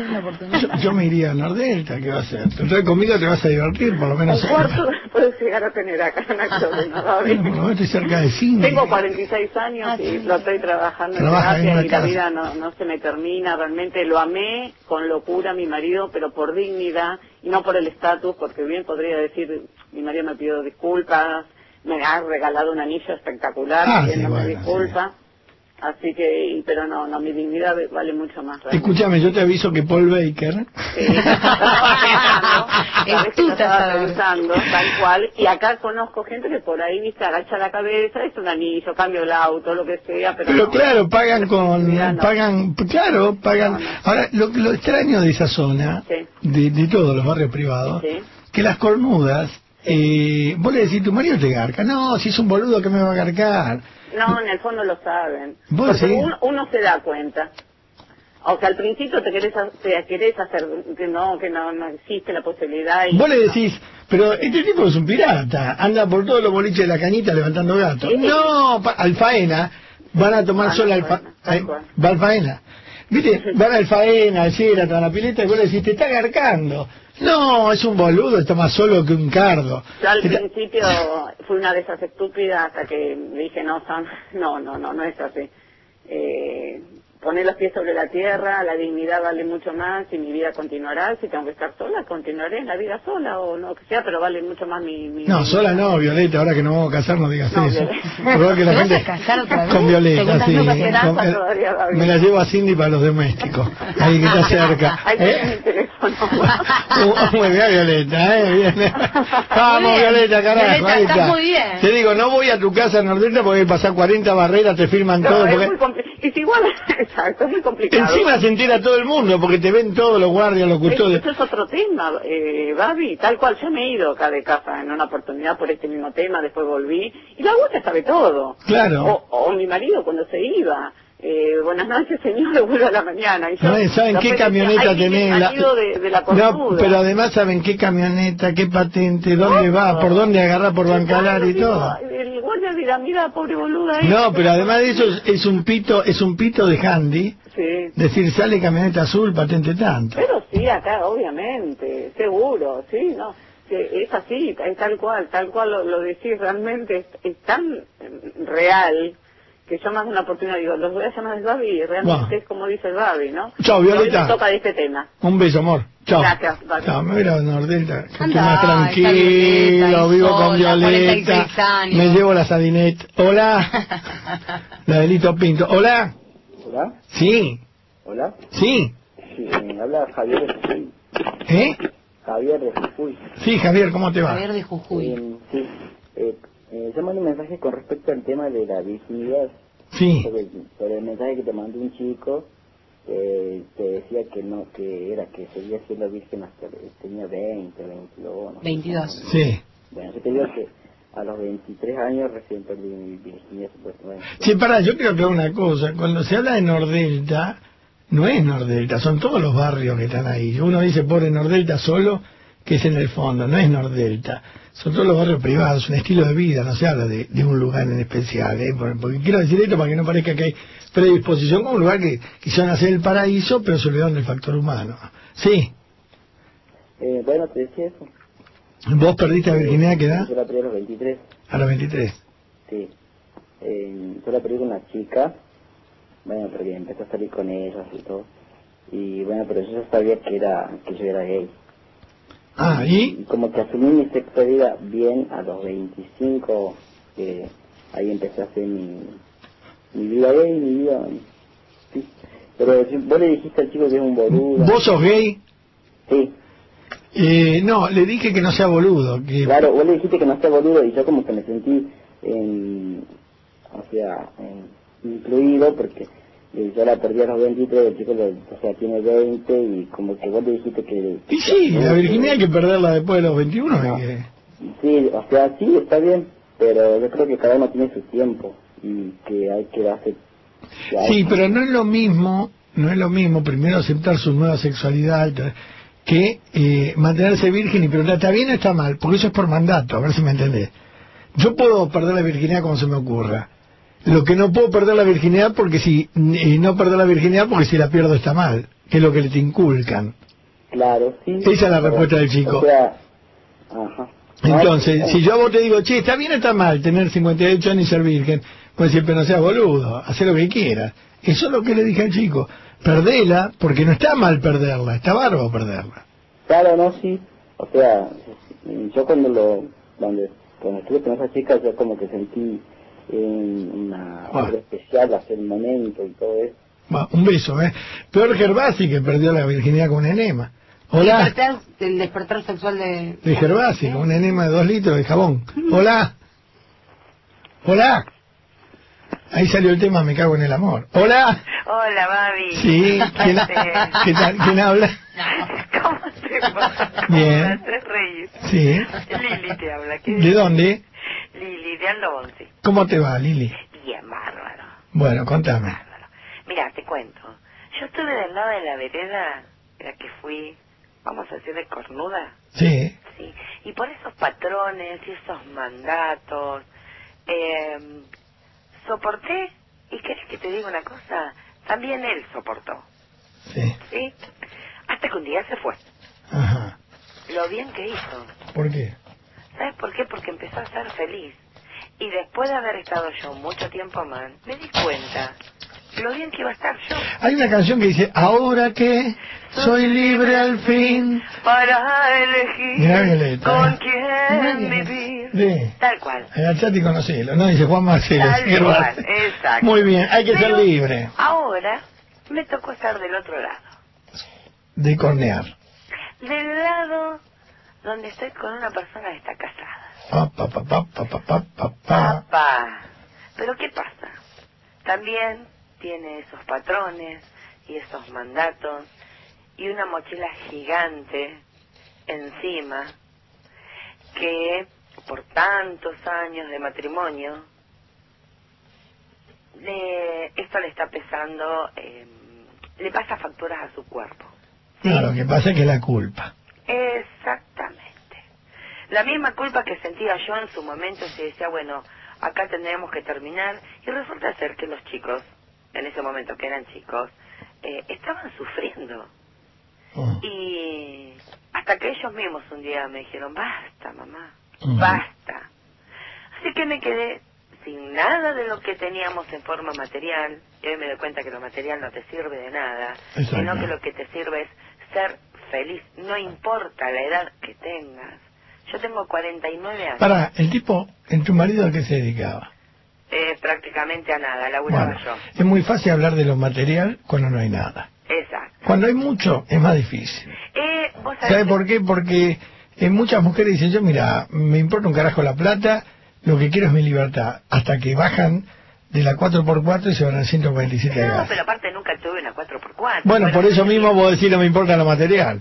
Yo, yo me iría a Nordelta, ¿qué va a hacer? Entonces conmigo te vas a divertir, por lo menos. Un cuarto puedo llegar a tener acá en lo menos estoy cerca de cine. Tengo 46 años y lo estoy trabajando en Trabaja en terapia una y la casa. vida no, no se me termina. Realmente lo amé con locura a mi marido, pero por dignidad y no por el estatus, porque bien podría decir, mi marido me pidió disculpas, me ha regalado un anillo espectacular Ah, sí, pidiéndome bueno, disculpas. Así que, pero no, no, mi dignidad vale mucho más. realmente. Escúchame, yo te aviso que Paul Baker que lo estaba pensando, tal cual. Y acá conozco gente que por ahí, viste, agacha la cabeza, es un anillo, cambio el auto, lo que sea, pero, Pero no. claro, pagan con, no. pagan, claro, pagan. Ahora, lo, lo extraño de esa zona, Sí. de, de todos los barrios privados, Sí. que las cornudas, eh, vos le decís, tu marido te garca. No, si es un boludo que me va a garcar. No, en el fondo lo saben. ¿Vos Porque decís? uno, uno se da cuenta. O sea, al principio te querés, te querés hacer que no, que no, no existe la posibilidad. Y, Vos le decís, pero este tipo es un pirata, anda por todos los boliches de la cañita levantando gatos. No, pa- alfaena, van a tomar sol alfa, eh, va alfaena. ¿Viste? Van al faena, al Sheraton, a la pileta y vos le decís, te está garcando. No, es un boludo, está más solo que un cardo. Yo al Está- principio fui una de esas estúpidas hasta que dije, no, Sam, no, no, no, no es así. Eh, poner los pies sobre la tierra, la dignidad vale mucho más y mi vida continuará. Si tengo que estar sola, continuaré en la vida sola o no que sea, pero vale mucho más mi... mi No, sola no, Violeta, ahora que nos vamos a casar no digas No, eso. Violeta. Que la ¿Te vas gente... a casar otra vez? Con Violeta, sí. Con- eh, todavía me la llevo a Cindy para los domésticos, ahí que está cerca. Ahí ¿Eh? tenés mi teléfono. Muy bien, Violeta, ¿eh? Bien. Vamos, bien. Violeta, carajo, Violeta, ahí estás está. muy bien. Te digo, no voy a tu casa en Nordelta porque hay que pasar 40 barreras, te firman No, todo. es Porque... Es igual, exacto, es muy complicado. Encima se entera todo el mundo porque te ven todos los guardias, los custodios. Eso es otro tema, eh, Babi, tal cual. Yo me he ido acá de casa en una oportunidad por este mismo tema, después volví, y la abuela sabe todo. Claro. O, o mi marido cuando se iba. Eh, buenas noches, señor, vuelvo a la mañana. Y yo, No, ¿Saben qué camioneta "Ay, tenés? La- de, de la No, cornuda". pero además saben qué camioneta, qué patente, dónde va, por dónde agarrar por Bancalar y todo. El guardia dirá, mira, pobre boluda. No, esta". pero además de eso es, es un pito, es un pito de handy. Sí. Decir, sale camioneta azul, patente tanto. Pero sí, acá, obviamente, seguro, sí, no. Es así, es tal cual, tal cual lo, lo decís, realmente es, es tan eh, real que yo más de una oportunidad digo, los voy a llamar el Babi y realmente es como dice el Babi, ¿no? Chao, Violeta. toca de este tema. Un beso, amor. Chao. Gracias, Babi. Chao, me voy a Nordelta, que estoy más tranquilo, Violeta, vivo con Violeta, 46 años. me llevo la Sadinet. Hola, la delito Pinto. Hola, Hola, sí, hola. sí, Sí, me habla Javier de Jujuy. ¿eh? Javier de Jujuy. Sí, Javier, ¿cómo te va? de Jujuy. Eh, sí, eh, eh, yo mandé un mensaje con respecto al tema de la virginidad. Sí. Sobre, sobre el mensaje que te mandó un chico que te decía que no, que era que seguía siendo virgen hasta tenía 20, 22. no sé. 22. Sí. Bueno, yo te digo que a los 23 años recién perdí mi virginidad supuestamente. Sí, pará, yo creo que una cosa, cuando se habla de Nordelta, no es Nordelta, son todos los barrios que están ahí. Uno dice pobre Nordelta solo, que es en el fondo, no es Nordelta. Son todos los barrios privados, un estilo de vida, no se habla de, de un lugar en especial, ¿eh? Por- porque quiero decir esto para que no parezca que hay predisposición como un lugar que quisieron hacer el paraíso, pero se olvidaron del factor humano. Sí, Eh, bueno, te decía eso. vos perdiste la virginidad, ¿a ¿qué edad? Yo la perdí a los 23. A los 23. Sí. Eh, yo la perdí con una chica, bueno, porque empecé a salir con ellas y todo. Y bueno, pero yo ya sabía que era que yo era gay. Ah, ¿y? como que asumí mi sexualidad bien a los 25, que ahí empecé a hacer mi, mi vida gay, mi vida... Sí. Pero vos le dijiste al chico que es un boludo. ¿Vos sos gay? Sí. Eh, no, le dije que no sea boludo. Que... Claro, vos le dijiste que no sea boludo y yo como que me sentí, en, o sea, en- incluido porque eh, yo la perdí a los 23, el chico, o sea, tiene 20 y como que vos le dijiste que... Y sí, la virginidad hay que perderla después de los 21. hay que- Sí, o sea, sí, está bien, pero yo creo que cada uno tiene su tiempo y que hay que darse... que hay- Sí, pero no es lo mismo, no es lo mismo primero aceptar su nueva sexualidad y que eh, mantenerse virgen y preguntar, ¿está bien o está mal? Porque eso es por mandato, a ver si me entendés. Yo puedo perder la virginidad como se me ocurra. Lo que no puedo perder la virginidad porque si y no perder la virginidad porque si la pierdo está mal, que es lo que te inculcan. Claro, sí. Esa es la respuesta del chico. O sea, ajá. Entonces, Ay, si yo a vos te digo, che, ¿está bien o está mal tener 58 años y ser virgen? Pues siempre no seas boludo, haz lo que quieras. Eso es lo que le dije al chico. Perdela, porque no está mal perderla, está bárbaro perderla. Claro, no, sí. O sea, yo cuando lo, cuando, cuando estuve con esa chica, yo como que sentí eh, una Ah. algo especial hacer el momento y todo eso. Va, un beso, ¿eh? Peor Gervasi que perdió la virginidad con un enema. Hola, Despertar, el despertar sexual de... de Gervasi, con un enema de dos litros de jabón. Hola. Hola. Ahí salió el tema, me cago en el amor. Hola. Hola, Babi. Sí, ¿quién, ¿qué tal? ¿Quién habla? ¿Cómo te va? Bien. Me haces reír. Sí. Lili te habla. ¿qué ¿De dónde? Lili, de Bonzi. ¿Cómo te va, Lili? Bien, bárbaro. Bueno, contame. Mira, te cuento. Yo estuve del lado de la vereda de la que fui, vamos a decir, de cornuda. Sí. Sí. Y por esos patrones y esos mandatos, eh, soporté, y querés que te diga una cosa, también él soportó. Sí. ¿Sí? Hasta que un día se fue. Ajá. Lo bien que hizo. ¿Por qué? ¿Sabes por qué? Porque empezó a ser feliz. Y después de haber estado yo mucho tiempo más, me di cuenta lo bien que iba a estar yo. Hay una canción que dice, ahora que soy libre al fin. Para elegir con Mirá quién vivir. Sí. Tal cual. El chat y conocelo, ¿no? Dice Juan Marcelo. Tal cual, exacto. Muy bien, hay que ser Pero libre Ahora me tocó estar del otro lado. de cornear. Del lado donde estoy con una persona que está casada. Pa, pa, pa, pa, Pero ¿qué pasa? También tiene esos patrones y esos mandatos y una mochila gigante encima que por tantos años de matrimonio le, esto le está pesando, eh, le pasa facturas a su cuerpo. No, lo que pasa es que la culpa. Exactamente. La misma culpa que sentía yo en su momento se decía, bueno, acá tendríamos que terminar. Y resulta ser que los chicos, en ese momento que eran chicos, eh, estaban sufriendo. Y hasta que ellos mismos un día me dijeron, basta, mamá, basta. Así que me quedé sin nada de lo que teníamos en forma material. Y hoy me doy cuenta que lo material no te sirve de nada, Exacto. sino que lo que te sirve es ser feliz, no importa la edad que tengas. Yo tengo 49 años, Para, el tipo, en tu marido a qué se dedicaba. eh, prácticamente a nada, laburaba Bueno, yo. es muy fácil hablar de lo material cuando no hay nada. Exacto. Cuando hay mucho, es más difícil. Eh, vos sabés ¿Sabe por qué? Porque eh, muchas mujeres dicen, yo mira, me importa un carajo la plata, lo que quiero es mi libertad. Hasta que bajan de la 4x4 y se van al 147 de No, gas. pero aparte nunca tuve una 4x4. Bueno, por eso mismo vos decís no me importa lo material.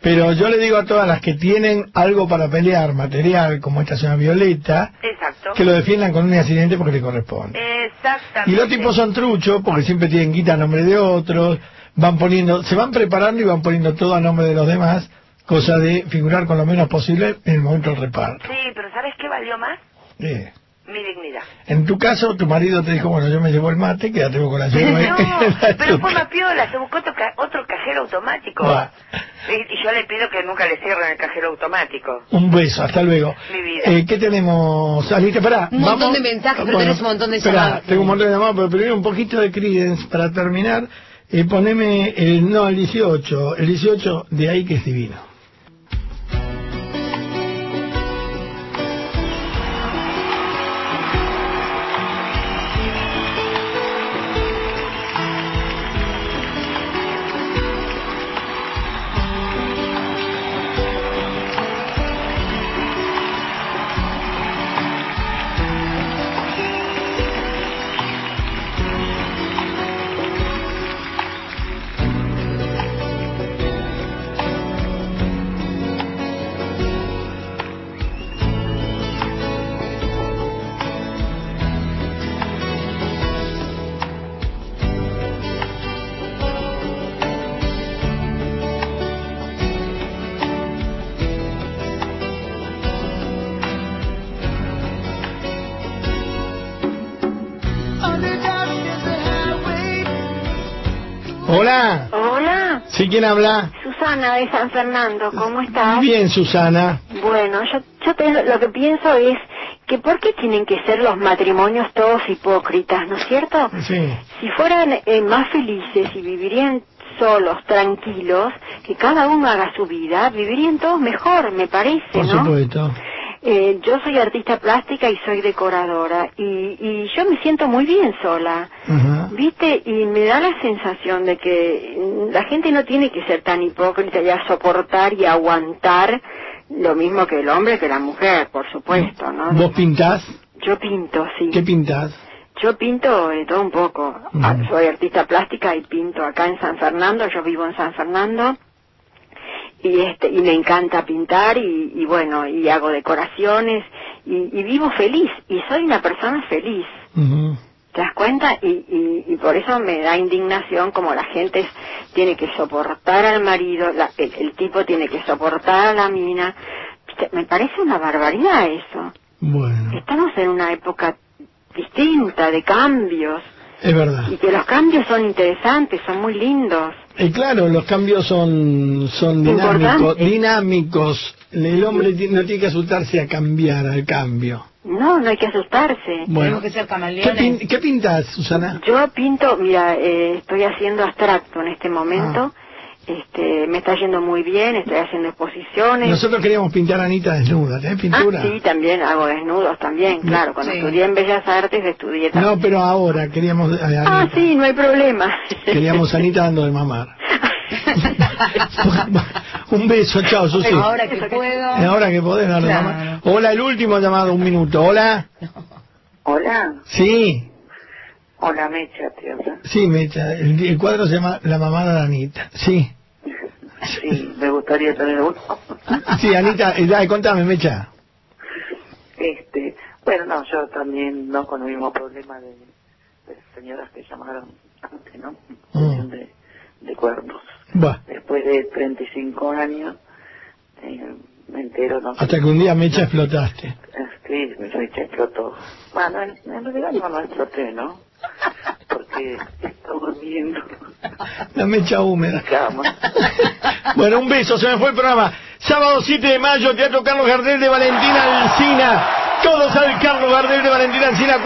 Pero yo le digo a todas las que tienen algo para pelear, material, como esta señora Violeta, Exacto. que lo defiendan con un accidente porque le corresponde. Exactamente. Y los tipos son truchos porque siempre tienen guita a nombre de otros, van poniendo, se van preparando y van poniendo todo a nombre de los demás, cosa de figurar con lo menos posible en el momento del reparto. Sí, pero ¿sabes qué valió más? Sí. Mi dignidad. En tu caso, tu marido te dijo, bueno, yo me llevo el mate, quédate vos con la yerba. No, pero fue más piola, se buscó otro, ca- otro cajero automático. Y, y yo le pido que nunca le cierren el cajero automático. Un beso, hasta luego. Mi vida. Eh, ¿Qué tenemos? Alita, pará. Un montón vamos- de mensajes, pero tenés un montón de llamadas. tengo un montón de llamadas, pero primero un poquito de Creedence para terminar. Eh, poneme, el, no, el 18, el 18 de ahí que es divino. ¿Sí quién habla? Susana de San Fernando, ¿cómo estás? Bien, Susana. Bueno, yo, yo te- lo que pienso es que ¿por qué tienen que ser los matrimonios todos hipócritas, ¿no es cierto? Sí. Si fueran eh, más felices y vivirían solos, tranquilos, que cada uno haga su vida, vivirían todos mejor, me parece, Por ¿no? supuesto. Eh, yo soy artista plástica y soy decoradora y, y yo me siento muy bien sola. ¿Viste? Y me da la sensación de que la gente no tiene que ser tan hipócrita y a soportar y aguantar lo mismo que el hombre que la mujer, por supuesto, ¿no? ¿Vos pintás? Yo pinto, sí. ¿Qué pintás? Yo pinto de todo un poco. Ah, Soy artista plástica y pinto acá en San Fernando. Yo vivo en San Fernando y este y me encanta pintar y, y bueno y hago decoraciones y, y vivo feliz y soy una persona feliz. ¿Te das cuenta? Y, y, y por eso me da indignación como la gente tiene que soportar al marido, la- el, el tipo tiene que soportar a la mina. Me parece una barbaridad eso. Bueno, Estamos en una época distinta de cambios es verdad. y que los cambios son interesantes, son muy lindos. Y claro, los cambios son, son dinámicos, dinámicos. El hombre no tiene que asustarse a cambiar, al cambio. No, no hay que asustarse. Bueno. que ser ¿Qué, camaleones. pin- qué pintas, Susana? Yo pinto, mira, eh, estoy haciendo abstracto en este momento. Este, me está yendo muy bien, estoy haciendo exposiciones. Nosotros queríamos pintar a Anita desnuda, ¿tenés pintura? Ah, sí, también hago desnudos también, claro. Cuando Sí. estudié en Bellas Artes estudié también. No, pero ahora queríamos a Ah, Anita, sí, no hay problema. queríamos a Anita dando de mamar. Un beso, chao, Susi. Ahora que puedo. Ahora que podés darle Claro. mamar. Hola, el último llamado, un minuto. Hola. Hola, Sí, hola Mecha, habla. sí, Mecha. El, el cuadro se llama La mamada de Anita. Sí. Sí, me gustaría tener uno. Sí, Anita, eh, dale, contame, Mecha. Este, bueno, no, yo también no con el mismo problema de, de señoras que llamaron antes, ¿no? Mm. De, de cuerpos. Buah, Después de 35 años, eh, me entero, no hasta que un día Mecha explotaste. Sí, me Mecha explotó. Bueno, en, en realidad no, no exploté, ¿no? Porque estoy durmiendo La mecha húmeda. cama. Bueno, un beso, se me fue el programa. Sábado 7 de mayo, Teatro Carlos Gardel de Valentina Alcina. Todos al Carlos Gardel de Valentina Alcina,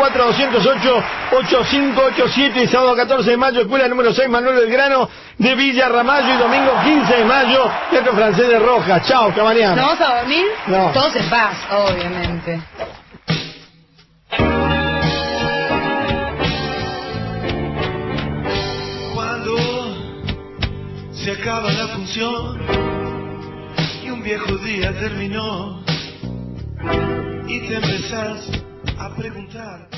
4208-8587. Sábado 14 de mayo, Escuela número 6, Manuel Belgrano de Villa Ramallo. Y domingo 15 de mayo, Teatro Francés de Rojas. Chao, mañana. ¿No vamos a dormir? No. Todos en paz, obviamente. Se acaba la función y un viejo día terminó y te empezás a preguntar